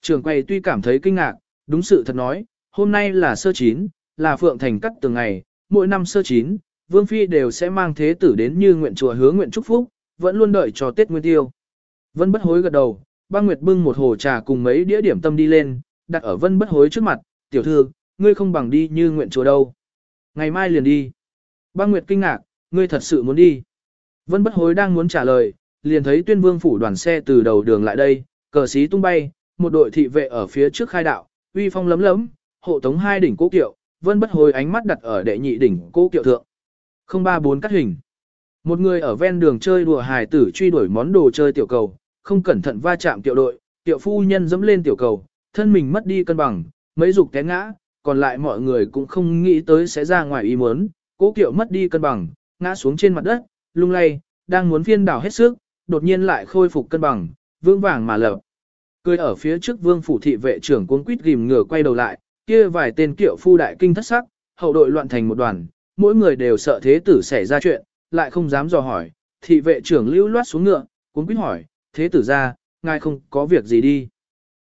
trường quay tuy cảm thấy kinh ngạc, đúng sự thật nói, hôm nay là sơ chín, là phượng thành cắt từng ngày, mỗi năm sơ chín, Vương Phi đều sẽ mang thế tử đến như nguyện chùa hứa nguyện chúc phúc, vẫn luôn đợi cho Tết Nguyên Tiêu. Vân bất hối gật đầu, băng nguyệt bưng một hồ trà cùng mấy đĩa điểm tâm đi lên, đặt ở vân bất hối trước mặt, tiểu thư, ngươi không bằng đi như nguyện chùa đâu. Ngày mai liền đi. Băng nguyệt kinh ngạc, ngươi thật sự muốn đi. Vân bất hối đang muốn trả lời, liền thấy tuyên vương phủ đoàn xe từ đầu đường lại đây, cờ xí tung bay, một đội thị vệ ở phía trước khai đạo, uy phong lấm lấm, hộ tống hai đỉnh cố kiệu, vân bất hồi ánh mắt đặt ở đệ nhị đỉnh cố kiệu thượng. 034 cắt hình. Một người ở ven đường chơi đùa hài tử truy đuổi món đồ chơi tiểu cầu, không cẩn thận va chạm tiểu đội, tiểu phu nhân dẫm lên tiểu cầu, thân mình mất đi cân bằng, mấy dục té ngã, còn lại mọi người cũng không nghĩ tới sẽ ra ngoài ý muốn, cố kiệu mất đi cân bằng, ngã xuống trên mặt đất, lung lay, đang muốn phiên đảo hết sức, đột nhiên lại khôi phục cân bằng, vương vàng mà lập. Cười ở phía trước vương phủ thị vệ trưởng cuốn quýt ghim ngửa quay đầu lại, kia vài tên kiệu phu đại kinh thất sắc, hậu đội loạn thành một đoàn, mỗi người đều sợ thế tử xảy ra chuyện, lại không dám dò hỏi, thị vệ trưởng lưu loát xuống ngựa, cuốn quýt hỏi, thế tử ra, ngài không có việc gì đi.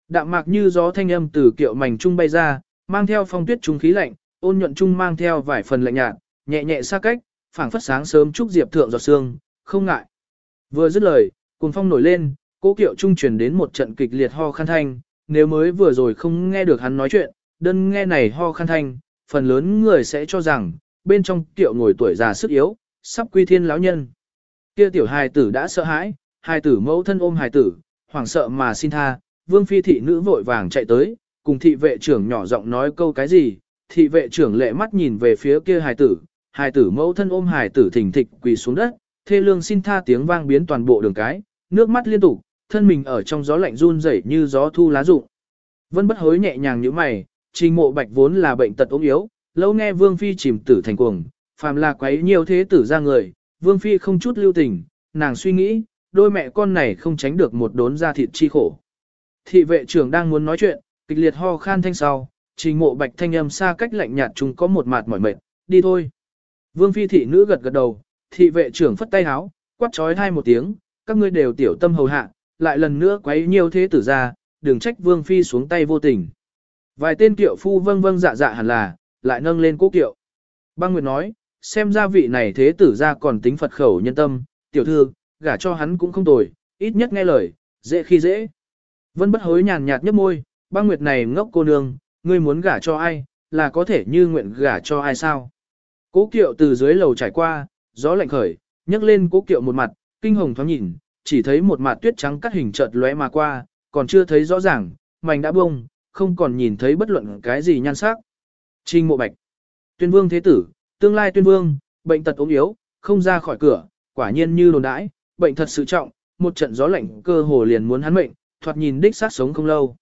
Đạm mạc như gió thanh âm từ kiệu mảnh trung bay ra, mang theo phong tuyết trung khí lạnh, ôn nhuận trung mang theo vài phần lạnh nhạt, nhẹ nhẹ xa cách, phảng phất sáng sớm trúc diệp thượng giọt sương, không ngại. Vừa dứt lời, cuồng phong nổi lên, cố kiệu trung truyền đến một trận kịch liệt ho khăn thanh, nếu mới vừa rồi không nghe được hắn nói chuyện, đơn nghe này ho khăn thanh, phần lớn người sẽ cho rằng, bên trong kiệu ngồi tuổi già sức yếu, sắp quy thiên lão nhân. Kia tiểu hài tử đã sợ hãi, hài tử mẫu thân ôm hài tử, hoảng sợ mà xin tha, vương phi thị nữ vội vàng chạy tới, cùng thị vệ trưởng nhỏ giọng nói câu cái gì, thị vệ trưởng lệ mắt nhìn về phía kia hài tử, hài tử mẫu thân ôm hài tử thình thịch quỳ xuống đất, thê lương xin tha tiếng vang biến toàn bộ đường cái, nước mắt liên tục, thân mình ở trong gió lạnh run rẩy như gió thu lá rụng. Vân bất hối nhẹ nhàng như mày, trình mộ bạch vốn là bệnh tật ốm yếu, lâu nghe vương phi chìm tử thành cuồng, phàm là quấy nhiều thế tử ra người, vương phi không chút lưu tình, nàng suy nghĩ, đôi mẹ con này không tránh được một đốn da thịt chi khổ. Thị vệ trưởng đang muốn nói chuyện, kịch liệt ho khan thanh sau, trình mộ bạch thanh âm xa cách lạnh nhạt chúng có một mạt mỏi mệt, đi thôi. Vương phi thị nữ gật gật đầu, thị vệ trưởng phất tay háo, quát trói hai một tiếng, các ngươi đều tiểu tâm hầu hạ, lại lần nữa quấy nhiều thế tử ra, đừng trách vương phi xuống tay vô tình. Vài tên kiệu phu vâng vâng dạ dạ hẳn là, lại nâng lên cố kiệu. Băng Nguyệt nói, xem ra vị này thế tử ra còn tính Phật khẩu nhân tâm, tiểu thư, gả cho hắn cũng không tồi, ít nhất nghe lời, dễ khi dễ. Vân bất hối nhàn nhạt nhấp môi, băng nguyệt này ngốc cô nương, ngươi muốn gả cho ai, là có thể như nguyện gả cho ai sao. Cố kiệu từ dưới lầu trải qua, gió lạnh khởi, nhấc lên cố kiệu một mặt, kinh hồng thoáng nhìn, chỉ thấy một mặt tuyết trắng cắt hình chợt lóe mà qua, còn chưa thấy rõ ràng, mảnh đã bông, không còn nhìn thấy bất luận cái gì nhan sắc. Trình mộ bạch, tuyên vương thế tử, tương lai tuyên vương, bệnh tật ốm yếu, không ra khỏi cửa, quả nhiên như đồn đãi, bệnh thật sự trọng, một trận gió lạnh cơ hồ liền muốn hắn mệnh, thoạt nhìn đích sát sống không lâu.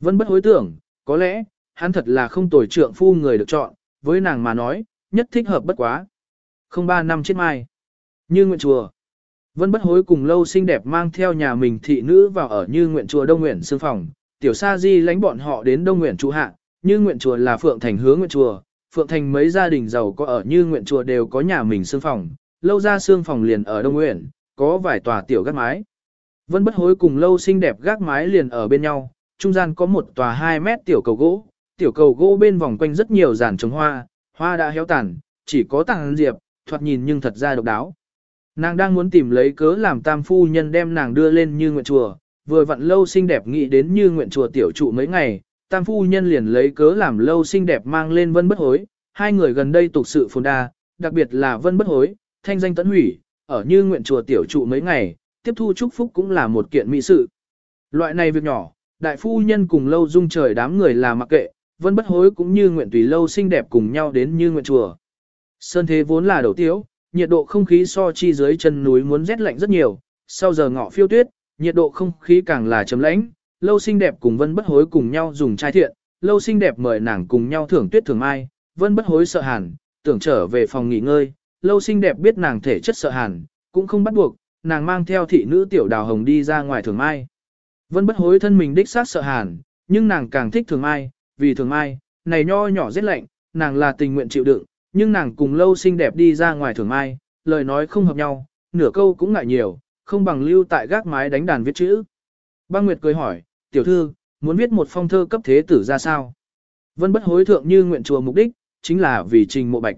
vẫn bất hối tưởng, có lẽ, hắn thật là không tồi trượng phu người được chọn, với nàng mà nói, nhất thích hợp bất quá. Không ba năm chết mai. Như nguyện chùa. Vân bất hối cùng lâu xinh đẹp mang theo nhà mình thị nữ vào ở như nguyện chùa Đông Nguyện xương Phòng. Tiểu Sa Di lánh bọn họ đến Đông Nguyện trụ hạ, như nguyện chùa là Phượng Thành hướng nguyện chùa. Phượng Thành mấy gia đình giàu có ở như nguyện chùa đều có nhà mình xương phòng, lâu ra xương phòng liền ở Đông Nguyện, có vài tòa tiểu gác mái. Vân bất hối cùng lâu xinh đẹp gác mái liền ở bên nhau, trung gian có một tòa 2 mét tiểu cầu gỗ, tiểu cầu gỗ bên vòng quanh rất nhiều giàn trồng hoa, hoa đã héo tàn, chỉ có tàng diệp, thoạt nhìn nhưng thật ra độc đáo. Nàng đang muốn tìm lấy cớ làm tam phu nhân đem nàng đưa lên như nguyện chùa, vừa vặn lâu xinh đẹp nghĩ đến như nguyện chùa tiểu trụ mấy ngày, tam phu nhân liền lấy cớ làm lâu xinh đẹp mang lên vân bất hối, hai người gần đây tục sự phồn đa, đặc biệt là vân bất hối, thanh danh tấn hủy, ở như nguyện chùa tiểu trụ mấy ngày, tiếp thu chúc phúc cũng là một kiện mỹ sự. Loại này việc nhỏ, đại phu nhân cùng lâu dung trời đám người là mặc kệ, vân bất hối cũng như nguyện tùy lâu xinh đẹp cùng nhau đến như nguyện chùa. Sơn thế vốn là đầu tiếu, nhiệt độ không khí so chi dưới chân núi muốn rét lạnh rất nhiều, sau giờ ngọ phiêu tuyết, nhiệt độ không khí càng là chấm lãnh, lâu xinh đẹp cùng vân bất hối cùng nhau dùng chai thiện, lâu xinh đẹp mời nàng cùng nhau thưởng tuyết thường mai, vân bất hối sợ hàn, tưởng trở về phòng nghỉ ngơi, lâu xinh đẹp biết nàng thể chất sợ hàn, cũng không bắt buộc, nàng mang theo thị nữ tiểu đào hồng đi ra ngoài thường mai. Vân bất hối thân mình đích xác sợ hàn, nhưng nàng càng thích thường mai, vì thường mai, này nho nhỏ rất lạnh, nàng là tình nguyện chịu đựng, nhưng nàng cùng lâu xinh đẹp đi ra ngoài thường mai, lời nói không hợp nhau, nửa câu cũng ngại nhiều, không bằng lưu tại gác mái đánh đàn viết chữ. Băng Nguyệt cười hỏi, tiểu thư, muốn viết một phong thơ cấp thế tử ra sao? Vân bất hối thượng như nguyện chùa mục đích, chính là vì trình mộ bạch.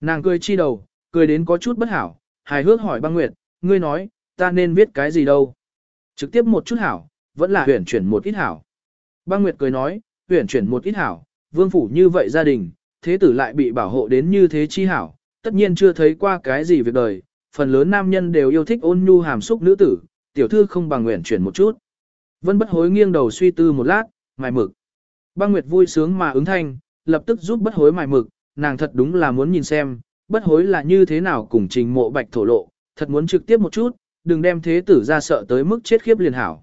Nàng cười chi đầu, cười đến có chút bất hảo, hài hước hỏi băng Nguyệt, ngươi nói, ta nên viết cái gì đâu? Trực tiếp một chút hảo, vẫn là huyển chuyển một ít hảo. Băng Nguyệt cười nói, huyển chuyển một ít hảo, vương phủ như vậy gia đình, thế tử lại bị bảo hộ đến như thế chi hảo, tất nhiên chưa thấy qua cái gì việc đời, phần lớn nam nhân đều yêu thích ôn nhu hàm xúc nữ tử, tiểu thư không bằng nguyện chuyển một chút. Vân bất hối nghiêng đầu suy tư một lát, mài mực. Băng Nguyệt vui sướng mà ứng thanh, lập tức giúp bất hối mài mực, nàng thật đúng là muốn nhìn xem, bất hối là như thế nào cùng trình mộ bạch thổ lộ, thật muốn trực tiếp một chút, đừng đem thế tử ra sợ tới mức chết khiếp liền hảo.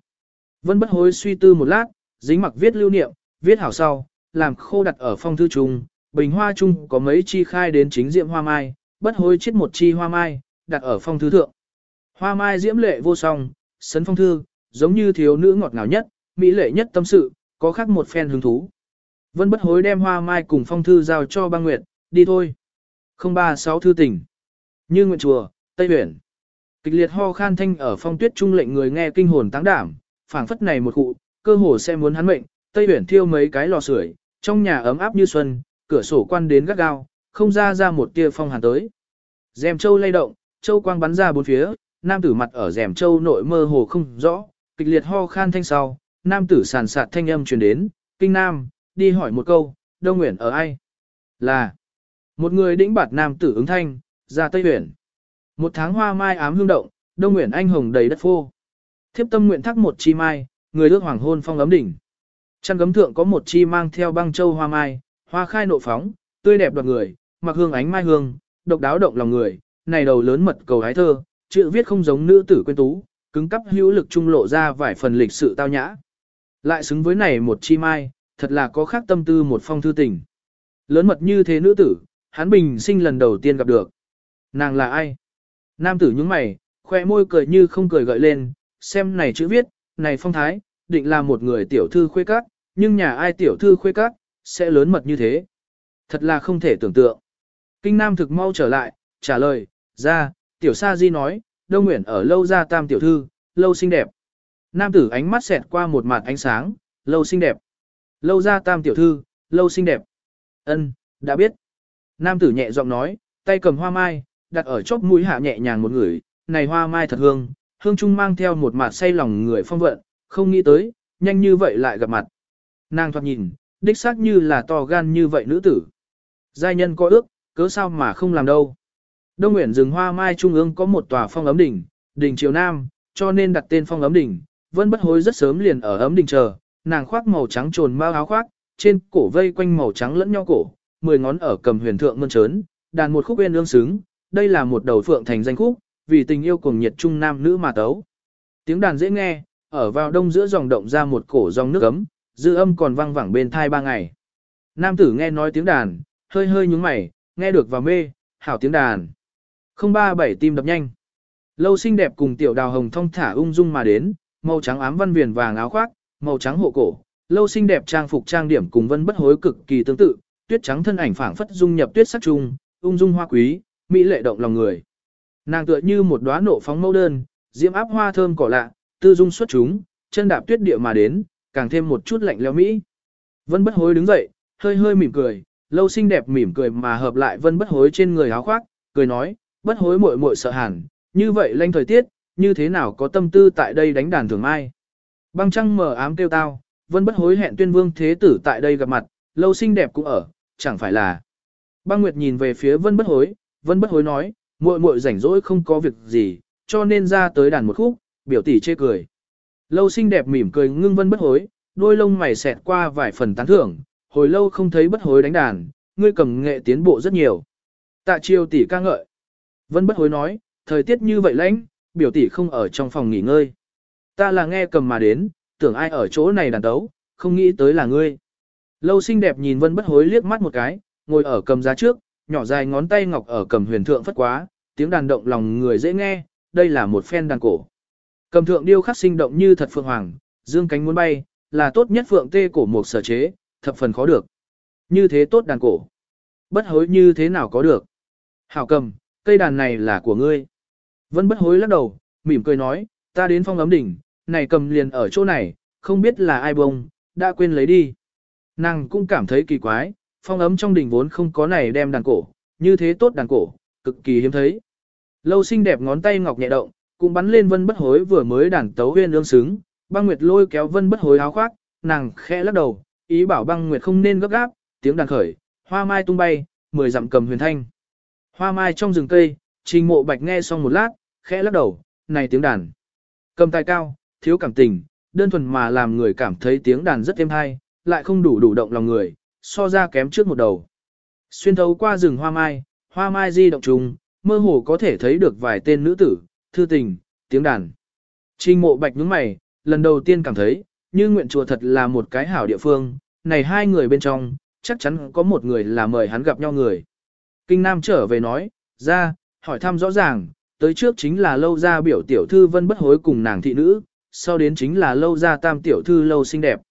Vân bất hối suy tư một lát, dính mặc viết lưu niệm, viết hảo sau, làm khô đặt ở phong thư trung, bình hoa chung có mấy chi khai đến chính diệm hoa mai, bất hối chết một chi hoa mai, đặt ở phong thư thượng. Hoa mai diễm lệ vô song, sấn phong thư, giống như thiếu nữ ngọt ngào nhất, mỹ lệ nhất tâm sự, có khác một phen hứng thú. Vân bất hối đem hoa mai cùng phong thư giao cho băng nguyệt, đi thôi. 036 thư tỉnh. Như nguyện chùa, Tây Huyền. Kịch liệt ho khan thanh ở phong tuyết trung lệnh người nghe kinh hồn táng đảm, phảng phất này một cụ, cơ hồ sẽ muốn hắn mệnh, Tây Huyền thiêu mấy cái lò sưởi, trong nhà ấm áp như xuân, cửa sổ quan đến gắt gao, không ra ra một tia phong hàn tới. Dèm châu lay động, châu quang bắn ra bốn phía, nam tử mặt ở dèm châu nội mơ hồ không rõ, kịch liệt ho khan thanh sau, nam tử sàn sạt thanh âm truyền đến, kinh nam, đi hỏi một câu, Đông Nguyện ở ai? Là một người đĩnh bạt nam tử ứng thanh, ra Tây Huyền. Một tháng hoa mai ám hương động, Đông Nguyện anh hồng đầy đất phô. Thiếp tâm nguyện thắc một chi mai, người ước hoàng hôn phong ấm đỉnh. Chăn gấm thượng có một chi mang theo băng châu hoa mai, hoa khai nộ phóng, tươi đẹp đoạt người, mặc hương ánh mai hương, độc đáo động lòng người, này đầu lớn mật cầu hái thơ, chữ viết không giống nữ tử quên tú, cứng cắp hữu lực trung lộ ra vài phần lịch sự tao nhã. Lại xứng với này một chi mai, thật là có khác tâm tư một phong thư tình. Lớn mật như thế nữ tử, hắn bình sinh lần đầu tiên gặp được. Nàng là ai? Nam tử nhướng mày, khoe môi cười như không cười gợi lên, xem này chữ viết, này phong thái, định là một người tiểu thư khuê các, nhưng nhà ai tiểu thư khuê các, sẽ lớn mật như thế. Thật là không thể tưởng tượng. Kinh Nam thực mau trở lại, trả lời, ra, tiểu sa di nói, Đông Nguyễn ở lâu ra tam tiểu thư, lâu xinh đẹp. Nam tử ánh mắt xẹt qua một mặt ánh sáng, lâu xinh đẹp. Lâu ra tam tiểu thư, lâu xinh đẹp. Ân, đã biết. Nam tử nhẹ giọng nói, tay cầm hoa mai, đặt ở chóp mũi hạ nhẹ nhàng một người, này hoa mai thật hương, hương trung mang theo một mặt say lòng người phong vận, không nghĩ tới, nhanh như vậy lại gặp mặt. Nàng thoạt nhìn, đích xác như là to gan như vậy nữ tử. Giai nhân có ước, cớ sao mà không làm đâu. Đông Nguyễn rừng hoa mai trung ương có một tòa phong ấm đỉnh, đỉnh triều nam, cho nên đặt tên phong ấm đỉnh. Vân bất hối rất sớm liền ở ấm đỉnh chờ, nàng khoác màu trắng trồn mao áo khoác, trên cổ vây quanh màu trắng lẫn nhau cổ, mười ngón ở cầm huyền thượng mơn trớn, đàn một khúc bên ương xứng, đây là một đầu phượng thành danh khúc, vì tình yêu cùng nhiệt trung nam nữ mà tấu. Tiếng đàn dễ nghe, ở vào đông giữa dòng động ra một cổ dòng nước ấm, dư âm còn vang vẳng bên thai ba ngày. Nam tử nghe nói tiếng đàn, hơi hơi nhúng mày, nghe được và mê, hảo tiếng đàn. Không ba bảy tim đập nhanh. Lâu xinh đẹp cùng tiểu đào hồng thong thả ung dung mà đến, màu trắng ám văn viền vàng áo khoác, màu trắng hộ cổ. Lâu xinh đẹp trang phục trang điểm cùng vân bất hối cực kỳ tương tự, tuyết trắng thân ảnh phảng phất dung nhập tuyết sắc trung, ung dung hoa quý, mỹ lệ động lòng người. Nàng tựa như một đóa nộ phóng mẫu đơn, diễm áp hoa thơm cỏ lạ, tư dung xuất chúng, chân đạp tuyết địa mà đến, càng thêm một chút lạnh lẽo mỹ. Vân bất hối đứng dậy, hơi hơi mỉm cười, lâu xinh đẹp mỉm cười mà hợp lại vân bất hối trên người áo khoác, cười nói, bất hối muội muội sợ hẳn, như vậy lanh thời tiết, như thế nào có tâm tư tại đây đánh đàn thường mai. Băng trăng mờ ám kêu tao, vân bất hối hẹn tuyên vương thế tử tại đây gặp mặt, lâu xinh đẹp cũng ở, chẳng phải là. Băng Nguyệt nhìn về phía vân bất hối, vân bất hối nói, muội muội rảnh rỗi không có việc gì, cho nên ra tới đàn một khúc, biểu tỷ chê cười. Lâu xinh đẹp mỉm cười ngưng vân bất hối, đôi lông mày xẹt qua vài phần tán thưởng, hồi lâu không thấy bất hối đánh đàn, ngươi cầm nghệ tiến bộ rất nhiều. Tạ triều tỷ ca ngợi. Vân bất hối nói, thời tiết như vậy lãnh, biểu tỷ không ở trong phòng nghỉ ngơi. Ta là nghe cầm mà đến, tưởng ai ở chỗ này đàn tấu, không nghĩ tới là ngươi. Lâu xinh đẹp nhìn vân bất hối liếc mắt một cái, ngồi ở cầm giá trước, nhỏ dài ngón tay ngọc ở cầm huyền thượng phất quá, tiếng đàn động lòng người dễ nghe, đây là một phen đàn cổ. Cầm thượng điêu khắc sinh động như thật phượng hoàng, dương cánh muốn bay, là tốt nhất phượng tê cổ một sở chế, thập phần khó được. Như thế tốt đàn cổ. Bất hối như thế nào có được. Hảo cầm, cây đàn này là của ngươi. Vân bất hối lắc đầu, mỉm cười nói, ta đến phong ấm đỉnh, này cầm liền ở chỗ này, không biết là ai bông, đã quên lấy đi. Nàng cũng cảm thấy kỳ quái, phong ấm trong đỉnh vốn không có này đem đàn cổ, như thế tốt đàn cổ, cực kỳ hiếm thấy. Lâu xinh đẹp ngón tay ngọc nhẹ động, cũng bắn lên vân bất hối vừa mới đàn tấu huyên ương xứng, băng nguyệt lôi kéo vân bất hối áo khoác, nàng khẽ lắc đầu, ý bảo băng nguyệt không nên gấp gáp, tiếng đàn khởi, hoa mai tung bay, mười dặm cầm huyền thanh. Hoa mai trong rừng cây, trình mộ bạch nghe xong một lát, khẽ lắc đầu, này tiếng đàn. Cầm tài cao, thiếu cảm tình, đơn thuần mà làm người cảm thấy tiếng đàn rất êm hay, lại không đủ đủ động lòng người, so ra kém trước một đầu. Xuyên thấu qua rừng hoa mai, hoa mai di động trùng, mơ hồ có thể thấy được vài tên nữ tử, thư tình, tiếng đàn. Trình mộ bạch nhướng mày, lần đầu tiên cảm thấy, như nguyện chùa thật là một cái hảo địa phương, này hai người bên trong, chắc chắn có một người là mời hắn gặp nhau người. Kinh Nam trở về nói, ra, hỏi thăm rõ ràng, tới trước chính là lâu ra biểu tiểu thư vân bất hối cùng nàng thị nữ, sau đến chính là lâu ra tam tiểu thư lâu xinh đẹp.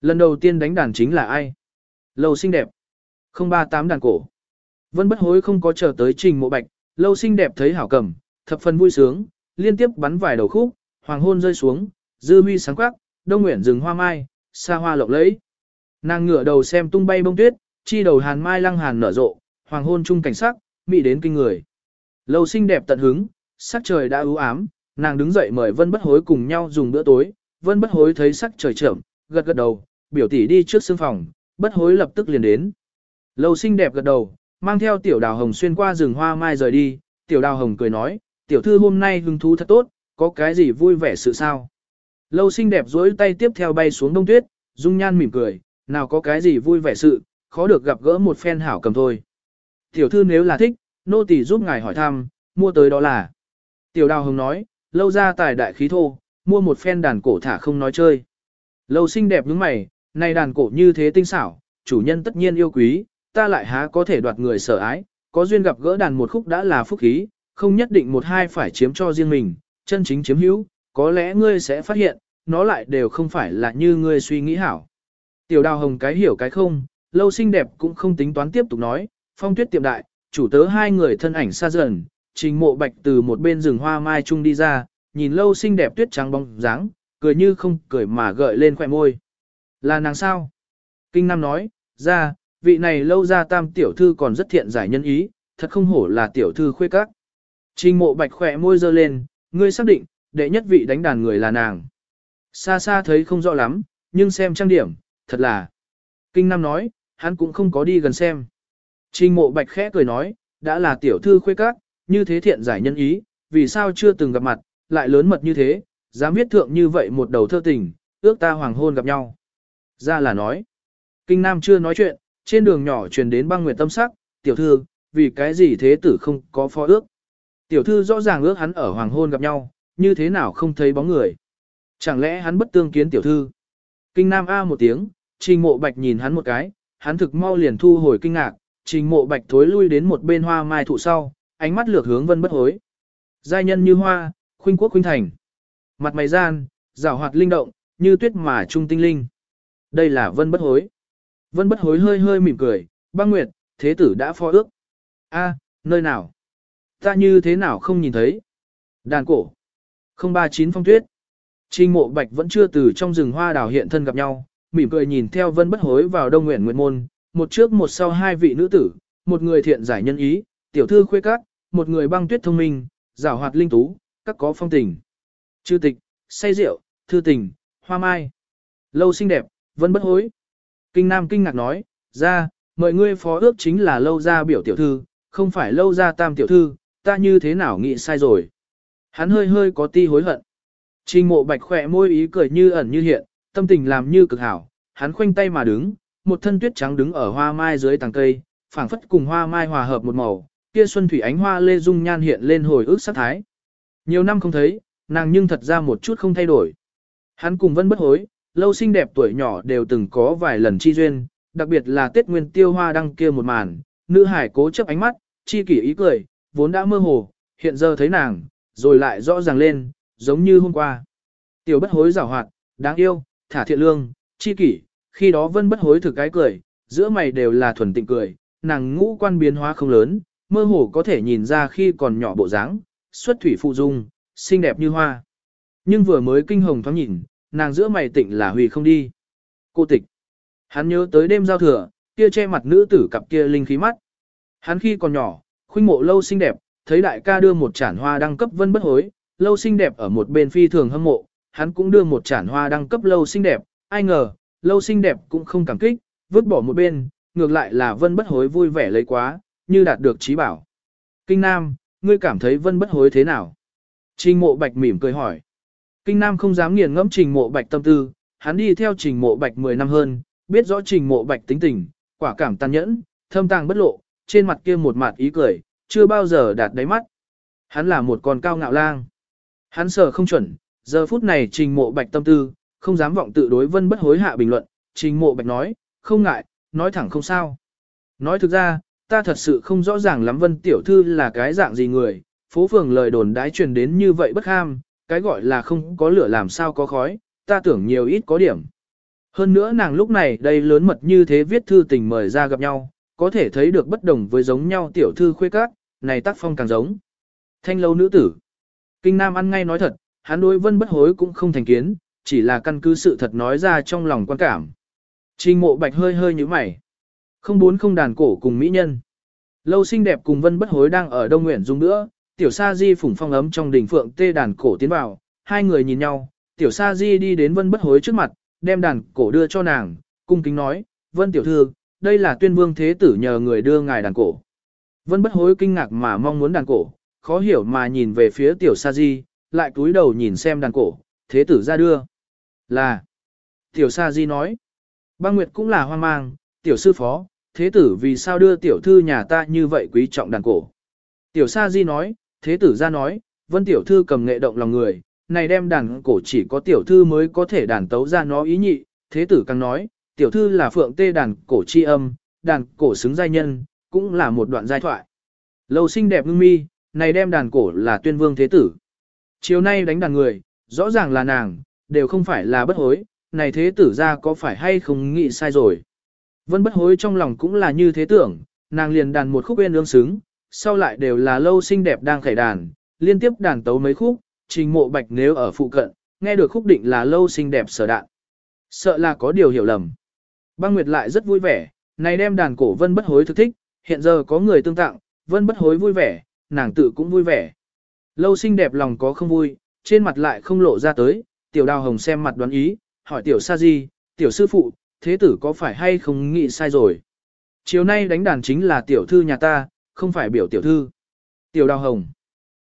Lần đầu tiên đánh đàn chính là ai? Lâu xinh đẹp. 038 đàn cổ. Vân bất hối không có chờ tới trình mộ bạch, lâu xinh đẹp thấy hảo cầm, thập phần vui sướng, liên tiếp bắn vài đầu khúc, hoàng hôn rơi xuống, dư huy sáng quắc, đông nguyện rừng hoa mai, xa hoa lộng lẫy. Nàng ngửa đầu xem tung bay bông tuyết, chi đầu hàn mai lăng hàn nở rộ, hoàng hôn chung cảnh sắc, mỹ đến kinh người. Lâu xinh đẹp tận hứng, sắc trời đã ưu ám, nàng đứng dậy mời Vân Bất Hối cùng nhau dùng bữa tối. Vân Bất Hối thấy sắc trời trưởng, gật gật đầu, biểu tỷ đi trước sương phòng, Bất Hối lập tức liền đến. Lâu xinh đẹp gật đầu, mang theo tiểu đào hồng xuyên qua rừng hoa mai rời đi, tiểu đào hồng cười nói, tiểu thư hôm nay hứng thú thật tốt, có cái gì vui vẻ sự sao? Lâu xinh đẹp duỗi tay tiếp theo bay xuống đông tuyết, dung nhan mỉm cười, nào có cái gì vui vẻ sự, khó được gặp gỡ một phen hảo cầm thôi. Tiểu thư nếu là thích, nô tỳ giúp ngài hỏi thăm, mua tới đó là. Tiểu đào hồng nói, lâu ra tài đại khí thô, mua một phen đàn cổ thả không nói chơi. Lâu xinh đẹp nhướng mày, này đàn cổ như thế tinh xảo, chủ nhân tất nhiên yêu quý, ta lại há có thể đoạt người sở ái, có duyên gặp gỡ đàn một khúc đã là phúc khí, không nhất định một hai phải chiếm cho riêng mình, chân chính chiếm hữu, có lẽ ngươi sẽ phát hiện, nó lại đều không phải là như ngươi suy nghĩ hảo. Tiểu đào hồng cái hiểu cái không, lâu xinh đẹp cũng không tính toán tiếp tục nói, phong tuyết tiệm đại, chủ tớ hai người thân ảnh xa dần, trình mộ bạch từ một bên rừng hoa mai chung đi ra, nhìn lâu xinh đẹp tuyết trắng bóng dáng, cười như không cười mà gợi lên khỏe môi. Là nàng sao? Kinh Nam nói, ra, vị này lâu ra tam tiểu thư còn rất thiện giải nhân ý, thật không hổ là tiểu thư khuê các. Trình mộ bạch khỏe môi dơ lên, ngươi xác định, đệ nhất vị đánh đàn người là nàng. Xa xa thấy không rõ lắm, nhưng xem trang điểm, Thật là, Kinh Nam nói, hắn cũng không có đi gần xem. Trình mộ bạch khẽ cười nói, đã là tiểu thư khuê các, như thế thiện giải nhân ý, vì sao chưa từng gặp mặt, lại lớn mật như thế, dám viết thượng như vậy một đầu thơ tình, ước ta hoàng hôn gặp nhau. Ra là nói, Kinh Nam chưa nói chuyện, trên đường nhỏ truyền đến băng nguyệt tâm sắc, tiểu thư, vì cái gì thế tử không có phó ước. Tiểu thư rõ ràng ước hắn ở hoàng hôn gặp nhau, như thế nào không thấy bóng người. Chẳng lẽ hắn bất tương kiến tiểu thư? Kinh Nam A một tiếng, trình mộ bạch nhìn hắn một cái, hắn thực mau liền thu hồi kinh ngạc, trình mộ bạch thối lui đến một bên hoa mai thụ sau, ánh mắt lược hướng vân bất hối. Giai nhân như hoa, khuynh quốc khuynh thành. Mặt mày gian, rào hoạt linh động, như tuyết mà trung tinh linh. Đây là vân bất hối. Vân bất hối hơi hơi mỉm cười, băng nguyệt, thế tử đã phó ước. A, nơi nào? Ta như thế nào không nhìn thấy? Đàn cổ. 039 phong tuyết. Trình mộ bạch vẫn chưa từ trong rừng hoa đào hiện thân gặp nhau, mỉm cười nhìn theo vân bất hối vào đông nguyện nguyện môn, một trước một sau hai vị nữ tử, một người thiện giải nhân ý, tiểu thư khuê các, một người băng tuyết thông minh, giảo hoạt linh tú, các có phong tình. Chư tịch, say rượu, thư tình, hoa mai. Lâu xinh đẹp, vân bất hối. Kinh Nam kinh ngạc nói, ra, mời ngươi phó ước chính là lâu gia biểu tiểu thư, không phải lâu gia tam tiểu thư, ta như thế nào nghĩ sai rồi. Hắn hơi hơi có ti hối hận. Trình mộ bạch khỏe môi ý cười như ẩn như hiện, tâm tình làm như cực hảo, hắn khoanh tay mà đứng, một thân tuyết trắng đứng ở hoa mai dưới tàng cây, phảng phất cùng hoa mai hòa hợp một màu, kia xuân thủy ánh hoa lê dung nhan hiện lên hồi ức sắc thái. Nhiều năm không thấy, nàng nhưng thật ra một chút không thay đổi. Hắn cùng vẫn bất hối, lâu xinh đẹp tuổi nhỏ đều từng có vài lần chi duyên, đặc biệt là Tết Nguyên Tiêu Hoa đăng kia một màn, nữ hải cố chấp ánh mắt, chi kỷ ý cười, vốn đã mơ hồ, hiện giờ thấy nàng, rồi lại rõ ràng lên, giống như hôm qua. Tiểu bất hối giảo hoạt, đáng yêu, thả thiện lương, chi kỷ, khi đó vân bất hối thực cái cười, giữa mày đều là thuần tịnh cười, nàng ngũ quan biến hóa không lớn, mơ hồ có thể nhìn ra khi còn nhỏ bộ dáng, xuất thủy phụ dung, xinh đẹp như hoa. Nhưng vừa mới kinh hồng thoáng nhìn, nàng giữa mày tịnh là hủy không đi. Cô tịch. Hắn nhớ tới đêm giao thừa, kia che mặt nữ tử cặp kia linh khí mắt. Hắn khi còn nhỏ, khuynh mộ lâu xinh đẹp, thấy đại ca đưa một chản hoa đăng cấp vân bất hối, lâu xinh đẹp ở một bên phi thường hâm mộ, hắn cũng đưa một chản hoa đăng cấp lâu xinh đẹp, ai ngờ, lâu xinh đẹp cũng không cảm kích, vứt bỏ một bên, ngược lại là vân bất hối vui vẻ lấy quá, như đạt được trí bảo. Kinh Nam, ngươi cảm thấy vân bất hối thế nào? Trình mộ bạch mỉm cười hỏi. Kinh Nam không dám nghiền ngẫm trình mộ bạch tâm tư, hắn đi theo trình mộ bạch 10 năm hơn, biết rõ trình mộ bạch tính tình, quả cảm tàn nhẫn, thâm tàng bất lộ, trên mặt kia một mặt ý cười, chưa bao giờ đạt đáy mắt. Hắn là một con cao ngạo lang. Hắn sợ không chuẩn, giờ phút này trình mộ bạch tâm tư, không dám vọng tự đối vân bất hối hạ bình luận, trình mộ bạch nói, không ngại, nói thẳng không sao. Nói thực ra, ta thật sự không rõ ràng lắm vân tiểu thư là cái dạng gì người, phố phường lời đồn đái truyền đến như vậy bất ham, cái gọi là không có lửa làm sao có khói, ta tưởng nhiều ít có điểm. Hơn nữa nàng lúc này đây lớn mật như thế viết thư tình mời ra gặp nhau, có thể thấy được bất đồng với giống nhau tiểu thư khuê các, này tác phong càng giống. Thanh lâu nữ tử. Kinh Nam ăn ngay nói thật, hắn đối vân bất hối cũng không thành kiến, chỉ là căn cứ sự thật nói ra trong lòng quan cảm. Trình mộ bạch hơi hơi như mày. Không bốn không đàn cổ cùng mỹ nhân. Lâu xinh đẹp cùng vân bất hối đang ở Đông Nguyện Dung nữa, tiểu sa di phủng phong ấm trong đỉnh phượng tê đàn cổ tiến vào, hai người nhìn nhau, tiểu sa di đi đến vân bất hối trước mặt, đem đàn cổ đưa cho nàng, cung kính nói, vân tiểu thư, đây là tuyên vương thế tử nhờ người đưa ngài đàn cổ. Vân bất hối kinh ngạc mà mong muốn đàn cổ, khó hiểu mà nhìn về phía tiểu sa di, lại cúi đầu nhìn xem đàn cổ, thế tử ra đưa. Là, tiểu sa di nói, băng nguyệt cũng là hoang mang, tiểu sư phó, thế tử vì sao đưa tiểu thư nhà ta như vậy quý trọng đàn cổ. Tiểu sa di nói, thế tử ra nói, vân tiểu thư cầm nghệ động lòng người, này đem đàn cổ chỉ có tiểu thư mới có thể đàn tấu ra nó ý nhị, thế tử càng nói, tiểu thư là phượng tê đàn cổ chi âm, đàn cổ xứng giai nhân, cũng là một đoạn giai thoại. Lâu xinh đẹp ngưng mi, này đem đàn cổ là tuyên vương thế tử. Chiều nay đánh đàn người, rõ ràng là nàng, đều không phải là bất hối, này thế tử ra có phải hay không nghĩ sai rồi. Vân bất hối trong lòng cũng là như thế tưởng, nàng liền đàn một khúc bên ương xứng, sau lại đều là lâu xinh đẹp đang khải đàn, liên tiếp đàn tấu mấy khúc, trình mộ bạch nếu ở phụ cận, nghe được khúc định là lâu xinh đẹp sở đạn. Sợ là có điều hiểu lầm. Băng Nguyệt lại rất vui vẻ, này đem đàn cổ vân bất hối thực thích, hiện giờ có người tương tặng, vân bất hối vui vẻ, nàng tự cũng vui vẻ. Lâu xinh đẹp lòng có không vui, trên mặt lại không lộ ra tới, tiểu đào hồng xem mặt đoán ý, hỏi tiểu sa di, tiểu sư phụ, thế tử có phải hay không nghĩ sai rồi. Chiều nay đánh đàn chính là tiểu thư nhà ta, không phải biểu tiểu thư. Tiểu đào hồng.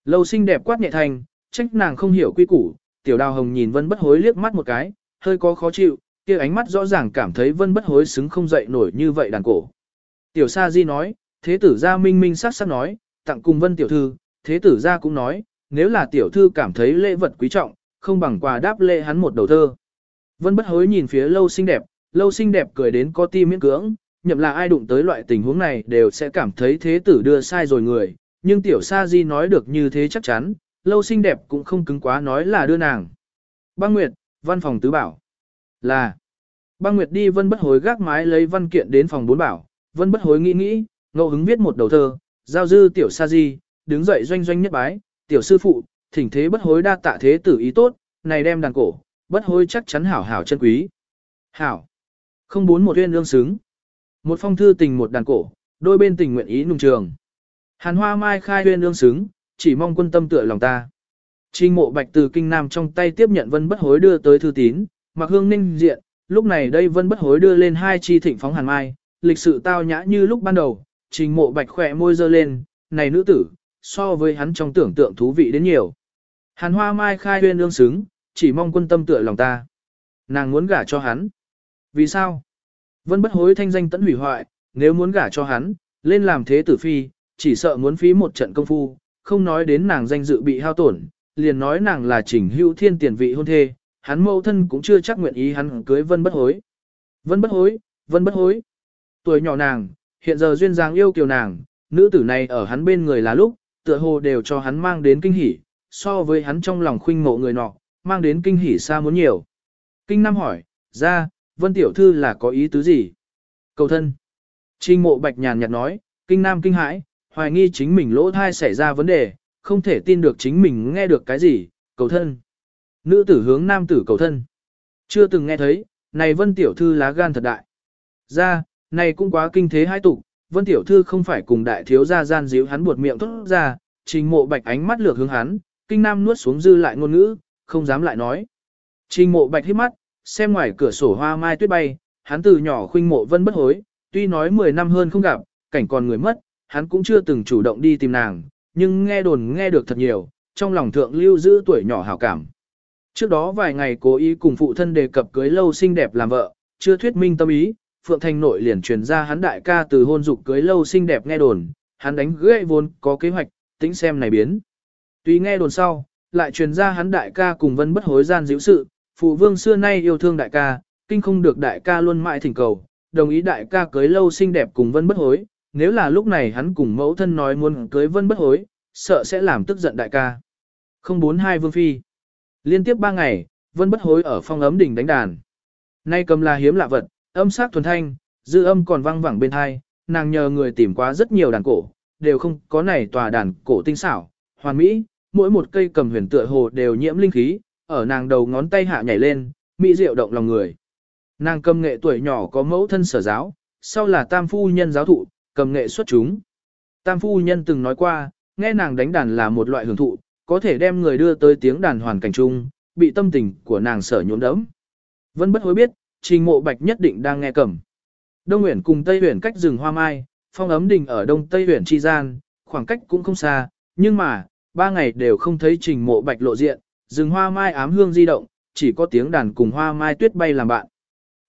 Lâu xinh đẹp quát nhẹ thành, trách nàng không hiểu quy củ, tiểu đào hồng nhìn vân bất hối liếc mắt một cái, hơi có khó chịu, kia ánh mắt rõ ràng cảm thấy vân bất hối xứng không dậy nổi như vậy đàn cổ. Tiểu sa di nói, thế tử gia minh minh sắc sắc nói, tặng cùng vân tiểu thư, thế tử gia cũng nói, nếu là tiểu thư cảm thấy lễ vật quý trọng, không bằng quà đáp lễ hắn một đầu thơ. Vân bất hối nhìn phía lâu xinh đẹp, lâu xinh đẹp cười đến có tim miễn cưỡng, nhậm là ai đụng tới loại tình huống này đều sẽ cảm thấy thế tử đưa sai rồi người, nhưng tiểu sa di nói được như thế chắc chắn, lâu xinh đẹp cũng không cứng quá nói là đưa nàng. Băng Nguyệt, văn phòng tứ bảo. Là. Băng Nguyệt đi vân bất hối gác mái lấy văn kiện đến phòng bốn bảo, vân bất hối nghĩ nghĩ, ngẫu hứng viết một đầu thơ, giao dư tiểu sa di, đứng dậy doanh doanh nhất bái, tiểu sư phụ, thỉnh thế bất hối đa tạ thế tử ý tốt, này đem đàn cổ, bất hối chắc chắn hảo hảo chân quý. Hảo. Không bốn một uyên lương xứng. Một phong thư tình một đàn cổ, đôi bên tình nguyện ý nung trường. Hàn hoa mai khai uyên lương xứng, chỉ mong quân tâm tựa lòng ta. Trình mộ bạch từ kinh nam trong tay tiếp nhận vân bất hối đưa tới thư tín, mặc hương ninh diện, lúc này đây vân bất hối đưa lên hai chi thịnh phóng hàn mai, lịch sự tao nhã như lúc ban đầu, trình mộ bạch khỏe môi dơ lên, này nữ tử, so với hắn trong tưởng tượng thú vị đến nhiều. Hàn hoa mai khai huyên ương xứng, chỉ mong quân tâm tựa lòng ta. Nàng muốn gả cho hắn. Vì sao? Vân bất hối thanh danh tẫn hủy hoại, nếu muốn gả cho hắn, lên làm thế tử phi, chỉ sợ muốn phí một trận công phu, không nói đến nàng danh dự bị hao tổn, liền nói nàng là chỉnh hữu thiên tiền vị hôn thê, hắn mâu thân cũng chưa chắc nguyện ý hắn cưới vân bất hối. Vân bất hối, vân bất hối. Tuổi nhỏ nàng, hiện giờ duyên dáng yêu kiều nàng, nữ tử này ở hắn bên người là lúc, tựa hồ đều cho hắn mang đến kinh hỉ, so với hắn trong lòng khuynh mộ người nọ, mang đến kinh hỉ xa muốn nhiều. Kinh Nam hỏi, ra, Vân Tiểu Thư là có ý tứ gì? Cầu thân. Trinh mộ bạch nhàn nhạt nói, Kinh Nam kinh hãi, hoài nghi chính mình lỗ thai xảy ra vấn đề, không thể tin được chính mình nghe được cái gì, cầu thân. Nữ tử hướng nam tử cầu thân. Chưa từng nghe thấy, này Vân Tiểu Thư lá gan thật đại. Ra, này cũng quá kinh thế hai tục, Vân Tiểu Thư không phải cùng đại thiếu gia gian díu hắn buột miệng thốt ra, trình mộ bạch ánh mắt lược hướng hắn, kinh nam nuốt xuống dư lại ngôn ngữ, không dám lại nói. Trình mộ bạch hít mắt, xem ngoài cửa sổ hoa mai tuyết bay, hắn từ nhỏ khuynh mộ vân bất hối, tuy nói 10 năm hơn không gặp, cảnh còn người mất, hắn cũng chưa từng chủ động đi tìm nàng, nhưng nghe đồn nghe được thật nhiều, trong lòng thượng lưu giữ tuổi nhỏ hảo cảm. Trước đó vài ngày cố ý cùng phụ thân đề cập cưới lâu xinh đẹp làm vợ, chưa thuyết minh tâm ý, Phượng Thành nội liền truyền ra hắn đại ca từ hôn dục cưới lâu xinh đẹp nghe đồn, hắn đánh gãy vốn có kế hoạch, tính xem này biến. Tuy nghe đồn sau, lại truyền ra hắn đại ca cùng vân bất hối gian dữ sự, phụ vương xưa nay yêu thương đại ca, kinh không được đại ca luôn mãi thỉnh cầu, đồng ý đại ca cưới lâu xinh đẹp cùng vân bất hối, nếu là lúc này hắn cùng mẫu thân nói muốn cưới vân bất hối, sợ sẽ làm tức giận đại ca. 042 Vương Phi Liên tiếp 3 ngày, vân bất hối ở phong ấm đỉnh đánh đàn. Nay cầm là hiếm lạ vật, âm sắc thuần thanh, dư âm còn vang vẳng bên hai, nàng nhờ người tìm qua rất nhiều đàn cổ, đều không có này tòa đàn cổ tinh xảo, hoàn mỹ, mỗi một cây cầm huyền tựa hồ đều nhiễm linh khí, ở nàng đầu ngón tay hạ nhảy lên, mỹ diệu động lòng người. Nàng cầm nghệ tuổi nhỏ có mẫu thân sở giáo, sau là tam phu nhân giáo thụ, cầm nghệ xuất chúng. Tam phu nhân từng nói qua, nghe nàng đánh đàn là một loại hưởng thụ, có thể đem người đưa tới tiếng đàn hoàn cảnh chung, bị tâm tình của nàng sở nhuộm đẫm. Vân bất hối biết, trình mộ bạch nhất định đang nghe cầm. Đông uyển cùng Tây uyển cách rừng hoa mai, phong ấm đình ở đông Tây uyển chi gian, khoảng cách cũng không xa, nhưng mà, ba ngày đều không thấy trình mộ bạch lộ diện, rừng hoa mai ám hương di động, chỉ có tiếng đàn cùng hoa mai tuyết bay làm bạn.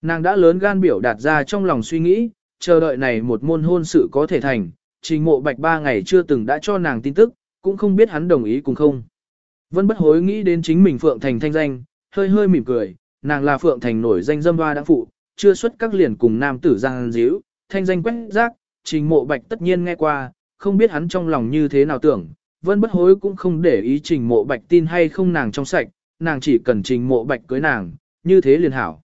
Nàng đã lớn gan biểu đạt ra trong lòng suy nghĩ, chờ đợi này một môn hôn sự có thể thành, trình mộ bạch ba ngày chưa từng đã cho nàng tin tức, cũng không biết hắn đồng ý cùng không. Vân bất hối nghĩ đến chính mình Phượng Thành thanh danh, hơi hơi mỉm cười, nàng là Phượng Thành nổi danh dâm hoa đã phụ, chưa xuất các liền cùng nam tử giang díu, thanh danh quét rác, trình mộ bạch tất nhiên nghe qua, không biết hắn trong lòng như thế nào tưởng, vân bất hối cũng không để ý trình mộ bạch tin hay không nàng trong sạch, nàng chỉ cần trình mộ bạch cưới nàng, như thế liền hảo.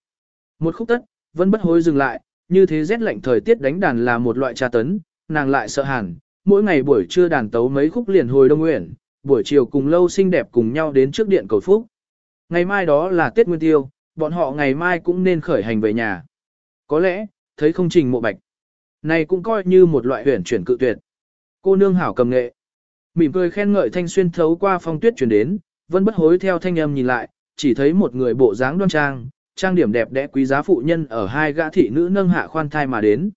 Một khúc tất, vân bất hối dừng lại, như thế rét lạnh thời tiết đánh đàn là một loại tra tấn, nàng lại sợ hàn, mỗi ngày buổi trưa đàn tấu mấy khúc liền hồi đông nguyện, buổi chiều cùng lâu xinh đẹp cùng nhau đến trước điện cầu phúc. Ngày mai đó là Tết Nguyên Tiêu, bọn họ ngày mai cũng nên khởi hành về nhà. Có lẽ, thấy không trình mộ bạch. Này cũng coi như một loại huyển chuyển cự tuyệt. Cô nương hảo cầm nghệ. Mỉm cười khen ngợi thanh xuyên thấu qua phong tuyết chuyển đến, vẫn bất hối theo thanh âm nhìn lại, chỉ thấy một người bộ dáng đoan trang, trang điểm đẹp đẽ quý giá phụ nhân ở hai gã thị nữ nâng hạ khoan thai mà đến.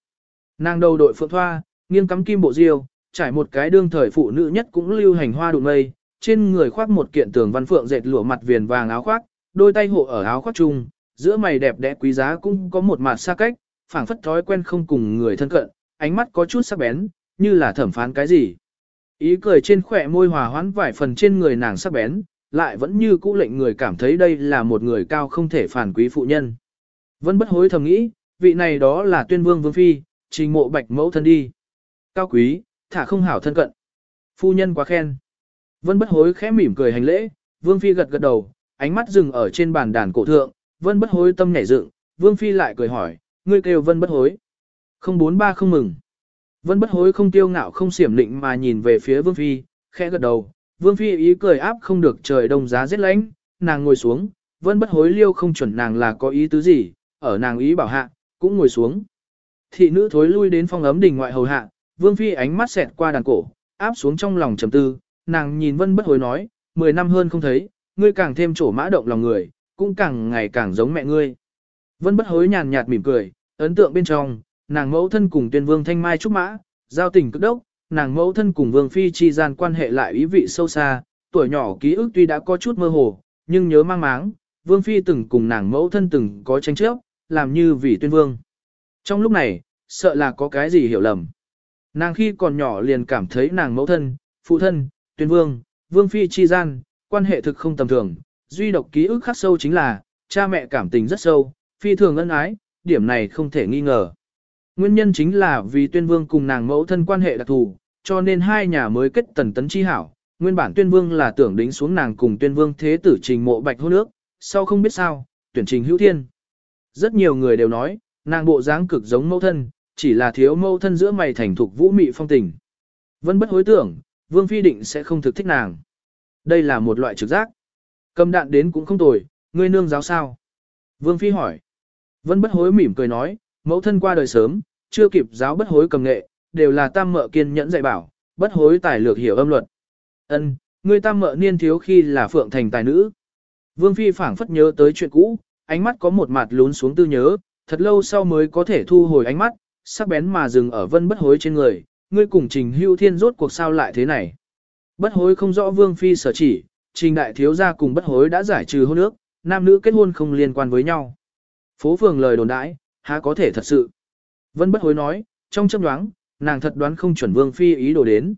Nàng đầu đội phượng thoa, nghiêng cắm kim bộ diêu, trải một cái đương thời phụ nữ nhất cũng lưu hành hoa đụng mây, trên người khoác một kiện tường văn phượng dệt lụa mặt viền vàng áo khoác, đôi tay hộ ở áo khoác chung, giữa mày đẹp đẽ quý giá cũng có một mặt xa cách, phảng phất thói quen không cùng người thân cận, ánh mắt có chút sắc bén, như là thẩm phán cái gì. Ý cười trên khỏe môi hòa hoãn vài phần trên người nàng sắc bén, lại vẫn như cũ lệnh người cảm thấy đây là một người cao không thể phản quý phụ nhân. Vẫn bất hối thầm nghĩ, vị này đó là tuyên vương vương phi, trình mộ bạch mẫu thân đi. Cao quý, thả không hảo thân cận. Phu nhân quá khen. Vân bất hối khẽ mỉm cười hành lễ, vương phi gật gật đầu, ánh mắt dừng ở trên bàn đàn cổ thượng, vân bất hối tâm nhảy dựng, vương phi lại cười hỏi, ngươi kêu vân bất hối. Không bốn ba không mừng. Vân bất hối không tiêu ngạo không xiểm định mà nhìn về phía vương phi, khẽ gật đầu, vương phi ý cười áp không được trời đông giá rét lạnh, nàng ngồi xuống, vân bất hối liêu không chuẩn nàng là có ý tứ gì, ở nàng ý bảo hạ, cũng ngồi xuống. Thị nữ thối lui đến phòng ấm đình ngoại hầu hạ, vương phi ánh mắt xẹt qua đàn cổ, áp xuống trong lòng trầm tư, nàng nhìn vân bất hối nói, mười năm hơn không thấy, ngươi càng thêm trổ mã động lòng người, cũng càng ngày càng giống mẹ ngươi. Vân bất hối nhàn nhạt mỉm cười, ấn tượng bên trong, nàng mẫu thân cùng tuyên vương thanh mai trúc mã, giao tình cực đốc, nàng mẫu thân cùng vương phi chi gian quan hệ lại ý vị sâu xa, tuổi nhỏ ký ức tuy đã có chút mơ hồ, nhưng nhớ mang máng, vương phi từng cùng nàng mẫu thân từng có tranh chấp, làm như vì tuyên vương. Trong lúc này, sợ là có cái gì hiểu lầm. Nàng khi còn nhỏ liền cảm thấy nàng mẫu thân, phụ thân, tuyên vương, vương phi chi gian, quan hệ thực không tầm thường, duy độc ký ức khắc sâu chính là, cha mẹ cảm tình rất sâu, phi thường ân ái, điểm này không thể nghi ngờ. Nguyên nhân chính là vì tuyên vương cùng nàng mẫu thân quan hệ đặc thù, cho nên hai nhà mới kết tần tấn chi hảo. Nguyên bản tuyên vương là tưởng đính xuống nàng cùng tuyên vương thế tử trình mộ bạch hôn nước, sau không biết sao, tuyển trình hữu thiên. Rất nhiều người đều nói, nàng bộ dáng cực giống mẫu thân, chỉ là thiếu mẫu thân giữa mày thành thục vũ mị phong tình. Vân bất hối tưởng, vương phi định sẽ không thực thích nàng. Đây là một loại trực giác. Cầm đạn đến cũng không tồi, ngươi nương giáo sao? Vương phi hỏi. Vân bất hối mỉm cười nói, mẫu thân qua đời sớm, chưa kịp giáo bất hối cầm nghệ, đều là tam mợ kiên nhẫn dạy bảo, bất hối tài lược hiểu âm luật. Ân, ngươi tam mợ niên thiếu khi là phượng thành tài nữ. Vương phi phảng phất nhớ tới chuyện cũ, ánh mắt có một mặt lún xuống tư nhớ, thật lâu sau mới có thể thu hồi ánh mắt, sắc bén mà dừng ở vân bất hối trên người, ngươi cùng trình hưu thiên rốt cuộc sao lại thế này. Bất hối không rõ vương phi sở chỉ, trình đại thiếu gia cùng bất hối đã giải trừ hôn ước, nam nữ kết hôn không liên quan với nhau. Phố phường lời đồn đãi, há có thể thật sự. Vân bất hối nói, trong chấp đoán, nàng thật đoán không chuẩn vương phi ý đồ đến.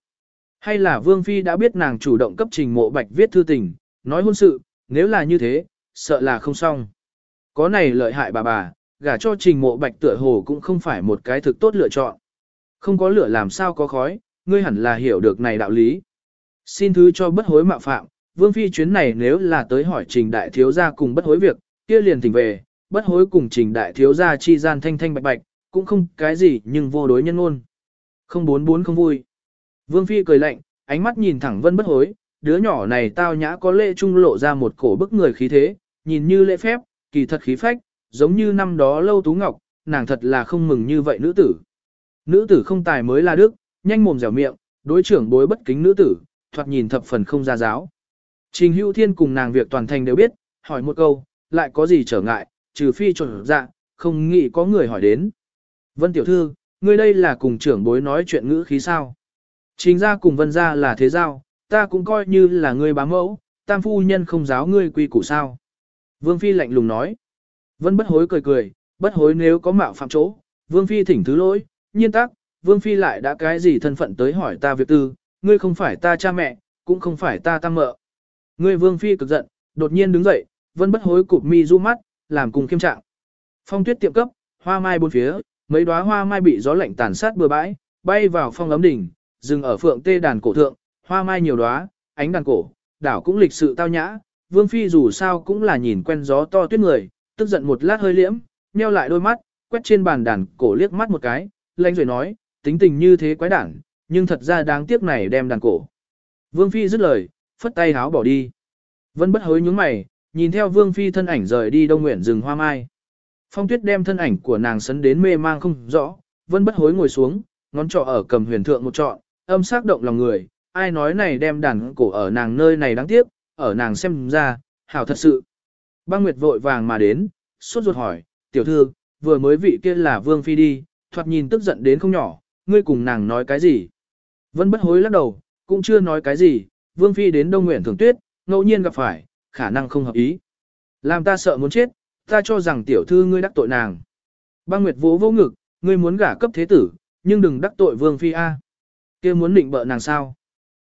Hay là vương phi đã biết nàng chủ động cấp trình mộ bạch viết thư tình, nói hôn sự, nếu là như thế, sợ là không xong. Có này lợi hại bà bà, gả cho trình mộ bạch tựa hồ cũng không phải một cái thực tốt lựa chọn. Không có lửa làm sao có khói, ngươi hẳn là hiểu được này đạo lý. Xin thứ cho bất hối mạo phạm, vương phi chuyến này nếu là tới hỏi trình đại thiếu gia cùng bất hối việc, kia liền tỉnh về, bất hối cùng trình đại thiếu gia chi gian thanh thanh bạch bạch, cũng không cái gì nhưng vô đối nhân ngôn. Không bốn bốn không vui. Vương phi cười lạnh, ánh mắt nhìn thẳng vân bất hối, đứa nhỏ này tao nhã có lệ trung lộ ra một cổ bức người khí thế, nhìn như lễ phép, kỳ thật khí phách, giống như năm đó lâu tú ngọc, nàng thật là không mừng như vậy nữ tử. Nữ tử không tài mới là đức, nhanh mồm dẻo miệng, đối trưởng bối bất kính nữ tử, thoạt nhìn thập phần không ra giáo. Trình hữu thiên cùng nàng việc toàn thành đều biết, hỏi một câu, lại có gì trở ngại, trừ phi trộn dạ, không nghĩ có người hỏi đến. Vân tiểu thư, ngươi đây là cùng trưởng bối nói chuyện ngữ khí sao. Trình ra cùng vân ra là thế giao, ta cũng coi như là ngươi bám mẫu, tam phu nhân không giáo ngươi quy củ sao. Vương Phi lạnh lùng nói. Vân bất hối cười cười, bất hối nếu có mạo phạm chỗ, Vương Phi thỉnh thứ lỗi, nhiên tắc, Vương Phi lại đã cái gì thân phận tới hỏi ta việc tư, ngươi không phải ta cha mẹ, cũng không phải ta tăng mợ. Ngươi Vương Phi cực giận, đột nhiên đứng dậy, Vân bất hối cụp mi du mắt, làm cùng khiêm trạng. Phong tuyết tiệm cấp, hoa mai bốn phía, mấy đóa hoa mai bị gió lạnh tàn sát bừa bãi, bay vào phong ấm đỉnh, dừng ở phượng tê đàn cổ thượng, hoa mai nhiều đóa, ánh đàn cổ, đảo cũng lịch sự tao nhã, Vương Phi dù sao cũng là nhìn quen gió to tuyết người, tức giận một lát hơi liễm, nheo lại đôi mắt, quét trên bàn đàn cổ liếc mắt một cái, lanh rồi nói, tính tình như thế quái đản, nhưng thật ra đáng tiếc này đem đàn cổ. Vương Phi dứt lời, phất tay háo bỏ đi. Vân bất hối nhướng mày, nhìn theo Vương Phi thân ảnh rời đi đông nguyện rừng hoa mai. Phong tuyết đem thân ảnh của nàng sấn đến mê mang không rõ, Vân bất hối ngồi xuống, ngón trỏ ở cầm huyền thượng một trọn, âm sắc động lòng người, ai nói này đem đàn cổ ở nàng nơi này đáng tiếc, ở nàng xem ra, hảo thật sự. Băng Nguyệt vội vàng mà đến, sốt ruột hỏi, tiểu thư, vừa mới vị kia là Vương Phi đi, thoạt nhìn tức giận đến không nhỏ, ngươi cùng nàng nói cái gì? Vân bất hối lắc đầu, cũng chưa nói cái gì, Vương Phi đến Đông Nguyện Thường Tuyết, ngẫu nhiên gặp phải, khả năng không hợp ý. Làm ta sợ muốn chết, ta cho rằng tiểu thư ngươi đắc tội nàng. Băng Nguyệt vỗ vô ngực, ngươi muốn gả cấp thế tử, nhưng đừng đắc tội Vương Phi A. kia muốn định bợ nàng sao?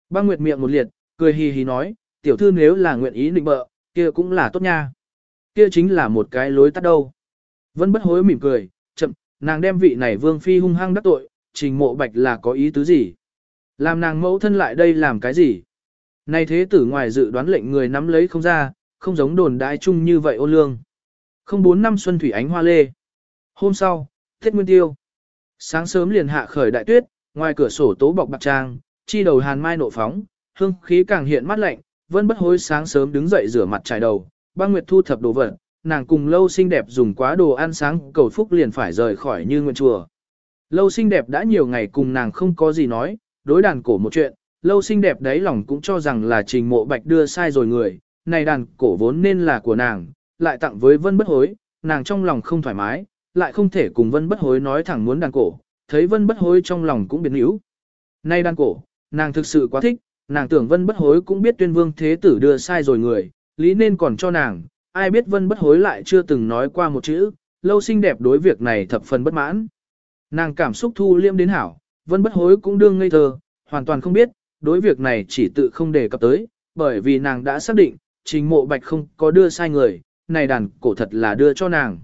Băng Nguyệt miệng một liệt, cười hì hì nói, tiểu thư nếu là nguyện ý định bợ, kia cũng là tốt nha. Kia chính là một cái lối tắt đâu. Vân bất hối mỉm cười, chậm, nàng đem vị này Vương Phi hung hăng đắc tội, trình mộ bạch là có ý tứ gì? Làm nàng mẫu thân lại đây làm cái gì? Này thế tử ngoài dự đoán lệnh người nắm lấy không ra, không giống đồn đại chung như vậy ô lương. Không bốn năm xuân thủy ánh hoa lê. Hôm sau, Tết Nguyên Tiêu. Sáng sớm liền hạ khởi đại tuyết, ngoài cửa sổ tố bọc bạc trang, chi đầu hàn mai nộ phóng, hương khí càng hiện mát lạnh, vân bất hối sáng sớm đứng dậy rửa mặt trải đầu, băng nguyệt thu thập đồ vật, nàng cùng lâu xinh đẹp dùng quá đồ ăn sáng cầu phúc liền phải rời khỏi như nguyện chùa. Lâu xinh đẹp đã nhiều ngày cùng nàng không có gì nói, đối đàn cổ một chuyện, lâu xinh đẹp đấy lòng cũng cho rằng là trình mộ bạch đưa sai rồi người, này đàn cổ vốn nên là của nàng, lại tặng với vân bất hối, nàng trong lòng không thoải mái, lại không thể cùng vân bất hối nói thẳng muốn đàn cổ, thấy vân bất hối trong lòng cũng biến yếu. Nay đàn cổ, nàng thực sự quá thích, nàng tưởng vân bất hối cũng biết tuyên vương thế tử đưa sai rồi người, lý nên còn cho nàng, ai biết vân bất hối lại chưa từng nói qua một chữ, lâu xinh đẹp đối việc này thập phần bất mãn. Nàng cảm xúc thu liêm đến hảo, vân bất hối cũng đương ngây thơ, hoàn toàn không biết, đối việc này chỉ tự không đề cập tới, bởi vì nàng đã xác định, trình mộ bạch không có đưa sai người, này đàn cổ thật là đưa cho nàng.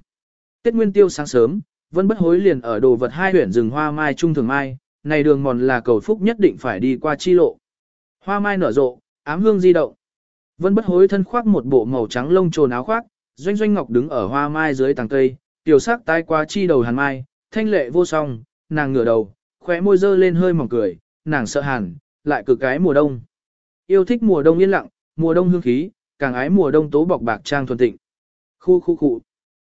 Tết Nguyên Tiêu sáng sớm, Vân Bất Hối liền ở đồ vật hai huyện rừng hoa mai trung thường mai, này đường mòn là cầu phúc nhất định phải đi qua chi lộ. Hoa mai nở rộ, ám hương di động. Vân Bất Hối thân khoác một bộ màu trắng lông trồn áo khoác, doanh doanh ngọc đứng ở hoa mai dưới tàng cây, tiểu sắc tái qua chi đầu hàn mai, thanh lệ vô song, nàng ngửa đầu, khóe môi dơ lên hơi mỏng cười, nàng sợ hàn, lại cực cái mùa đông. Yêu thích mùa đông yên lặng, mùa đông hương khí, càng ái mùa đông tố bọc bạc trang thuần tịnh. Khu khu khu.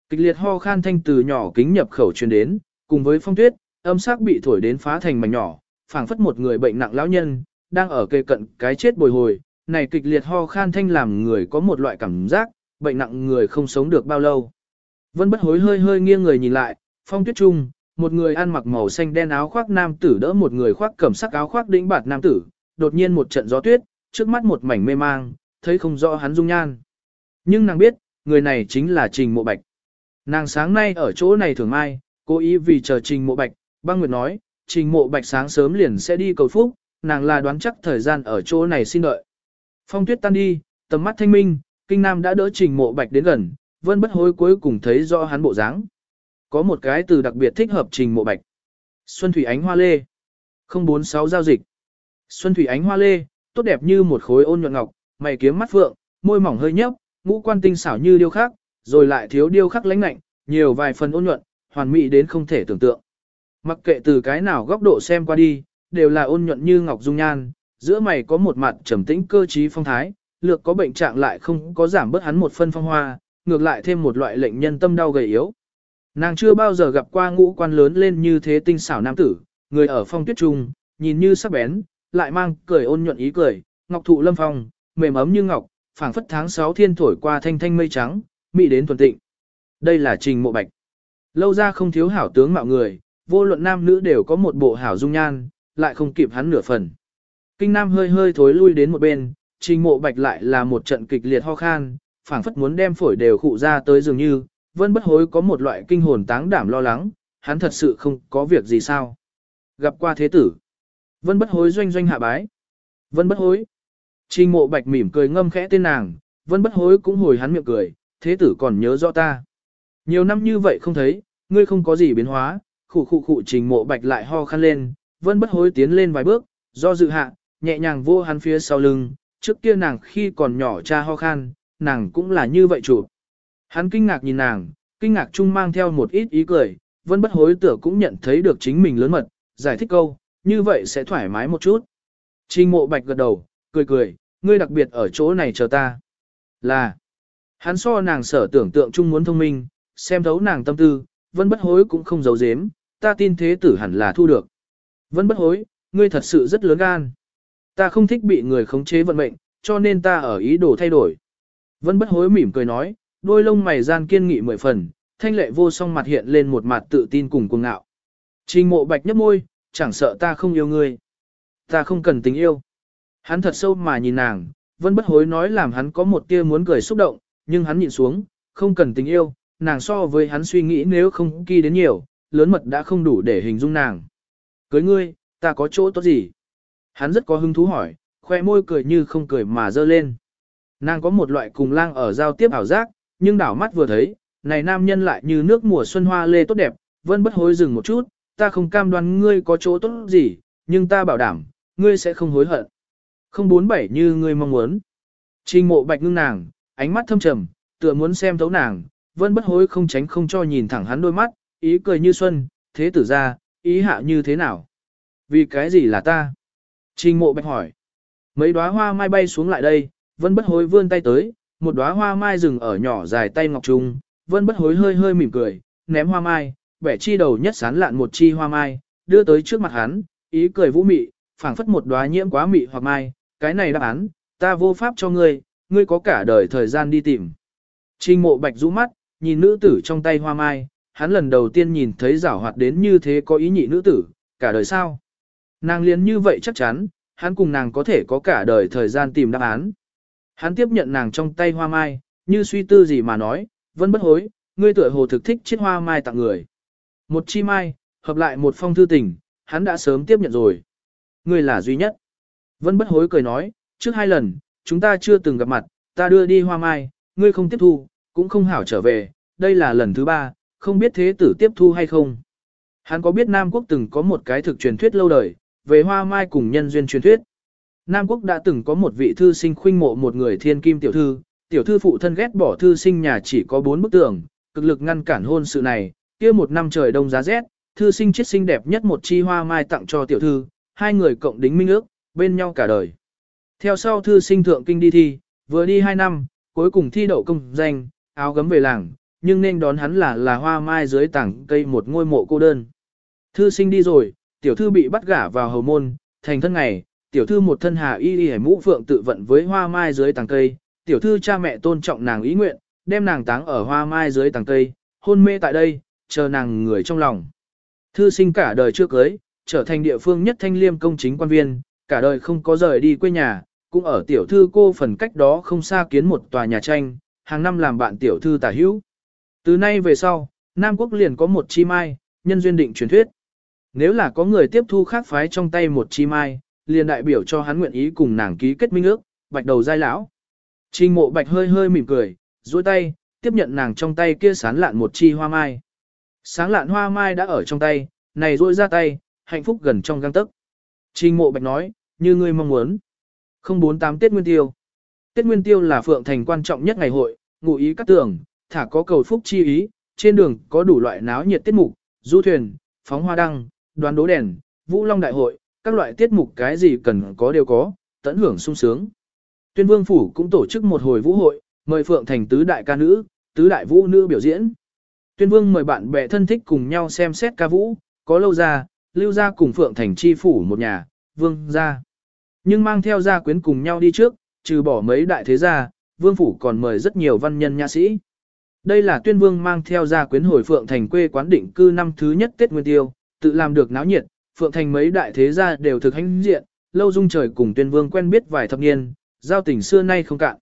Kịch liệt ho khan thanh từ nhỏ kính nhập khẩu truyền đến, cùng với phong tuyết, âm sắc bị thổi đến phá thành mảnh nhỏ, phảng phất một người bệnh nặng lão nhân, đang ở kề cận cái chết bồi hồi. Này kịch liệt ho khan thanh làm người có một loại cảm giác, bệnh nặng người không sống được bao lâu. Vân bất hối hơi hơi nghiêng người nhìn lại, phong tuyết trung, một người ăn mặc màu xanh đen áo khoác nam tử đỡ một người khoác cẩm sắc áo khoác đĩnh bạt nam tử, đột nhiên một trận gió tuyết, trước mắt một mảnh mê mang, thấy không rõ hắn dung nhan. Nhưng nàng biết, người này chính là Trình Mộ Bạch. Nàng sáng nay ở chỗ này thường mai, cố ý vì chờ Trình Mộ Bạch, băng nguyệt nói, Trình Mộ Bạch sáng sớm liền sẽ đi cầu phúc, nàng là đoán chắc thời gian ở chỗ này xin đợi. Phong tuyết tan đi, tầm mắt thanh minh, kinh nam đã đỡ Trình Mộ Bạch đến gần, vân bất hối cuối cùng thấy rõ hắn bộ dáng. Có một cái từ đặc biệt thích hợp Trình Mộ Bạch. Xuân Thủy Ánh Hoa Lê 046 giao dịch Xuân Thủy Ánh Hoa Lê, tốt đẹp như một khối ôn nhuận ngọc, mày kiếm mắt phượng, môi mỏng hơi nhấp, ngũ quan tinh xảo như điêu khắc, rồi lại thiếu điêu khắc lãnh lạnh, nhiều vài phần ôn nhuận, hoàn mỹ đến không thể tưởng tượng. Mặc kệ từ cái nào góc độ xem qua đi, đều là ôn nhuận như ngọc dung nhan, giữa mày có một mặt trầm tĩnh cơ trí phong thái, lược có bệnh trạng lại không có giảm bớt hắn một phân phong hoa, ngược lại thêm một loại lệnh nhân tâm đau gầy yếu. Nàng chưa bao giờ gặp qua ngũ quan lớn lên như thế tinh xảo nam tử, người ở phong tuyết trung, nhìn như sắc bén, lại mang cười ôn nhuận ý cười, ngọc thụ lâm phong, mềm ấm như ngọc, phảng phất tháng 6 thiên thổi qua thanh thanh mây trắng, mỹ đến thuần tịnh. Đây là trình mộ bạch. Lâu ra không thiếu hảo tướng mạo người, vô luận nam nữ đều có một bộ hảo dung nhan, lại không kịp hắn nửa phần. Kinh nam hơi hơi thối lui đến một bên, trình mộ bạch lại là một trận kịch liệt ho khan, phảng phất muốn đem phổi đều khụ ra tới dường như, vân bất hối có một loại kinh hồn táng đảm lo lắng, hắn thật sự không có việc gì sao. Gặp qua thế tử. Vân bất hối doanh doanh hạ bái. Vân bất hối. Trình mộ bạch mỉm cười ngâm khẽ tên nàng, vân bất hối cũng hồi hắn miệng cười, thế tử còn nhớ rõ ta. Nhiều năm như vậy không thấy, ngươi không có gì biến hóa, khụ khụ khụ trình mộ bạch lại ho khăn lên, vân bất hối tiến lên vài bước, do dự hạ, nhẹ nhàng vô hắn phía sau lưng, trước kia nàng khi còn nhỏ cha ho khan, nàng cũng là như vậy chủ. Hắn kinh ngạc nhìn nàng, kinh ngạc chung mang theo một ít ý cười, vẫn bất hối tựa cũng nhận thấy được chính mình lớn mật, giải thích câu, như vậy sẽ thoải mái một chút. Trình mộ bạch gật đầu, cười cười, ngươi đặc biệt ở chỗ này chờ ta. Là, hắn so nàng sở tưởng tượng chung muốn thông minh, xem thấu nàng tâm tư, vẫn bất hối cũng không giấu giếm, ta tin thế tử hẳn là thu được. vẫn bất hối, ngươi thật sự rất lớn gan. Ta không thích bị người khống chế vận mệnh, cho nên ta ở ý đồ thay đổi. Vân bất hối mỉm cười nói, đôi lông mày gian kiên nghị mười phần, thanh lệ vô song mặt hiện lên một mặt tự tin cùng cuồng ngạo. Trình mộ bạch nhấp môi, chẳng sợ ta không yêu ngươi. Ta không cần tình yêu. Hắn thật sâu mà nhìn nàng, vân bất hối nói làm hắn có một tia muốn cười xúc động, nhưng hắn nhìn xuống, không cần tình yêu, nàng so với hắn suy nghĩ nếu không kỳ đến nhiều, lớn mật đã không đủ để hình dung nàng. Cưới ngươi, ta có chỗ tốt gì? Hắn rất có hứng thú hỏi, khoe môi cười như không cười mà dơ lên. Nàng có một loại cùng lang ở giao tiếp ảo giác, nhưng đảo mắt vừa thấy, này nam nhân lại như nước mùa xuân hoa lê tốt đẹp, vẫn bất hối dừng một chút, ta không cam đoan ngươi có chỗ tốt gì, nhưng ta bảo đảm, ngươi sẽ không hối hận. Không bốn bảy như ngươi mong muốn. Trình mộ bạch ngưng nàng, ánh mắt thâm trầm, tựa muốn xem thấu nàng, vẫn bất hối không tránh không cho nhìn thẳng hắn đôi mắt, ý cười như xuân, thế tử ra, ý hạ như thế nào? Vì cái gì là ta? Trình mộ bạch hỏi. Mấy đóa hoa mai bay xuống lại đây, vân bất hối vươn tay tới, một đóa hoa mai dừng ở nhỏ dài tay ngọc trung, vân bất hối hơi hơi mỉm cười, ném hoa mai, bẻ chi đầu nhất sán lạn một chi hoa mai, đưa tới trước mặt hắn, ý cười vũ mị, phảng phất một đóa nhiễm quá mị hoặc mai, cái này đáp án, ta vô pháp cho ngươi, ngươi có cả đời thời gian đi tìm. Trình mộ bạch rũ mắt, nhìn nữ tử trong tay hoa mai, hắn lần đầu tiên nhìn thấy giảo hoạt đến như thế có ý nhị nữ tử, cả đời sao. Nàng liền như vậy chắc chắn, hắn cùng nàng có thể có cả đời thời gian tìm đáp án. Hắn tiếp nhận nàng trong tay hoa mai, như suy tư gì mà nói, vẫn bất hối, ngươi tuổi hồ thực thích chiếc hoa mai tặng người. Một chi mai, hợp lại một phong thư tình, hắn đã sớm tiếp nhận rồi. Ngươi là duy nhất. Vân bất hối cười nói, trước hai lần, chúng ta chưa từng gặp mặt, ta đưa đi hoa mai, ngươi không tiếp thu, cũng không hảo trở về, đây là lần thứ ba, không biết thế tử tiếp thu hay không. Hắn có biết Nam Quốc từng có một cái thực truyền thuyết lâu đời, về hoa mai cùng nhân duyên truyền thuyết. Nam Quốc đã từng có một vị thư sinh khuynh mộ một người thiên kim tiểu thư, tiểu thư phụ thân ghét bỏ thư sinh nhà chỉ có bốn bức tường, cực lực ngăn cản hôn sự này, kia một năm trời đông giá rét, thư sinh chiết xinh đẹp nhất một chi hoa mai tặng cho tiểu thư, hai người cộng đính minh ước, bên nhau cả đời. Theo sau thư sinh thượng kinh đi thi, vừa đi hai năm, cuối cùng thi đậu công danh, áo gấm về làng, nhưng nên đón hắn là là hoa mai dưới tảng cây một ngôi mộ cô đơn. Thư sinh đi rồi, tiểu thư bị bắt gả vào hầu môn, thành thân ngày, tiểu thư một thân hà y y hải mũ phượng tự vận với hoa mai dưới tàng cây, tiểu thư cha mẹ tôn trọng nàng ý nguyện, đem nàng táng ở hoa mai dưới tàng cây, hôn mê tại đây, chờ nàng người trong lòng. Thư sinh cả đời chưa cưới, trở thành địa phương nhất thanh liêm công chính quan viên, cả đời không có rời đi quê nhà, cũng ở tiểu thư cô phần cách đó không xa kiến một tòa nhà tranh, hàng năm làm bạn tiểu thư tả hữu. Từ nay về sau, Nam Quốc liền có một chi mai, nhân duyên định truyền thuyết. Nếu là có người tiếp thu khác phái trong tay một chi mai, liền đại biểu cho hắn nguyện ý cùng nàng ký kết minh ước, bạch đầu giai lão. Trình mộ bạch hơi hơi mỉm cười, duỗi tay, tiếp nhận nàng trong tay kia sán lạn một chi hoa mai. Sáng lạn hoa mai đã ở trong tay, này duỗi ra tay, hạnh phúc gần trong găng tấc. Trình mộ bạch nói, như ngươi mong muốn. 048 Tết Nguyên Tiêu Tết Nguyên Tiêu là phượng thành quan trọng nhất ngày hội, ngụ ý các tưởng, thả có cầu phúc chi ý, trên đường có đủ loại náo nhiệt tiết mục, du thuyền, phóng hoa đăng, đoán đố đèn, vũ long đại hội, các loại tiết mục cái gì cần có đều có, tận hưởng sung sướng. Tuyên Vương Phủ cũng tổ chức một hồi vũ hội, mời Phượng Thành tứ đại ca nữ, tứ đại vũ nữ biểu diễn. Tuyên Vương mời bạn bè thân thích cùng nhau xem xét ca vũ, có lâu ra, lưu ra cùng Phượng Thành chi phủ một nhà, Vương ra. Nhưng mang theo gia quyến cùng nhau đi trước, trừ bỏ mấy đại thế gia, Vương Phủ còn mời rất nhiều văn nhân nha sĩ. Đây là Tuyên Vương mang theo gia quyến hồi Phượng Thành quê quán định cư năm thứ nhất Tết Nguyên Tiêu, tự làm được náo nhiệt, Phượng Thành mấy đại thế gia đều thực hành diện, lâu dung trời cùng tuyên vương quen biết vài thập niên, giao tình xưa nay không cạn.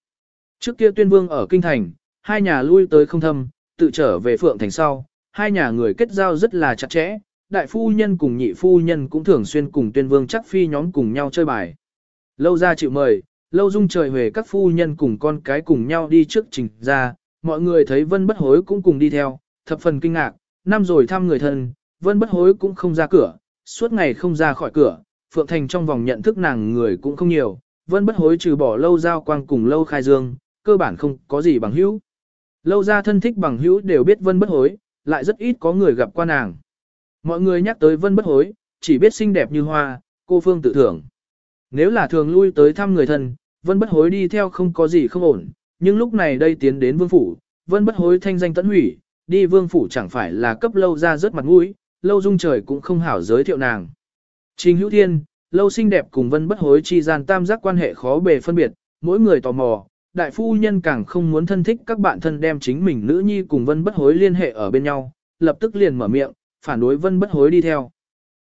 Trước kia tuyên vương ở Kinh Thành, hai nhà lui tới không thâm, tự trở về Phượng Thành sau, hai nhà người kết giao rất là chặt chẽ, đại phu nhân cùng nhị phu nhân cũng thường xuyên cùng tuyên vương chắc phi nhóm cùng nhau chơi bài. Lâu ra chịu mời, lâu dung trời về các phu nhân cùng con cái cùng nhau đi trước trình ra, mọi người thấy vân bất hối cũng cùng đi theo, thập phần kinh ngạc, năm rồi thăm người thân, vân bất hối cũng không ra cửa, suốt ngày không ra khỏi cửa, Phượng Thành trong vòng nhận thức nàng người cũng không nhiều, vân bất hối trừ bỏ lâu giao quang cùng lâu khai dương, cơ bản không có gì bằng hữu. Lâu ra thân thích bằng hữu đều biết vân bất hối, lại rất ít có người gặp qua nàng. Mọi người nhắc tới vân bất hối, chỉ biết xinh đẹp như hoa, cô phương tự thưởng. Nếu là thường lui tới thăm người thân, vân bất hối đi theo không có gì không ổn, nhưng lúc này đây tiến đến vương phủ, vân bất hối thanh danh tận hủy, đi vương phủ chẳng phải là cấp lâu ra rất mặt mũi, lâu dung trời cũng không hảo giới thiệu nàng. Trình hữu thiên, lâu xinh đẹp cùng vân bất hối chi gian tam giác quan hệ khó bề phân biệt, mỗi người tò mò, đại phu nhân càng không muốn thân thích các bạn thân đem chính mình nữ nhi cùng vân bất hối liên hệ ở bên nhau, lập tức liền mở miệng, phản đối vân bất hối đi theo.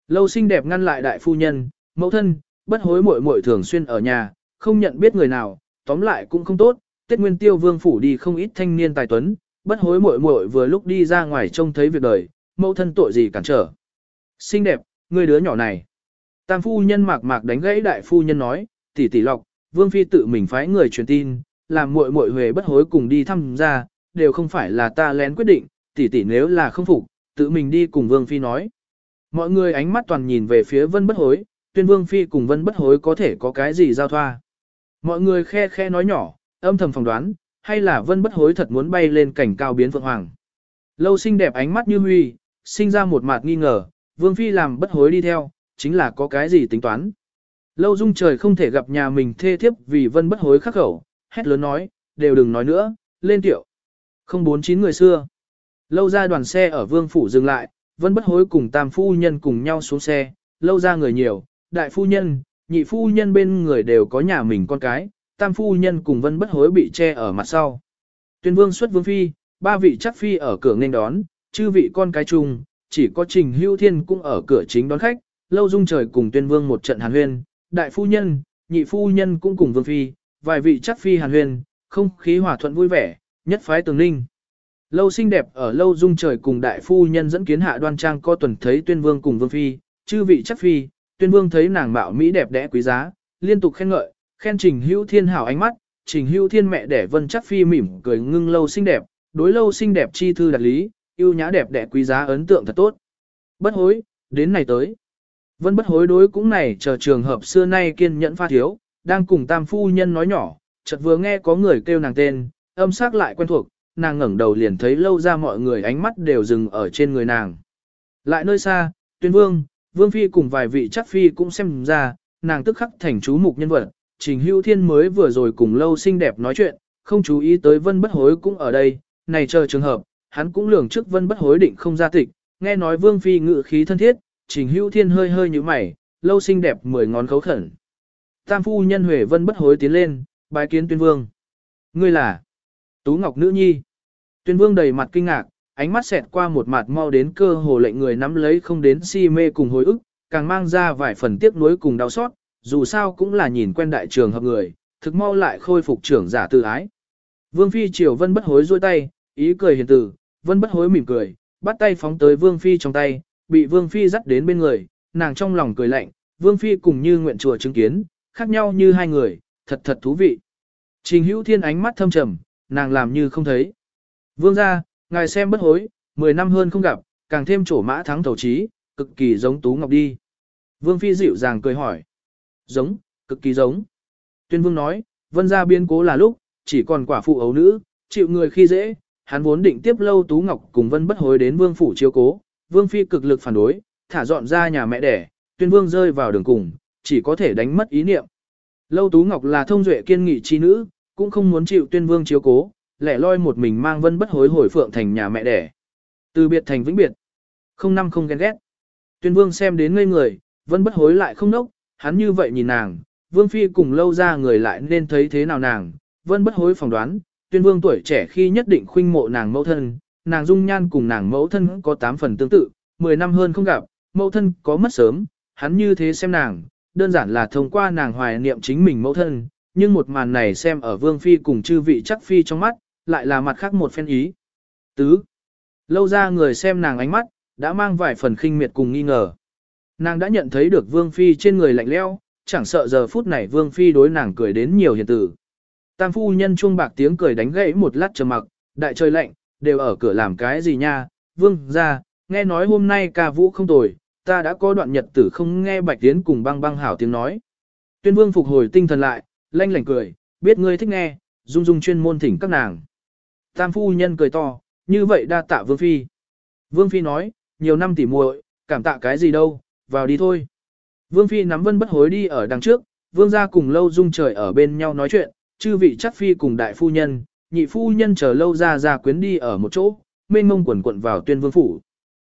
Lâu xinh đẹp ngăn lại đại phu nhân, mẫu thân, bất hối muội muội thường xuyên ở nhà, không nhận biết người nào, tóm lại cũng không tốt, Tết Nguyên Tiêu Vương phủ đi không ít thanh niên tài tuấn, bất hối muội muội vừa lúc đi ra ngoài trông thấy việc đời, mẫu thân tội gì cản trở. Xinh đẹp, người đứa nhỏ này. Tam phu nhân mạc mạc đánh gãy đại phu nhân nói, tỷ tỷ lọc, Vương phi tự mình phái người truyền tin, làm muội muội huề bất hối cùng đi thăm ra, đều không phải là ta lén quyết định, tỷ tỷ nếu là không phục, tự mình đi cùng Vương phi nói. Mọi người ánh mắt toàn nhìn về phía Vân bất hối, tuyên Vương phi cùng Vân bất hối có thể có cái gì giao thoa. Mọi người khe khe nói nhỏ, âm thầm phỏng đoán, hay là Vân bất hối thật muốn bay lên cảnh cao biến vượng hoàng. Lâu xinh đẹp ánh mắt như huy, sinh ra một mạt nghi ngờ, Vương phi làm bất hối đi theo, chính là có cái gì tính toán. Lâu dung trời không thể gặp nhà mình thê thiếp vì Vân bất hối khắc khẩu, hét lớn nói, đều đừng nói nữa, lên tiểu. Không bốn chín người xưa. Lâu ra đoàn xe ở vương phủ dừng lại, vân bất hối cùng tam phu nhân cùng nhau xuống xe, lâu ra người nhiều, đại phu nhân, nhị phu nhân bên người đều có nhà mình con cái, tam phu nhân cùng vân bất hối bị che ở mặt sau. Tuyên vương xuất vương phi, ba vị chắc phi ở cửa nên đón, chư vị con cái chung, chỉ có trình hưu thiên cũng ở cửa chính đón khách, lâu dung trời cùng tuyên vương một trận hàn huyên, đại phu nhân, nhị phu nhân cũng cùng vương phi, vài vị chắc phi hàn huyên không khí hòa thuận vui vẻ, nhất phái tường ninh. Lâu xinh đẹp ở lâu dung trời cùng đại phu nhân dẫn kiến hạ đoan trang co tuần thấy tuyên vương cùng vương phi, chư vị chắc phi, tuyên vương thấy nàng mạo mỹ đẹp đẽ quý giá, liên tục khen ngợi, khen trình hữu thiên hảo ánh mắt, trình hữu thiên mẹ đẻ vân chắc phi mỉm cười ngưng lâu xinh đẹp, đối lâu xinh đẹp chi thư đặt lý, yêu nhã đẹp đẽ quý giá ấn tượng thật tốt. Bất hối, đến này tới. Vân bất hối đối cũng này chờ trường hợp xưa nay kiên nhẫn pha thiếu, đang cùng tam phu nhân nói nhỏ, chợt vừa nghe có người kêu nàng tên, âm sắc lại quen thuộc, nàng ngẩng đầu liền thấy lâu ra mọi người ánh mắt đều dừng ở trên người nàng. Lại nơi xa, tuyên vương, vương phi cùng vài vị chắc phi cũng xem ra, nàng tức khắc thành chú mục nhân vật, trình hữu thiên mới vừa rồi cùng lâu xinh đẹp nói chuyện, không chú ý tới vân bất hối cũng ở đây, này chờ trường hợp, hắn cũng lường trước vân bất hối định không ra tịch, nghe nói vương phi ngự khí thân thiết, trình hữu thiên hơi hơi như mày, lâu xinh đẹp mười ngón khấu khẩn. Tam phu nhân Huệ Vân bất hối tiến lên, bái kiến tuyên vương. Ngươi là Tú Ngọc Nữ Nhi. Tuyên vương đầy mặt kinh ngạc, ánh mắt xẹt qua một mặt mau đến cơ hồ lệnh người nắm lấy không đến si mê cùng hồi ức, càng mang ra vài phần tiếc nuối cùng đau xót, dù sao cũng là nhìn quen đại trường hợp người, thực mau lại khôi phục trưởng giả tự ái. Vương Phi triều Vân bất hối duỗi tay, ý cười hiền từ, Vân bất hối mỉm cười, bắt tay phóng tới Vương Phi trong tay, bị Vương Phi dắt đến bên người, nàng trong lòng cười lạnh, Vương Phi cùng như nguyện chùa chứng kiến, khác nhau như hai người, thật thật thú vị. Trình hữu thiên ánh mắt thâm trầm, nàng làm như không thấy. Vương ra, ngài xem bất hối, 10 năm hơn không gặp, càng thêm trổ mã thắng thầu trí, cực kỳ giống Tú Ngọc đi. Vương Phi dịu dàng cười hỏi. Giống, cực kỳ giống. Tuyên Vương nói, vân ra biên cố là lúc, chỉ còn quả phụ ấu nữ, chịu người khi dễ, hắn vốn định tiếp lâu Tú Ngọc cùng vân bất hối đến Vương Phủ chiếu cố. Vương Phi cực lực phản đối, thả dọn ra nhà mẹ đẻ, Tuyên Vương rơi vào đường cùng, chỉ có thể đánh mất ý niệm. Lâu Tú Ngọc là thông duệ kiên nghị chi nữ, cũng không muốn chịu tuyên vương chiếu cố, lẻ loi một mình mang vân bất hối hồi phượng thành nhà mẹ đẻ. Từ biệt thành vĩnh biệt. Không năm không ghen ghét. Tuyên vương xem đến ngây người, vân bất hối lại không nốc, hắn như vậy nhìn nàng, vương phi cùng lâu ra người lại nên thấy thế nào nàng, vân bất hối phỏng đoán, tuyên vương tuổi trẻ khi nhất định khuynh mộ nàng mẫu thân, nàng dung nhan cùng nàng mẫu thân có 8 phần tương tự, 10 năm hơn không gặp, mẫu thân có mất sớm, hắn như thế xem nàng, đơn giản là thông qua nàng hoài niệm chính mình mẫu thân, nhưng một màn này xem ở vương phi cùng chư vị chắc phi trong mắt, lại là mặt khác một phen ý. Tứ, lâu ra người xem nàng ánh mắt, đã mang vài phần khinh miệt cùng nghi ngờ. Nàng đã nhận thấy được vương phi trên người lạnh leo, chẳng sợ giờ phút này vương phi đối nàng cười đến nhiều hiền tử. Tam phu nhân chuông bạc tiếng cười đánh gãy một lát trầm mặc, đại trời lạnh, đều ở cửa làm cái gì nha, vương ra, nghe nói hôm nay ca vũ không tồi, ta đã có đoạn nhật tử không nghe bạch tiến cùng băng băng hảo tiếng nói. Tuyên vương phục hồi tinh thần lại, lanh lảnh cười, biết ngươi thích nghe, dung dung chuyên môn thỉnh các nàng. Tam phu nhân cười to, như vậy đa tạ vương phi. Vương phi nói, nhiều năm tỉ muội, cảm tạ cái gì đâu, vào đi thôi. Vương phi nắm vân bất hối đi ở đằng trước, vương gia cùng lâu dung trời ở bên nhau nói chuyện, chư vị chắc phi cùng đại phu nhân, nhị phu nhân chờ lâu ra ra quyến đi ở một chỗ, mênh mông quần quận vào tuyên vương phủ.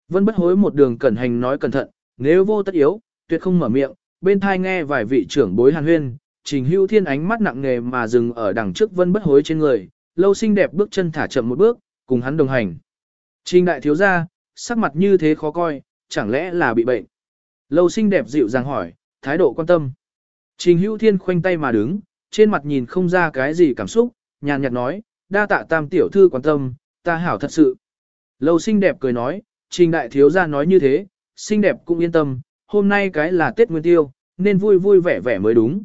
Vân bất hối một đường cẩn hành nói cẩn thận, nếu vô tất yếu, tuyệt không mở miệng, bên thai nghe vài vị trưởng bối hàn huyên, Trình hưu Thiên ánh mắt nặng nề mà dừng ở đằng trước Vân Bất Hối trên người, lâu xinh đẹp bước chân thả chậm một bước, cùng hắn đồng hành. Trình đại thiếu gia, sắc mặt như thế khó coi, chẳng lẽ là bị bệnh? Lâu xinh đẹp dịu dàng hỏi, thái độ quan tâm. Trình hưu Thiên khoanh tay mà đứng, trên mặt nhìn không ra cái gì cảm xúc, nhàn nhạt nói, đa tạ tam tiểu thư quan tâm, ta hảo thật sự. Lâu xinh đẹp cười nói, trình đại thiếu gia nói như thế, xinh đẹp cũng yên tâm, hôm nay cái là Tết Nguyên Tiêu, nên vui vui vẻ vẻ mới đúng.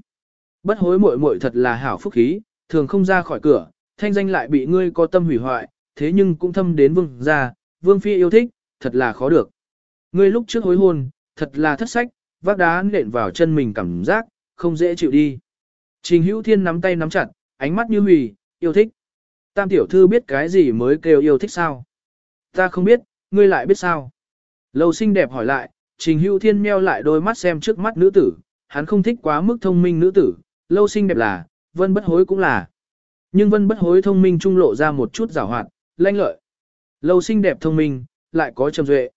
Bất hối muội muội thật là hảo phúc khí, thường không ra khỏi cửa, thanh danh lại bị ngươi có tâm hủy hoại, thế nhưng cũng thâm đến vương gia, vương phi yêu thích, thật là khó được. Ngươi lúc trước hối hôn, thật là thất sách, vác đá nện vào chân mình cảm giác, không dễ chịu đi. Trình hữu thiên nắm tay nắm chặt, ánh mắt như hủy, yêu thích. Tam tiểu thư biết cái gì mới kêu yêu thích sao? Ta không biết, ngươi lại biết sao? Lâu xinh đẹp hỏi lại, trình hữu thiên meo lại đôi mắt xem trước mắt nữ tử, hắn không thích quá mức thông minh nữ tử, lâu xinh đẹp là, vân bất hối cũng là. Nhưng vân bất hối thông minh trung lộ ra một chút giảo hoạt, lanh lợi. Lâu xinh đẹp thông minh, lại có trầm duệ.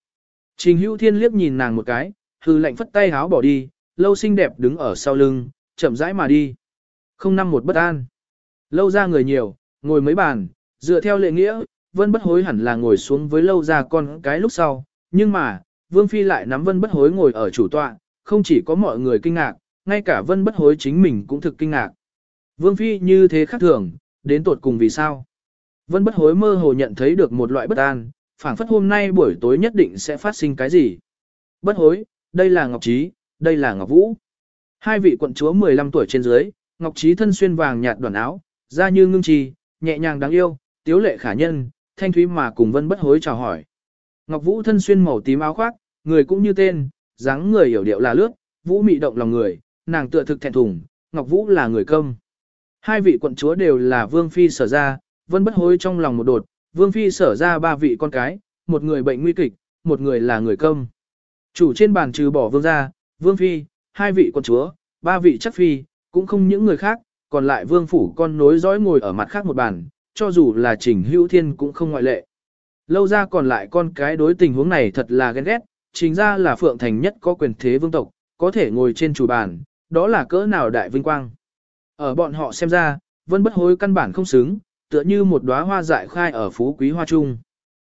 Trình hữu thiên liếc nhìn nàng một cái, hư lạnh phất tay háo bỏ đi, lâu xinh đẹp đứng ở sau lưng, chậm rãi mà đi. Không năm một bất an. Lâu ra người nhiều, ngồi mấy bàn, dựa theo lệ nghĩa, vân bất hối hẳn là ngồi xuống với lâu ra con cái lúc sau. Nhưng mà, Vương Phi lại nắm vân bất hối ngồi ở chủ tọa, không chỉ có mọi người kinh ngạc, ngay cả vân bất hối chính mình cũng thực kinh ngạc. Vương Phi như thế khác thường, đến tột cùng vì sao? Vân bất hối mơ hồ nhận thấy được một loại bất an, phảng phất hôm nay buổi tối nhất định sẽ phát sinh cái gì. Bất hối, đây là Ngọc Trí, đây là Ngọc Vũ. Hai vị quận chúa 15 tuổi trên dưới, Ngọc Trí thân xuyên vàng nhạt đoàn áo, da như ngưng trì, nhẹ nhàng đáng yêu, tiếu lệ khả nhân, thanh thúy mà cùng Vân bất hối chào hỏi. Ngọc Vũ thân xuyên màu tím áo khoác, người cũng như tên, dáng người hiểu điệu là lướt, Vũ mị động lòng người, nàng tựa thực thẹn thùng, Ngọc Vũ là người công. Hai vị quận chúa đều là Vương Phi sở ra, Vân bất hối trong lòng một đột, Vương Phi sở ra ba vị con cái, một người bệnh nguy kịch, một người là người công. Chủ trên bàn trừ bỏ Vương gia, Vương Phi, hai vị quận chúa, ba vị chắc Phi, cũng không những người khác, còn lại Vương Phủ con nối dõi ngồi ở mặt khác một bàn, cho dù là Trình Hữu Thiên cũng không ngoại lệ. Lâu ra còn lại con cái đối tình huống này thật là ghen ghét, chính ra là Phượng Thành nhất có quyền thế vương tộc, có thể ngồi trên chủ bàn, đó là cỡ nào đại vinh quang. Ở bọn họ xem ra, vân bất hối căn bản không xứng, tựa như một đóa hoa dại khai ở phú quý hoa trung.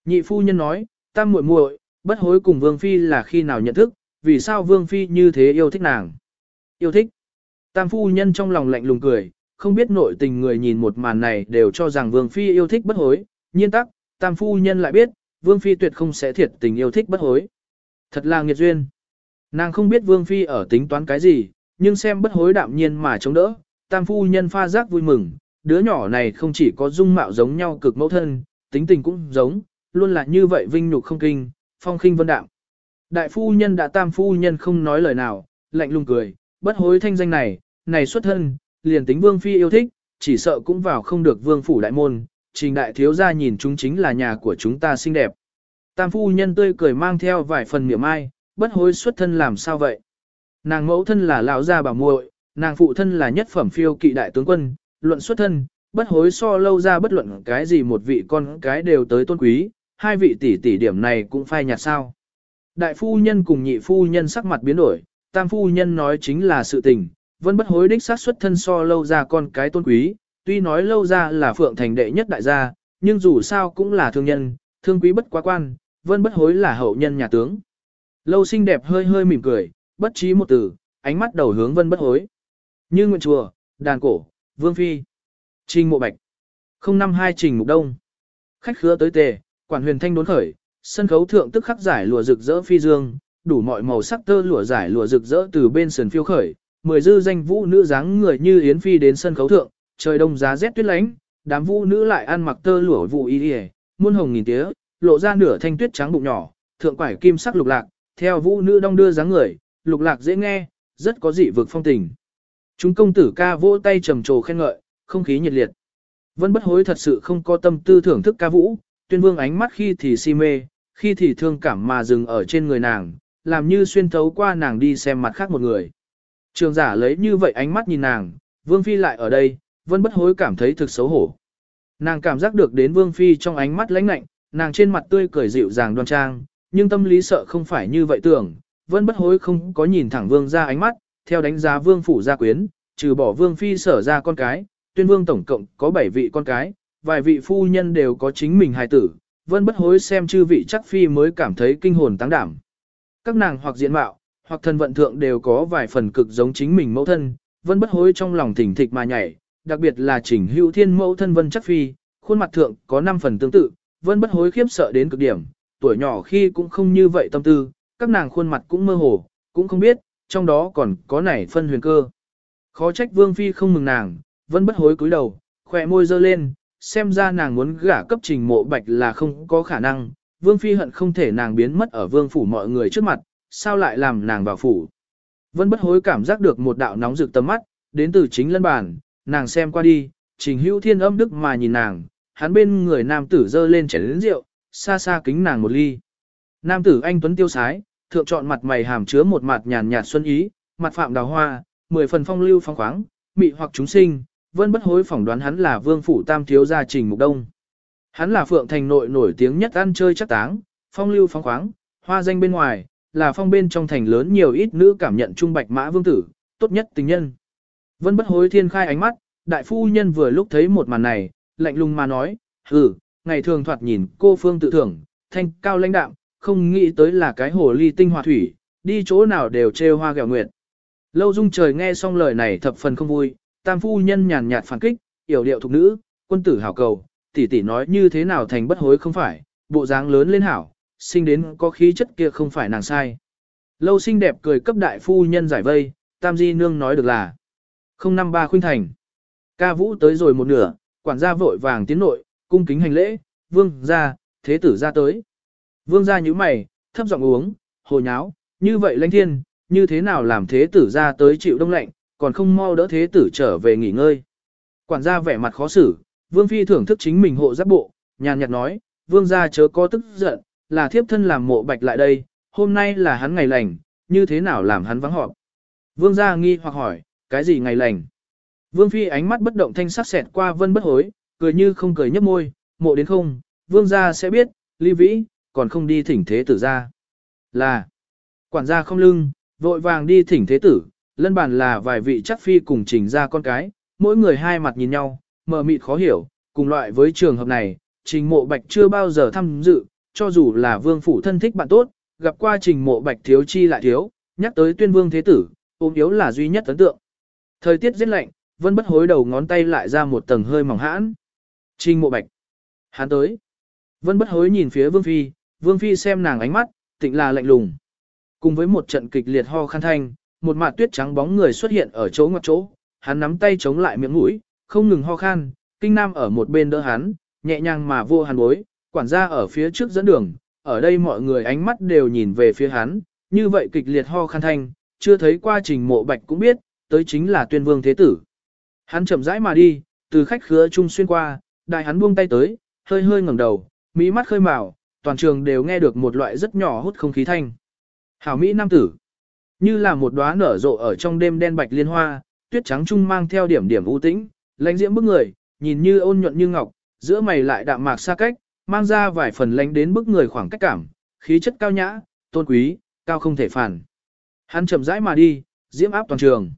Nhị phu nhân nói, tam muội muội, bất hối cùng vương phi là khi nào nhận thức, vì sao vương phi như thế yêu thích nàng. Yêu thích. Tam phu nhân trong lòng lạnh lùng cười, không biết nội tình người nhìn một màn này đều cho rằng vương phi yêu thích bất hối, nhiên tắc, tam phu nhân lại biết, vương phi tuyệt không sẽ thiệt tình yêu thích bất hối. Thật là nghiệt duyên. Nàng không biết vương phi ở tính toán cái gì, nhưng xem bất hối đạm nhiên mà chống đỡ, tam phu nhân pha giác vui mừng, đứa nhỏ này không chỉ có dung mạo giống nhau cực mẫu thân, tính tình cũng giống, luôn là như vậy vinh nhục không kinh, phong khinh vân đạm. Đại phu nhân đã tam phu nhân không nói lời nào, lạnh lùng cười, bất hối thanh danh này, này xuất thân, liền tính vương phi yêu thích, chỉ sợ cũng vào không được vương phủ đại môn, trình đại thiếu gia nhìn chúng chính là nhà của chúng ta xinh đẹp. Tam phu nhân tươi cười mang theo vài phần miệng ai, bất hối xuất thân làm sao vậy? Nàng mẫu thân là lão gia bà muội, nàng phụ thân là nhất phẩm phiêu kỵ đại tướng quân, luận xuất thân, bất hối so lâu ra bất luận cái gì một vị con cái đều tới tôn quý, hai vị tỷ tỷ điểm này cũng phai nhạt sao. Đại phu nhân cùng nhị phu nhân sắc mặt biến đổi, tam phu nhân nói chính là sự tình, vẫn bất hối đích sát xuất thân so lâu ra con cái tôn quý, tuy nói lâu ra là phượng thành đệ nhất đại gia, nhưng dù sao cũng là thương nhân, thương quý bất quá quan, vân bất hối là hậu nhân nhà tướng. Lâu xinh đẹp hơi hơi mỉm cười, bất trí một từ, ánh mắt đầu hướng vân bất hối. Như nguyện chùa, đàn cổ, vương phi, trình mộ bạch, 052 trình mục đông. Khách khứa tới tề, quản huyền thanh đốn khởi, sân khấu thượng tức khắc giải lụa rực rỡ phi dương, đủ mọi màu sắc tơ lụa giải lụa rực rỡ từ bên sườn phiêu khởi, mười dư danh vũ nữ dáng người như yến phi đến sân khấu thượng, trời đông giá rét tuyết lánh, đám vũ nữ lại ăn mặc tơ lụa vụ y y, muôn hồng nghìn tía, lộ ra nửa thanh tuyết trắng bụng nhỏ, thượng quải kim sắc lục lạc, theo vũ nữ đong đưa dáng người, lục lạc dễ nghe, rất có dị vực phong tình. Chúng công tử ca vỗ tay trầm trồ khen ngợi, không khí nhiệt liệt. Vân bất hối thật sự không có tâm tư thưởng thức ca vũ, tuyên vương ánh mắt khi thì si mê, khi thì thương cảm mà dừng ở trên người nàng, làm như xuyên thấu qua nàng đi xem mặt khác một người. Trường giả lấy như vậy ánh mắt nhìn nàng, vương phi lại ở đây, vân bất hối cảm thấy thực xấu hổ. Nàng cảm giác được đến vương phi trong ánh mắt lãnh lạnh, nàng trên mặt tươi cười dịu dàng đoan trang, nhưng tâm lý sợ không phải như vậy tưởng, vân bất hối không có nhìn thẳng vương ra ánh mắt, theo đánh giá vương phủ gia quyến, trừ bỏ vương phi sở ra con cái, tuyên vương tổng cộng có 7 vị con cái, vài vị phu nhân đều có chính mình hài tử, vân bất hối xem chư vị chắc phi mới cảm thấy kinh hồn tăng đảm. Các nàng hoặc diện mạo, hoặc thân vận thượng đều có vài phần cực giống chính mình mẫu thân, vân bất hối trong lòng thỉnh thịch mà nhảy, đặc biệt là chỉnh hữu thiên mẫu thân vân chắc phi, khuôn mặt thượng có 5 phần tương tự, vân bất hối khiếp sợ đến cực điểm, tuổi nhỏ khi cũng không như vậy tâm tư, các nàng khuôn mặt cũng mơ hồ, cũng không biết, trong đó còn có nảy phân huyền cơ. Khó trách vương phi không mừng nàng, vân bất hối cúi đầu, khỏe môi dơ lên, xem ra nàng muốn gả cấp trình mộ bạch là không có khả năng, vương phi hận không thể nàng biến mất ở vương phủ mọi người trước mặt, sao lại làm nàng vào phủ. Vân bất hối cảm giác được một đạo nóng rực tầm mắt, đến từ chính lân bàn, nàng xem qua đi, trình hữu thiên âm đức mà nhìn nàng, hắn bên người nam tử dơ lên chén lĩnh rượu, xa xa kính nàng một ly. Nam tử anh tuấn tiêu sái, thượng chọn mặt mày hàm chứa một mặt nhàn nhạt xuân ý, mặt phạm đào hoa, mười phần phong lưu phong khoáng, mị hoặc chúng sinh, vân bất hối phỏng đoán hắn là vương phủ tam thiếu gia trình mục đông. Hắn là phượng thành nội nổi tiếng nhất ăn chơi chắc táng, phong lưu phong khoáng, hoa danh bên ngoài, là phong bên trong thành lớn nhiều ít nữ cảm nhận trung bạch mã vương tử, tốt nhất tình nhân. Vân bất hối thiên khai ánh mắt, đại phu nhân vừa lúc thấy một màn này, lạnh lùng mà nói, hừ, ngày thường thoạt nhìn cô phương tự thưởng, thanh cao lãnh đạm, không nghĩ tới là cái hồ ly tinh hòa thủy, đi chỗ nào đều trêu hoa gẹo nguyệt. Lâu dung trời nghe xong lời này thập phần không vui, tam phu nhân nhàn nhạt phản kích, yểu điệu thục nữ, quân tử hảo cầu, tỷ tỷ nói như thế nào thành bất hối không phải, bộ dáng lớn lên hảo, sinh đến có khí chất kia không phải nàng sai. Lâu xinh đẹp cười cấp đại phu nhân giải vây, tam di nương nói được là 053 khuyên thành. Ca vũ tới rồi một nửa, quản gia vội vàng tiến nội, cung kính hành lễ, vương ra, thế tử ra tới. Vương ra như mày, thấp giọng uống, hồ nháo, như vậy lãnh thiên, như thế nào làm thế tử ra tới chịu đông lạnh, còn không mau đỡ thế tử trở về nghỉ ngơi. Quản gia vẻ mặt khó xử, vương phi thưởng thức chính mình hộ giáp bộ, nhàn nhạt nói, vương gia chớ có tức giận, là thiếp thân làm mộ bạch lại đây, hôm nay là hắn ngày lành, như thế nào làm hắn vắng họp. Vương gia nghi hoặc hỏi, cái gì ngày lành? Vương phi ánh mắt bất động thanh sắc xẹt qua vân bất hối, cười như không cười nhấp môi, mộ đến không, vương gia sẽ biết, ly vĩ, còn không đi thỉnh thế tử ra. Là, quản gia không lưng, vội vàng đi thỉnh thế tử, lân bàn là vài vị chắc phi cùng trình ra con cái, mỗi người hai mặt nhìn nhau, mờ mịt khó hiểu, cùng loại với trường hợp này, trình mộ bạch chưa bao giờ tham dự, cho dù là vương phủ thân thích bạn tốt, gặp qua trình mộ bạch thiếu chi lại thiếu, nhắc tới tuyên vương thế tử, ôm yếu là duy nhất ấn tượng. Thời tiết rất lạnh, vân bất hối đầu ngón tay lại ra một tầng hơi mỏng hãn. Trình mộ bạch. Hắn tới. Vân bất hối nhìn phía vương phi, vương phi xem nàng ánh mắt, tịnh là lạnh lùng. Cùng với một trận kịch liệt ho khăn thanh, một mạt tuyết trắng bóng người xuất hiện ở chỗ ngoặt chỗ, hắn nắm tay chống lại miệng mũi, không ngừng ho khan, kinh nam ở một bên đỡ hắn, nhẹ nhàng mà vô hàn bối, quản gia ở phía trước dẫn đường, ở đây mọi người ánh mắt đều nhìn về phía hắn, như vậy kịch liệt ho khan thanh, chưa thấy qua trình mộ bạch cũng biết, tới chính là tuyên vương thế tử. Hắn chậm rãi mà đi, từ khách khứa trung xuyên qua, đại hắn buông tay tới, hơi hơi ngẩng đầu, mỹ mắt khơi màu, toàn trường đều nghe được một loại rất nhỏ hút không khí thanh. Hảo Mỹ Nam tử, như là một đóa nở rộ ở trong đêm đen bạch liên hoa, tuyết trắng trung mang theo điểm điểm u tĩnh, lãnh diễm bức người, nhìn như ôn nhuận như ngọc, giữa mày lại đạm mạc xa cách, mang ra vài phần lãnh đến bức người khoảng cách cảm, khí chất cao nhã, tôn quý, cao không thể phản. Hắn chậm rãi mà đi, diễm áp toàn trường.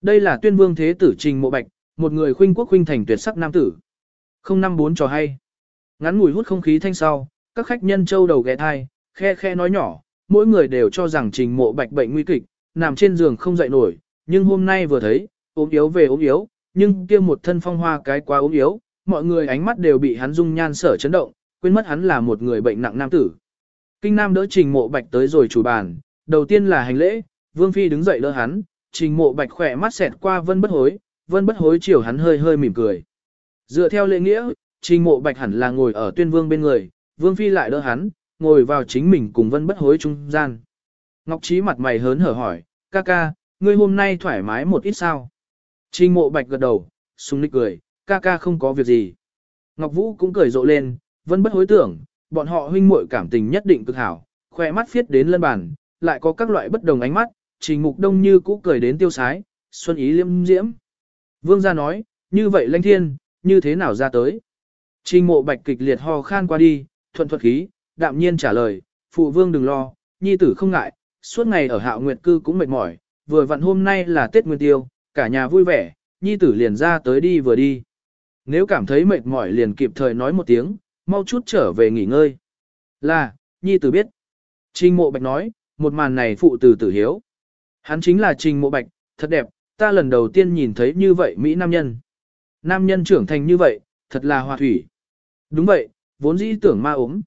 Đây là tuyên vương thế tử Trình Mộ Bạch, một người khuynh quốc khuynh thành tuyệt sắc nam tử. Không năm bốn trò hay. Ngắn ngủi hút không khí thanh sau, các khách nhân châu đầu ghé thai, khe khe nói nhỏ, mỗi người đều cho rằng Trình Mộ Bạch bệnh nguy kịch, nằm trên giường không dậy nổi, nhưng hôm nay vừa thấy, ốm yếu về ốm yếu, nhưng kia một thân phong hoa cái quá ốm yếu, mọi người ánh mắt đều bị hắn dung nhan sở chấn động, quên mất hắn là một người bệnh nặng nam tử. Kinh Nam đỡ Trình Mộ Bạch tới rồi chủ bàn, đầu tiên là hành lễ, Vương Phi đứng dậy đỡ hắn, Trình Mộ Bạch khỏe mắt xẹt qua Vân Bất Hối, Vân Bất Hối chiều hắn hơi hơi mỉm cười. Dựa theo lễ nghĩa, Trình Mộ Bạch hẳn là ngồi ở Tuyên Vương bên người, Vương Phi lại đỡ hắn, ngồi vào chính mình cùng Vân Bất Hối trung gian. Ngọc Trí mặt mày hớn hở hỏi, ca ca, ngươi hôm nay thoải mái một ít sao? Trình Mộ Bạch gật đầu, sung nịch cười, ca ca không có việc gì. Ngọc Vũ cũng cười rộ lên, vẫn Bất Hối tưởng, bọn họ huynh muội cảm tình nhất định cực hảo, khỏe mắt phiết đến lân bàn, lại có các loại bất đồng ánh mắt, Trình Mục Đông như cũ cười đến tiêu sái, xuân ý liêm diễm. Vương gia nói, như vậy lãnh thiên, như thế nào ra tới? Trình mộ bạch kịch liệt ho khan qua đi, thuận thuật khí, đạm nhiên trả lời, phụ vương đừng lo, nhi tử không ngại, suốt ngày ở hạo nguyệt cư cũng mệt mỏi, vừa vặn hôm nay là Tết Nguyên Tiêu, cả nhà vui vẻ, nhi tử liền ra tới đi vừa đi. Nếu cảm thấy mệt mỏi liền kịp thời nói một tiếng, mau chút trở về nghỉ ngơi. Là, nhi tử biết. Trình mộ bạch nói, một màn này phụ tử tử hiếu. Hắn chính là trình mộ bạch, thật đẹp, ta lần đầu tiên nhìn thấy như vậy Mỹ nam nhân. Nam nhân trưởng thành như vậy, thật là hòa thủy. Đúng vậy, vốn dĩ tưởng ma ốm.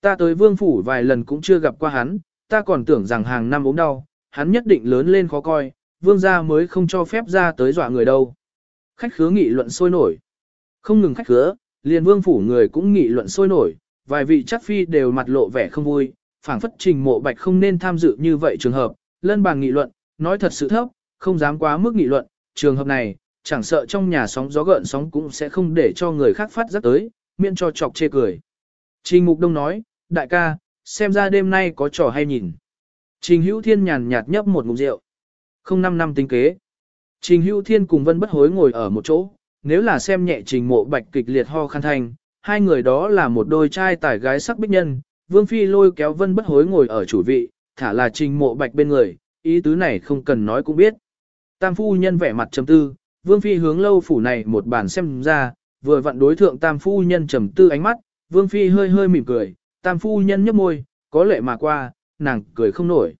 Ta tới vương phủ vài lần cũng chưa gặp qua hắn, ta còn tưởng rằng hàng năm ốm đau, hắn nhất định lớn lên khó coi, vương gia mới không cho phép ra tới dọa người đâu. Khách khứa nghị luận sôi nổi. Không ngừng khách khứa, liền vương phủ người cũng nghị luận sôi nổi, vài vị chắc phi đều mặt lộ vẻ không vui, phảng phất trình mộ bạch không nên tham dự như vậy trường hợp, lân bàn nghị luận, nói thật sự thấp, không dám quá mức nghị luận, trường hợp này, chẳng sợ trong nhà sóng gió gợn sóng cũng sẽ không để cho người khác phát giác tới, miễn cho chọc chê cười. Trình Mục Đông nói, đại ca, xem ra đêm nay có trò hay nhìn. Trình Hữu Thiên nhàn nhạt nhấp một ngụm rượu. Không năm năm tính kế. Trình Hữu Thiên cùng Vân Bất Hối ngồi ở một chỗ, nếu là xem nhẹ Trình Mộ Bạch kịch liệt ho khăn thành, hai người đó là một đôi trai tài gái sắc bích nhân, Vương Phi lôi kéo Vân Bất Hối ngồi ở chủ vị, thả là Trình Mộ Bạch bên người, ý tứ này không cần nói cũng biết. Tam phu nhân vẻ mặt trầm tư, Vương Phi hướng lâu phủ này một bàn xem ra, vừa vặn đối thượng Tam phu nhân trầm tư ánh mắt, Vương Phi hơi hơi mỉm cười, Tam phu nhân nhấp môi, có lệ mà qua, nàng cười không nổi.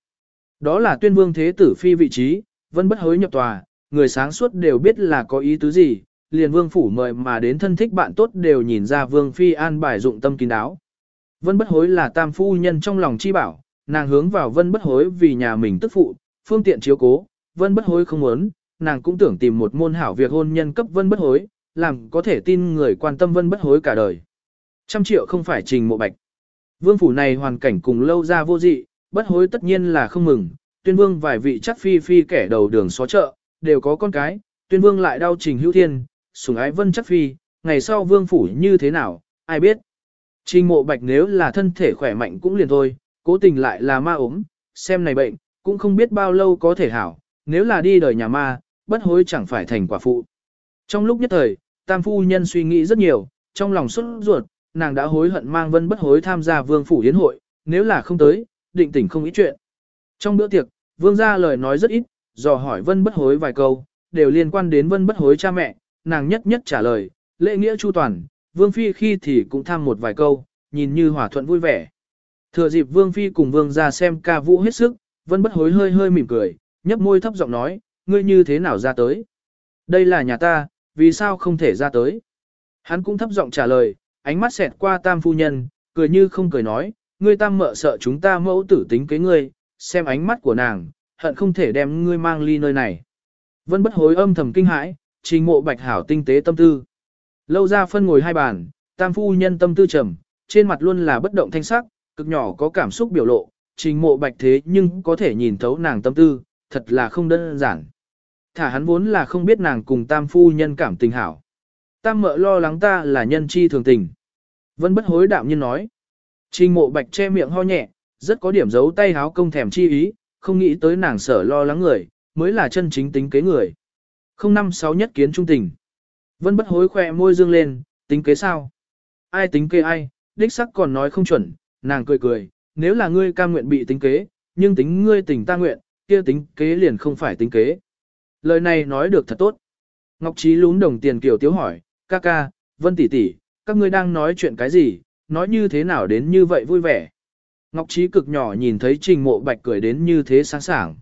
Đó là tuyên vương thế tử phi vị trí, vân bất hối nhập tòa, người sáng suốt đều biết là có ý tứ gì, liền vương phủ mời mà đến thân thích bạn tốt đều nhìn ra vương phi an bài dụng tâm kín đáo. Vân bất hối là tam phu nhân trong lòng chi bảo, nàng hướng vào vân bất hối vì nhà mình tức phụ, phương tiện chiếu cố, vân bất hối không muốn, nàng cũng tưởng tìm một môn hảo việc hôn nhân cấp vân bất hối, làm có thể tin người quan tâm vân bất hối cả đời. Trăm triệu không phải trình mộ bạch. Vương phủ này hoàn cảnh cùng lâu ra vô dị, bất hối tất nhiên là không mừng, tuyên vương vài vị chắc phi phi kẻ đầu đường xó chợ, đều có con cái, tuyên vương lại đau trình hữu thiên, sủng ái vân chắc phi, ngày sau vương phủ như thế nào, ai biết. Trình mộ bạch nếu là thân thể khỏe mạnh cũng liền thôi, cố tình lại là ma ốm, xem này bệnh, cũng không biết bao lâu có thể hảo, nếu là đi đời nhà ma, bất hối chẳng phải thành quả phụ. Trong lúc nhất thời, tam phu nhân suy nghĩ rất nhiều, trong lòng xuất ruột, nàng đã hối hận mang vân bất hối tham gia vương phủ yến hội, nếu là không tới, định tỉnh không ít chuyện. Trong bữa tiệc, vương gia lời nói rất ít, dò hỏi vân bất hối vài câu, đều liên quan đến vân bất hối cha mẹ, nàng nhất nhất trả lời, lễ nghĩa chu toàn, vương phi khi thì cũng tham một vài câu, nhìn như hòa thuận vui vẻ. Thừa dịp vương phi cùng vương gia xem ca vũ hết sức, vân bất hối hơi hơi mỉm cười, nhấp môi thấp giọng nói, ngươi như thế nào ra tới? Đây là nhà ta, vì sao không thể ra tới? Hắn cũng thấp giọng trả lời, ánh mắt xẹt qua tam phu nhân, cười như không cười nói, ngươi tam mợ sợ chúng ta mẫu tử tính kế ngươi, xem ánh mắt của nàng, hận không thể đem ngươi mang ly nơi này. Vân bất hối âm thầm kinh hãi, trình mộ bạch hảo tinh tế tâm tư. Lâu ra phân ngồi hai bàn, tam phu nhân tâm tư trầm, trên mặt luôn là bất động thanh sắc, cực nhỏ có cảm xúc biểu lộ, trình mộ bạch thế nhưng có thể nhìn thấu nàng tâm tư, thật là không đơn giản. Thả hắn vốn là không biết nàng cùng tam phu nhân cảm tình hảo. Tam mợ lo lắng ta là nhân chi thường tình. Vân bất hối đạm nhiên nói. Trình mộ bạch che miệng ho nhẹ, rất có điểm giấu tay háo công thèm chi ý, không nghĩ tới nàng sở lo lắng người, mới là chân chính tính kế người. Không năm sáu nhất kiến trung tình. Vân bất hối khỏe môi dương lên, tính kế sao? Ai tính kế ai, đích sắc còn nói không chuẩn, nàng cười cười, nếu là ngươi cam nguyện bị tính kế, nhưng tính ngươi tình ta nguyện, kia tính kế liền không phải tính kế. Lời này nói được thật tốt. Ngọc Trí lún đồng tiền kiểu tiếu hỏi, ca ca, Vân tỷ tỷ, các ngươi đang nói chuyện cái gì, nói như thế nào đến như vậy vui vẻ. Ngọc Trí cực nhỏ nhìn thấy trình mộ bạch cười đến như thế sáng sảng.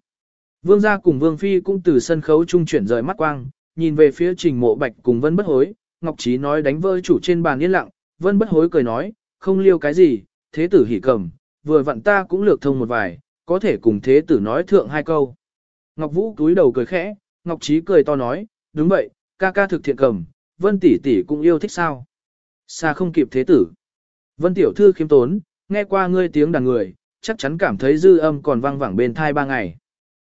Vương gia cùng Vương Phi cũng từ sân khấu trung chuyển rời mắt quang, nhìn về phía trình mộ bạch cùng Vân Bất Hối, Ngọc Trí nói đánh vơi chủ trên bàn yên lặng, Vân Bất Hối cười nói, không liêu cái gì, thế tử hỉ cầm, vừa vặn ta cũng lược thông một vài, có thể cùng thế tử nói thượng hai câu. Ngọc Vũ túi đầu cười khẽ, Ngọc Trí cười to nói, đúng vậy, ca ca thực thiện cầm, Vân tỷ tỷ cũng yêu thích sao. Xa không kịp thế tử. Vân tiểu thư khiêm tốn, nghe qua ngươi tiếng đàn người, chắc chắn cảm thấy dư âm còn vang vẳng bên thai ba ngày.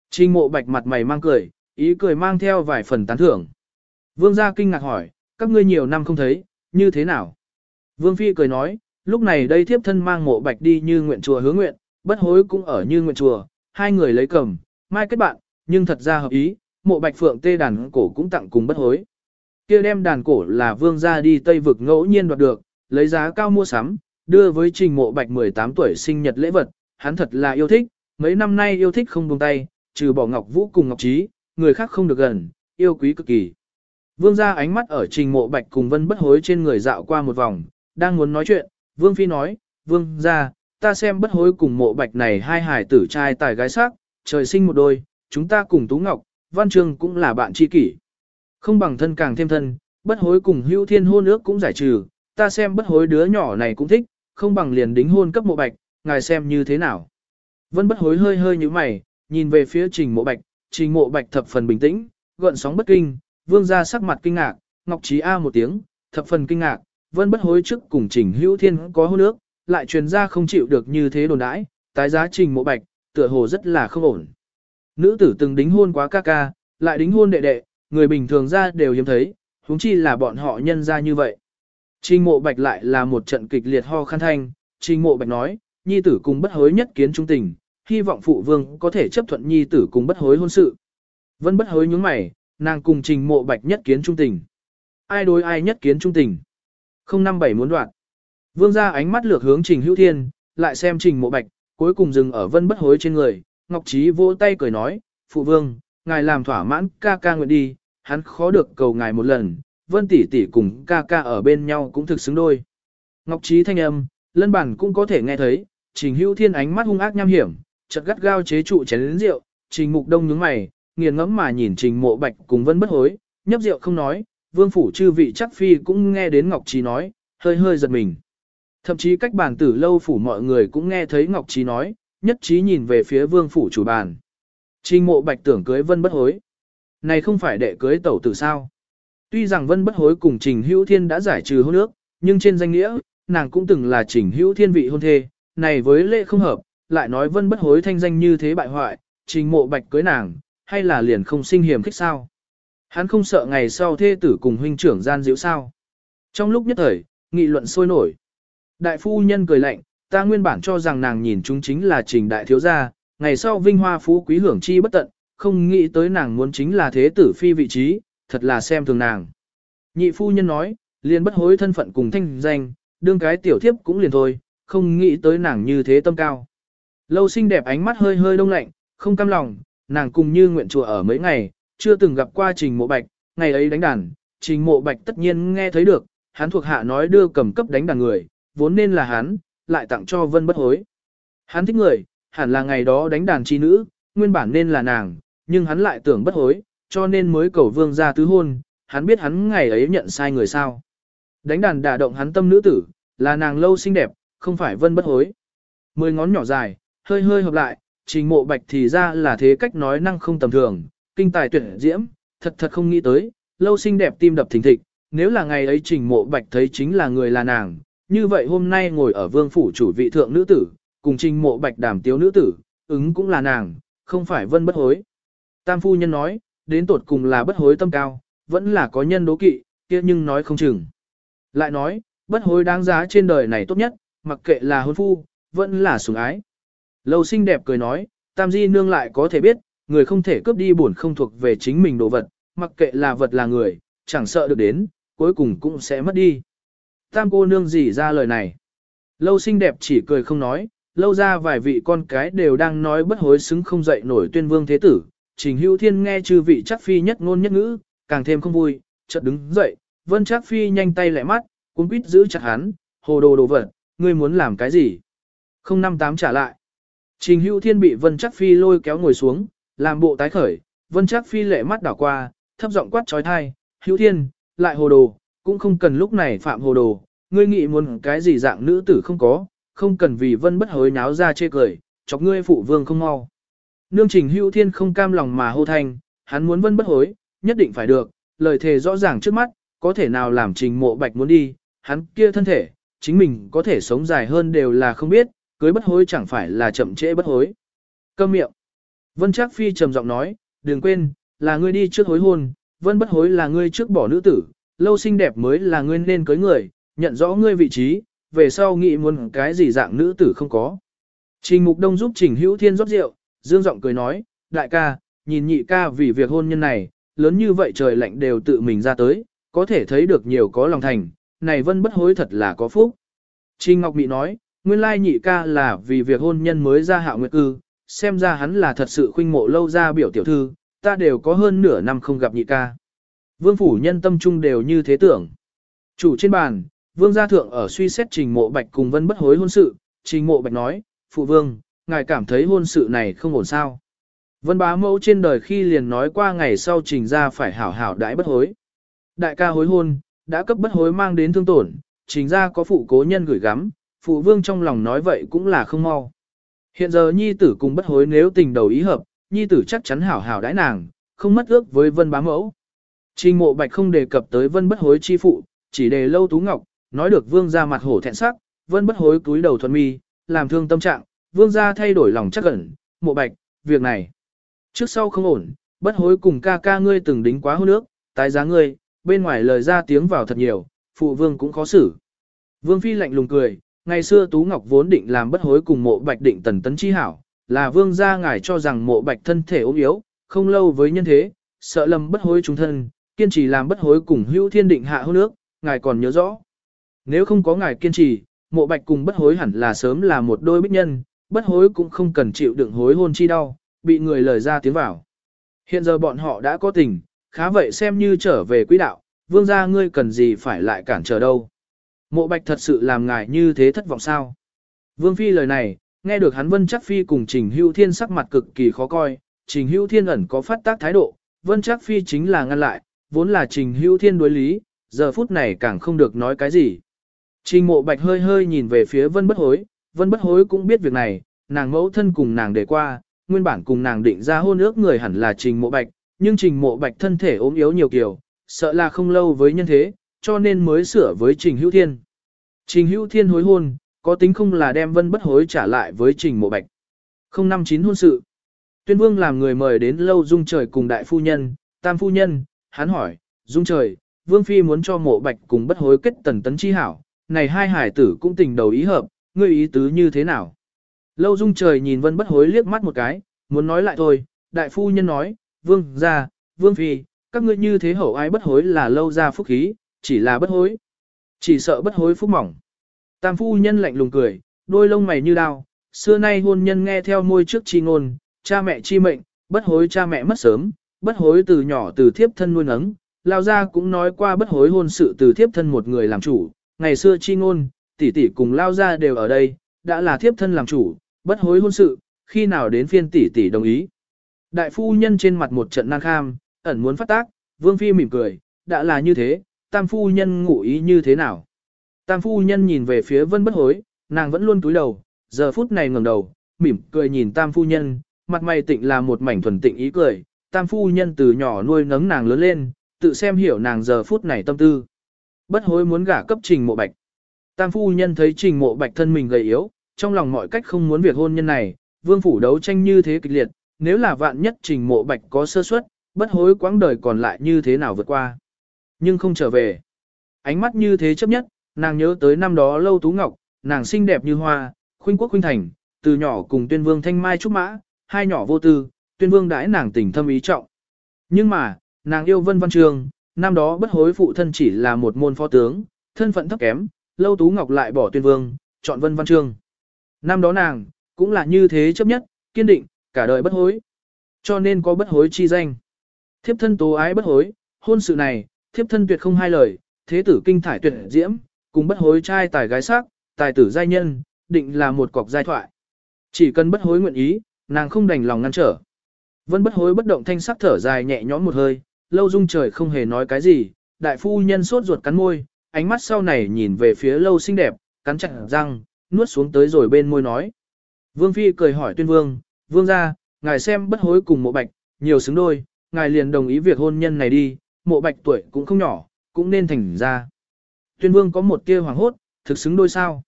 Trình mộ bạch mặt mày mang cười, ý cười mang theo vài phần tán thưởng. Vương gia kinh ngạc hỏi, các ngươi nhiều năm không thấy, như thế nào? Vương phi cười nói, lúc này đây thiếp thân mang mộ bạch đi như nguyện chùa hứa nguyện, bất hối cũng ở như nguyện chùa, hai người lấy cầm, mai kết bạn, nhưng thật ra hợp ý, mộ bạch phượng tê đàn cổ cũng tặng cùng bất hối. kia đem đàn cổ là vương gia đi Tây vực ngẫu nhiên đoạt được, lấy giá cao mua sắm, đưa với trình mộ bạch 18 tuổi sinh nhật lễ vật, hắn thật là yêu thích, mấy năm nay yêu thích không buông tay, trừ bỏ Ngọc Vũ cùng Ngọc Trí, người khác không được gần, yêu quý cực kỳ. Vương ra ánh mắt ở trình mộ bạch cùng vân bất hối trên người dạo qua một vòng, đang muốn nói chuyện, vương phi nói, vương ra, ta xem bất hối cùng mộ bạch này hai hải tử trai tài gái sắc, trời sinh một đôi, chúng ta cùng Tú Ngọc, Văn Trương cũng là bạn tri kỷ. Không bằng thân càng thêm thân, bất hối cùng hưu thiên hôn ước cũng giải trừ, ta xem bất hối đứa nhỏ này cũng thích, không bằng liền đính hôn cấp mộ bạch, ngài xem như thế nào. Vân bất hối hơi hơi như mày, nhìn về phía trình mộ bạch, trình mộ bạch thập phần bình tĩnh, gợn sóng bất kinh, vương ra sắc mặt kinh ngạc, ngọc trí A một tiếng, thập phần kinh ngạc, vân bất hối trước cùng trình hữu thiên có hôn nước, lại truyền ra không chịu được như thế đồn đãi, tái giá trình mộ bạch, tựa hồ rất là không ổn. Nữ tử từng đính hôn quá ca ca, lại đính hôn đệ đệ, người bình thường ra đều hiếm thấy, huống chi là bọn họ nhân ra như vậy. Trình mộ bạch lại là một trận kịch liệt ho khăn thanh, trình mộ bạch nói, nhi tử cùng bất hối nhất kiến trung tình, hy vọng phụ vương có thể chấp thuận nhi tử cùng bất hối hôn sự. Vân bất hối nhướng mày, nàng cùng trình mộ bạch nhất kiến trung tình. Ai đối ai nhất kiến trung tình. Không năm bảy muốn đoạn. Vương ra ánh mắt lược hướng trình hữu thiên, lại xem trình mộ bạch, cuối cùng dừng ở vân bất hối trên người. Ngọc Trí vỗ tay cười nói, phụ vương, ngài làm thỏa mãn ca ca nguyện đi, hắn khó được cầu ngài một lần, vân tỷ tỷ cùng ca ca ở bên nhau cũng thực xứng đôi. Ngọc Trí thanh âm, lân bản cũng có thể nghe thấy, trình hữu thiên ánh mắt hung ác nham hiểm, chợt gắt gao chế trụ chén lĩnh rượu, trình mục đông nhướng mày, nghiền ngẫm mà nhìn trình mộ bạch cùng vân bất hối, nhấp rượu không nói, vương phủ chư vị chắc phi cũng nghe đến Ngọc Trí nói, hơi hơi giật mình. Thậm chí cách bàn tử lâu phủ mọi người cũng nghe thấy Ngọc Trí nói, nhất trí nhìn về phía vương phủ chủ bàn. Trình mộ bạch tưởng cưới vân bất hối. Này không phải đệ cưới tẩu tử sao. Tuy rằng vân bất hối cùng trình hữu thiên đã giải trừ hôn ước, nhưng trên danh nghĩa, nàng cũng từng là trình hữu thiên vị hôn thê, này với lệ không hợp, lại nói vân bất hối thanh danh như thế bại hoại, trình mộ bạch cưới nàng, hay là liền không sinh hiểm khích sao. Hắn không sợ ngày sau thê tử cùng huynh trưởng gian diễu sao. Trong lúc nhất thời, nghị luận sôi nổi. Đại phu nhân cười lạnh, ta nguyên bản cho rằng nàng nhìn chúng chính là trình đại thiếu gia, ngày sau vinh hoa phú quý hưởng chi bất tận, không nghĩ tới nàng muốn chính là thế tử phi vị trí, thật là xem thường nàng. Nhị phu nhân nói, liền bất hối thân phận cùng thanh danh, đương cái tiểu thiếp cũng liền thôi, không nghĩ tới nàng như thế tâm cao. Lâu xinh đẹp ánh mắt hơi hơi đông lạnh, không cam lòng, nàng cùng như nguyện chùa ở mấy ngày, chưa từng gặp qua trình mộ bạch, ngày ấy đánh đàn, trình mộ bạch tất nhiên nghe thấy được, hắn thuộc hạ nói đưa cầm cấp đánh đàn người, vốn nên là hắn, lại tặng cho vân bất hối. Hắn thích người, hẳn là ngày đó đánh đàn chi nữ, nguyên bản nên là nàng, nhưng hắn lại tưởng bất hối, cho nên mới cầu vương ra tứ hôn, hắn biết hắn ngày ấy nhận sai người sao. Đánh đàn đả động hắn tâm nữ tử, là nàng lâu xinh đẹp, không phải vân bất hối. Mười ngón nhỏ dài, hơi hơi hợp lại, trình mộ bạch thì ra là thế cách nói năng không tầm thường, kinh tài tuyển diễm, thật thật không nghĩ tới, lâu xinh đẹp tim đập thình thịch, nếu là ngày ấy trình mộ bạch thấy chính là người là nàng, như vậy hôm nay ngồi ở vương phủ chủ vị thượng nữ tử, cùng trình mộ bạch đàm tiếu nữ tử, ứng cũng là nàng, không phải vân bất hối. Tam phu nhân nói, đến tột cùng là bất hối tâm cao, vẫn là có nhân đố kỵ, kia nhưng nói không chừng. Lại nói, bất hối đáng giá trên đời này tốt nhất, mặc kệ là hôn phu, vẫn là sủng ái. Lâu xinh đẹp cười nói, tam di nương lại có thể biết, người không thể cướp đi buồn không thuộc về chính mình đồ vật, mặc kệ là vật là người, chẳng sợ được đến, cuối cùng cũng sẽ mất đi. Tam cô nương gì ra lời này. Lâu xinh đẹp chỉ cười không nói, lâu ra vài vị con cái đều đang nói bất hối xứng không dậy nổi tuyên vương thế tử. Trình hữu thiên nghe chư vị chắc phi nhất ngôn nhất ngữ, càng thêm không vui, chợt đứng dậy, vân Trác phi nhanh tay lẹ mắt, cuốn quýt giữ chặt hắn, hồ đồ đồ vật, ngươi muốn làm cái gì? Không năm tám trả lại. Trình hữu thiên bị vân Trác phi lôi kéo ngồi xuống, làm bộ tái khởi, vân Trác phi lệ mắt đảo qua, thấp giọng quát trói thai, hữu thiên, lại hồ đồ, cũng không cần lúc này phạm hồ đồ, ngươi nghĩ muốn cái gì dạng nữ tử không có, không cần vì vân bất hối nháo ra chê cười, chọc ngươi phụ vương không mau. Nương trình hữu thiên không cam lòng mà hô thanh, hắn muốn vân bất hối, nhất định phải được, lời thề rõ ràng trước mắt, có thể nào làm trình mộ bạch muốn đi, hắn kia thân thể, chính mình có thể sống dài hơn đều là không biết, cưới bất hối chẳng phải là chậm trễ bất hối. Câm miệng. Vân Trác Phi trầm giọng nói, đừng quên, là ngươi đi trước hối hôn, vân bất hối là ngươi trước bỏ nữ tử, lâu xinh đẹp mới là ngươi nên cưới người, nhận rõ ngươi vị trí, về sau nghĩ muốn cái gì dạng nữ tử không có. Trình Mục Đông giúp Trình Hữu Thiên rót rượu, dương giọng cười nói, đại ca, nhìn nhị ca vì việc hôn nhân này, lớn như vậy trời lạnh đều tự mình ra tới, có thể thấy được nhiều có lòng thành, này vân bất hối thật là có phúc. Trình Ngọc Mị nói, nguyên lai nhị ca là vì việc hôn nhân mới ra hạo nguyệt cư, xem ra hắn là thật sự khuynh mộ lâu ra biểu tiểu thư, ta đều có hơn nửa năm không gặp nhị ca. Vương phủ nhân tâm trung đều như thế tưởng. Chủ trên bàn, vương gia thượng ở suy xét trình mộ bạch cùng vân bất hối hôn sự, trình mộ bạch nói, phụ vương, ngài cảm thấy hôn sự này không ổn sao. Vân bá mẫu trên đời khi liền nói qua ngày sau trình ra phải hảo hảo đãi bất hối. Đại ca hối hôn, đã cấp bất hối mang đến thương tổn, trình ra có phụ cố nhân gửi gắm, phụ vương trong lòng nói vậy cũng là không mau. Hiện giờ nhi tử cùng bất hối nếu tình đầu ý hợp, nhi tử chắc chắn hảo hảo đãi nàng, không mất ước với vân bá mẫu. Trình mộ bạch không đề cập tới vân bất hối chi phụ, chỉ đề lâu tú ngọc, nói được vương ra mặt hổ thẹn sắc, vân bất hối cúi đầu thuần mi, làm thương tâm trạng, vương gia thay đổi lòng chắc ẩn, mộ bạch, việc này. Trước sau không ổn, bất hối cùng ca ca ngươi từng đính quá hôn nước, tái giá ngươi, bên ngoài lời ra tiếng vào thật nhiều, phụ vương cũng khó xử. Vương phi lạnh lùng cười, ngày xưa Tú Ngọc vốn định làm bất hối cùng mộ bạch định tần tấn chi hảo, là vương gia ngài cho rằng mộ bạch thân thể ốm yếu, không lâu với nhân thế, sợ lầm bất hối chúng thân, kiên trì làm bất hối cùng hữu thiên định hạ hôn nước, ngài còn nhớ rõ. Nếu không có ngài kiên trì, mộ bạch cùng bất hối hẳn là sớm là một đôi bích nhân, bất hối cũng không cần chịu đựng hối hôn chi đau, bị người lời ra tiếng vào. Hiện giờ bọn họ đã có tình, khá vậy xem như trở về quỹ đạo, vương gia ngươi cần gì phải lại cản trở đâu. Mộ bạch thật sự làm ngài như thế thất vọng sao. Vương phi lời này, nghe được hắn vân chắc phi cùng trình hưu thiên sắc mặt cực kỳ khó coi, trình hưu thiên ẩn có phát tác thái độ, vân chắc phi chính là ngăn lại, vốn là trình hưu thiên đối lý, giờ phút này càng không được nói cái gì. Trình mộ bạch hơi hơi nhìn về phía vân bất hối, vân bất hối cũng biết việc này, nàng mẫu thân cùng nàng để qua, nguyên bản cùng nàng định ra hôn ước người hẳn là trình mộ bạch, nhưng trình mộ bạch thân thể ốm yếu nhiều kiểu, sợ là không lâu với nhân thế, cho nên mới sửa với trình hữu thiên. Trình hữu thiên hối hôn, có tính không là đem vân bất hối trả lại với trình mộ bạch. Không năm chín hôn sự. Tuyên vương làm người mời đến lâu dung trời cùng đại phu nhân, tam phu nhân, hắn hỏi, dung trời, vương phi muốn cho mộ bạch cùng bất hối kết tần tấn chi hảo, này hai hải tử cũng tình đầu ý hợp, ngươi ý tứ như thế nào? Lâu dung trời nhìn vân bất hối liếc mắt một cái, muốn nói lại thôi, đại phu nhân nói, vương gia, vương phi, các ngươi như thế hậu ai bất hối là lâu ra phúc khí, chỉ là bất hối. Chỉ sợ bất hối phúc mỏng. Tam phu nhân lạnh lùng cười, đôi lông mày như đao, xưa nay hôn nhân nghe theo môi trước chi ngôn, cha mẹ chi mệnh, bất hối cha mẹ mất sớm, bất hối từ nhỏ từ thiếp thân nuôi nấng, lao ra cũng nói qua bất hối hôn sự từ thiếp thân một người làm chủ, ngày xưa chi ngôn, tỷ tỷ cùng lao ra đều ở đây, đã là thiếp thân làm chủ, bất hối hôn sự, khi nào đến phiên tỷ tỷ đồng ý. Đại phu nhân trên mặt một trận nan kham, ẩn muốn phát tác, vương phi mỉm cười, đã là như thế, tam phu nhân ngụ ý như thế nào. Tam phu nhân nhìn về phía vân bất hối, nàng vẫn luôn túi đầu, giờ phút này ngẩng đầu, mỉm cười nhìn tam phu nhân, mặt mày tịnh là một mảnh thuần tịnh ý cười, tam phu nhân từ nhỏ nuôi nấng nàng lớn lên, tự xem hiểu nàng giờ phút này tâm tư. Bất hối muốn gả cấp trình mộ bạch. Tam phu nhân thấy trình mộ bạch thân mình gầy yếu, trong lòng mọi cách không muốn việc hôn nhân này, vương phủ đấu tranh như thế kịch liệt, nếu là vạn nhất trình mộ bạch có sơ suất, bất hối quãng đời còn lại như thế nào vượt qua. Nhưng không trở về. Ánh mắt như thế chấp nhất, nàng nhớ tới năm đó lâu tú ngọc, nàng xinh đẹp như hoa, khuynh quốc khuynh thành, từ nhỏ cùng tuyên vương thanh mai trúc mã, hai nhỏ vô tư, tuyên vương đãi nàng tình thâm ý trọng. Nhưng mà, nàng yêu vân văn trường, năm đó bất hối phụ thân chỉ là một môn phó tướng, thân phận thấp kém, lâu tú ngọc lại bỏ tuyên vương, chọn vân văn trương. Năm đó nàng, cũng là như thế chấp nhất, kiên định, cả đời bất hối. Cho nên có bất hối chi danh. Thiếp thân tố ái bất hối, hôn sự này, thiếp thân tuyệt không hai lời, thế tử kinh thải tuyệt diễm, cùng bất hối trai tài gái sắc, tài tử giai nhân, định là một cọc giai thoại. Chỉ cần bất hối nguyện ý, nàng không đành lòng ngăn trở. Vân bất hối bất động thanh sắc thở dài nhẹ nhõm một hơi, lâu dung trời không hề nói cái gì, đại phu nhân sốt ruột cắn môi, ánh mắt sau này nhìn về phía lâu xinh đẹp, cắn chặt răng, nuốt xuống tới rồi bên môi nói. Vương Phi cười hỏi tuyên vương, vương ra, ngài xem bất hối cùng mộ bạch, nhiều xứng đôi, ngài liền đồng ý việc hôn nhân này đi, mộ bạch tuổi cũng không nhỏ, cũng nên thành ra. Tuyên vương có một tia hoàng hốt, thực xứng đôi sao?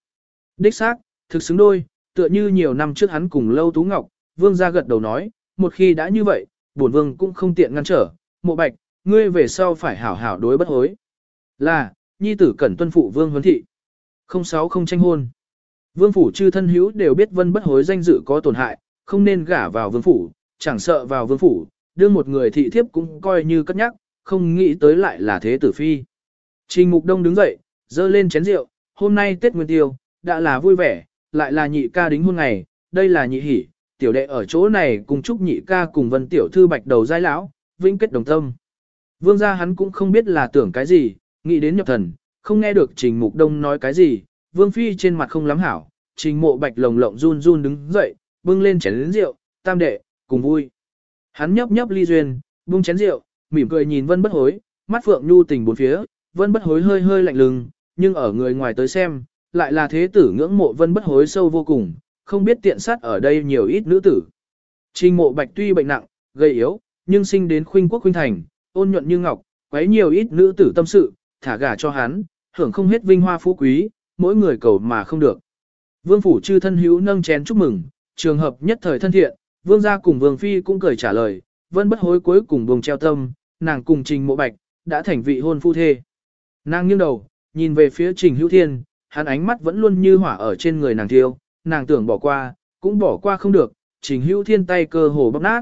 Đích xác, thực xứng đôi, tựa như nhiều năm trước hắn cùng lâu tú ngọc, vương ra gật đầu nói, một khi đã như vậy, bổn vương cũng không tiện ngăn trở, mộ bạch, ngươi về sau phải hảo hảo đối bất hối. Là, nhi tử cẩn tuân phụ vương huấn thị. Không sáu không tranh hôn. Vương phủ chư thân hữu đều biết vân bất hối danh dự có tổn hại, không nên gả vào vương phủ, chẳng sợ vào vương phủ, đưa một người thị thiếp cũng coi như cất nhắc, không nghĩ tới lại là thế tử phi. Trình Mục Đông đứng dậy, dơ lên chén rượu, hôm nay Tết Nguyên Tiêu, đã là vui vẻ, lại là nhị ca đính hôn ngày, đây là nhị hỷ, tiểu đệ ở chỗ này cùng chúc nhị ca cùng vân tiểu thư bạch đầu giai lão, vĩnh kết đồng tâm. Vương gia hắn cũng không biết là tưởng cái gì, nghĩ đến nhập thần, không nghe được trình mục đông nói cái gì, vương phi trên mặt không lắm hảo, trình mộ bạch lồng lộng run run đứng dậy, bưng lên chén lĩnh rượu, tam đệ, cùng vui. Hắn nhấp nhấp ly duyên, bưng chén rượu, mỉm cười nhìn vân bất hối, mắt phượng nhu tình bốn phía, vân bất hối hơi hơi lạnh lùng, nhưng ở người ngoài tới xem, lại là thế tử ngưỡng mộ vân bất hối sâu vô cùng, không biết tiện sát ở đây nhiều ít nữ tử. Trình mộ bạch tuy bệnh nặng, gây yếu, nhưng sinh đến khuynh quốc khuynh thành, ôn nhuận như ngọc, quấy nhiều ít nữ tử tâm sự, thả gà cho hắn, hưởng không hết vinh hoa phú quý, mỗi người cầu mà không được. Vương phủ chư thân hữu nâng chén chúc mừng, trường hợp nhất thời thân thiện, vương gia cùng vương phi cũng cười trả lời, Vẫn bất hối cuối cùng buông treo tâm, nàng cùng trình mộ bạch, đã thành vị hôn phu thê. Nàng nghiêng đầu, nhìn về phía trình hữu thiên, hắn ánh mắt vẫn luôn như hỏa ở trên người nàng thiêu, nàng tưởng bỏ qua, cũng bỏ qua không được, trình hữu thiên tay cơ hồ bóc nát.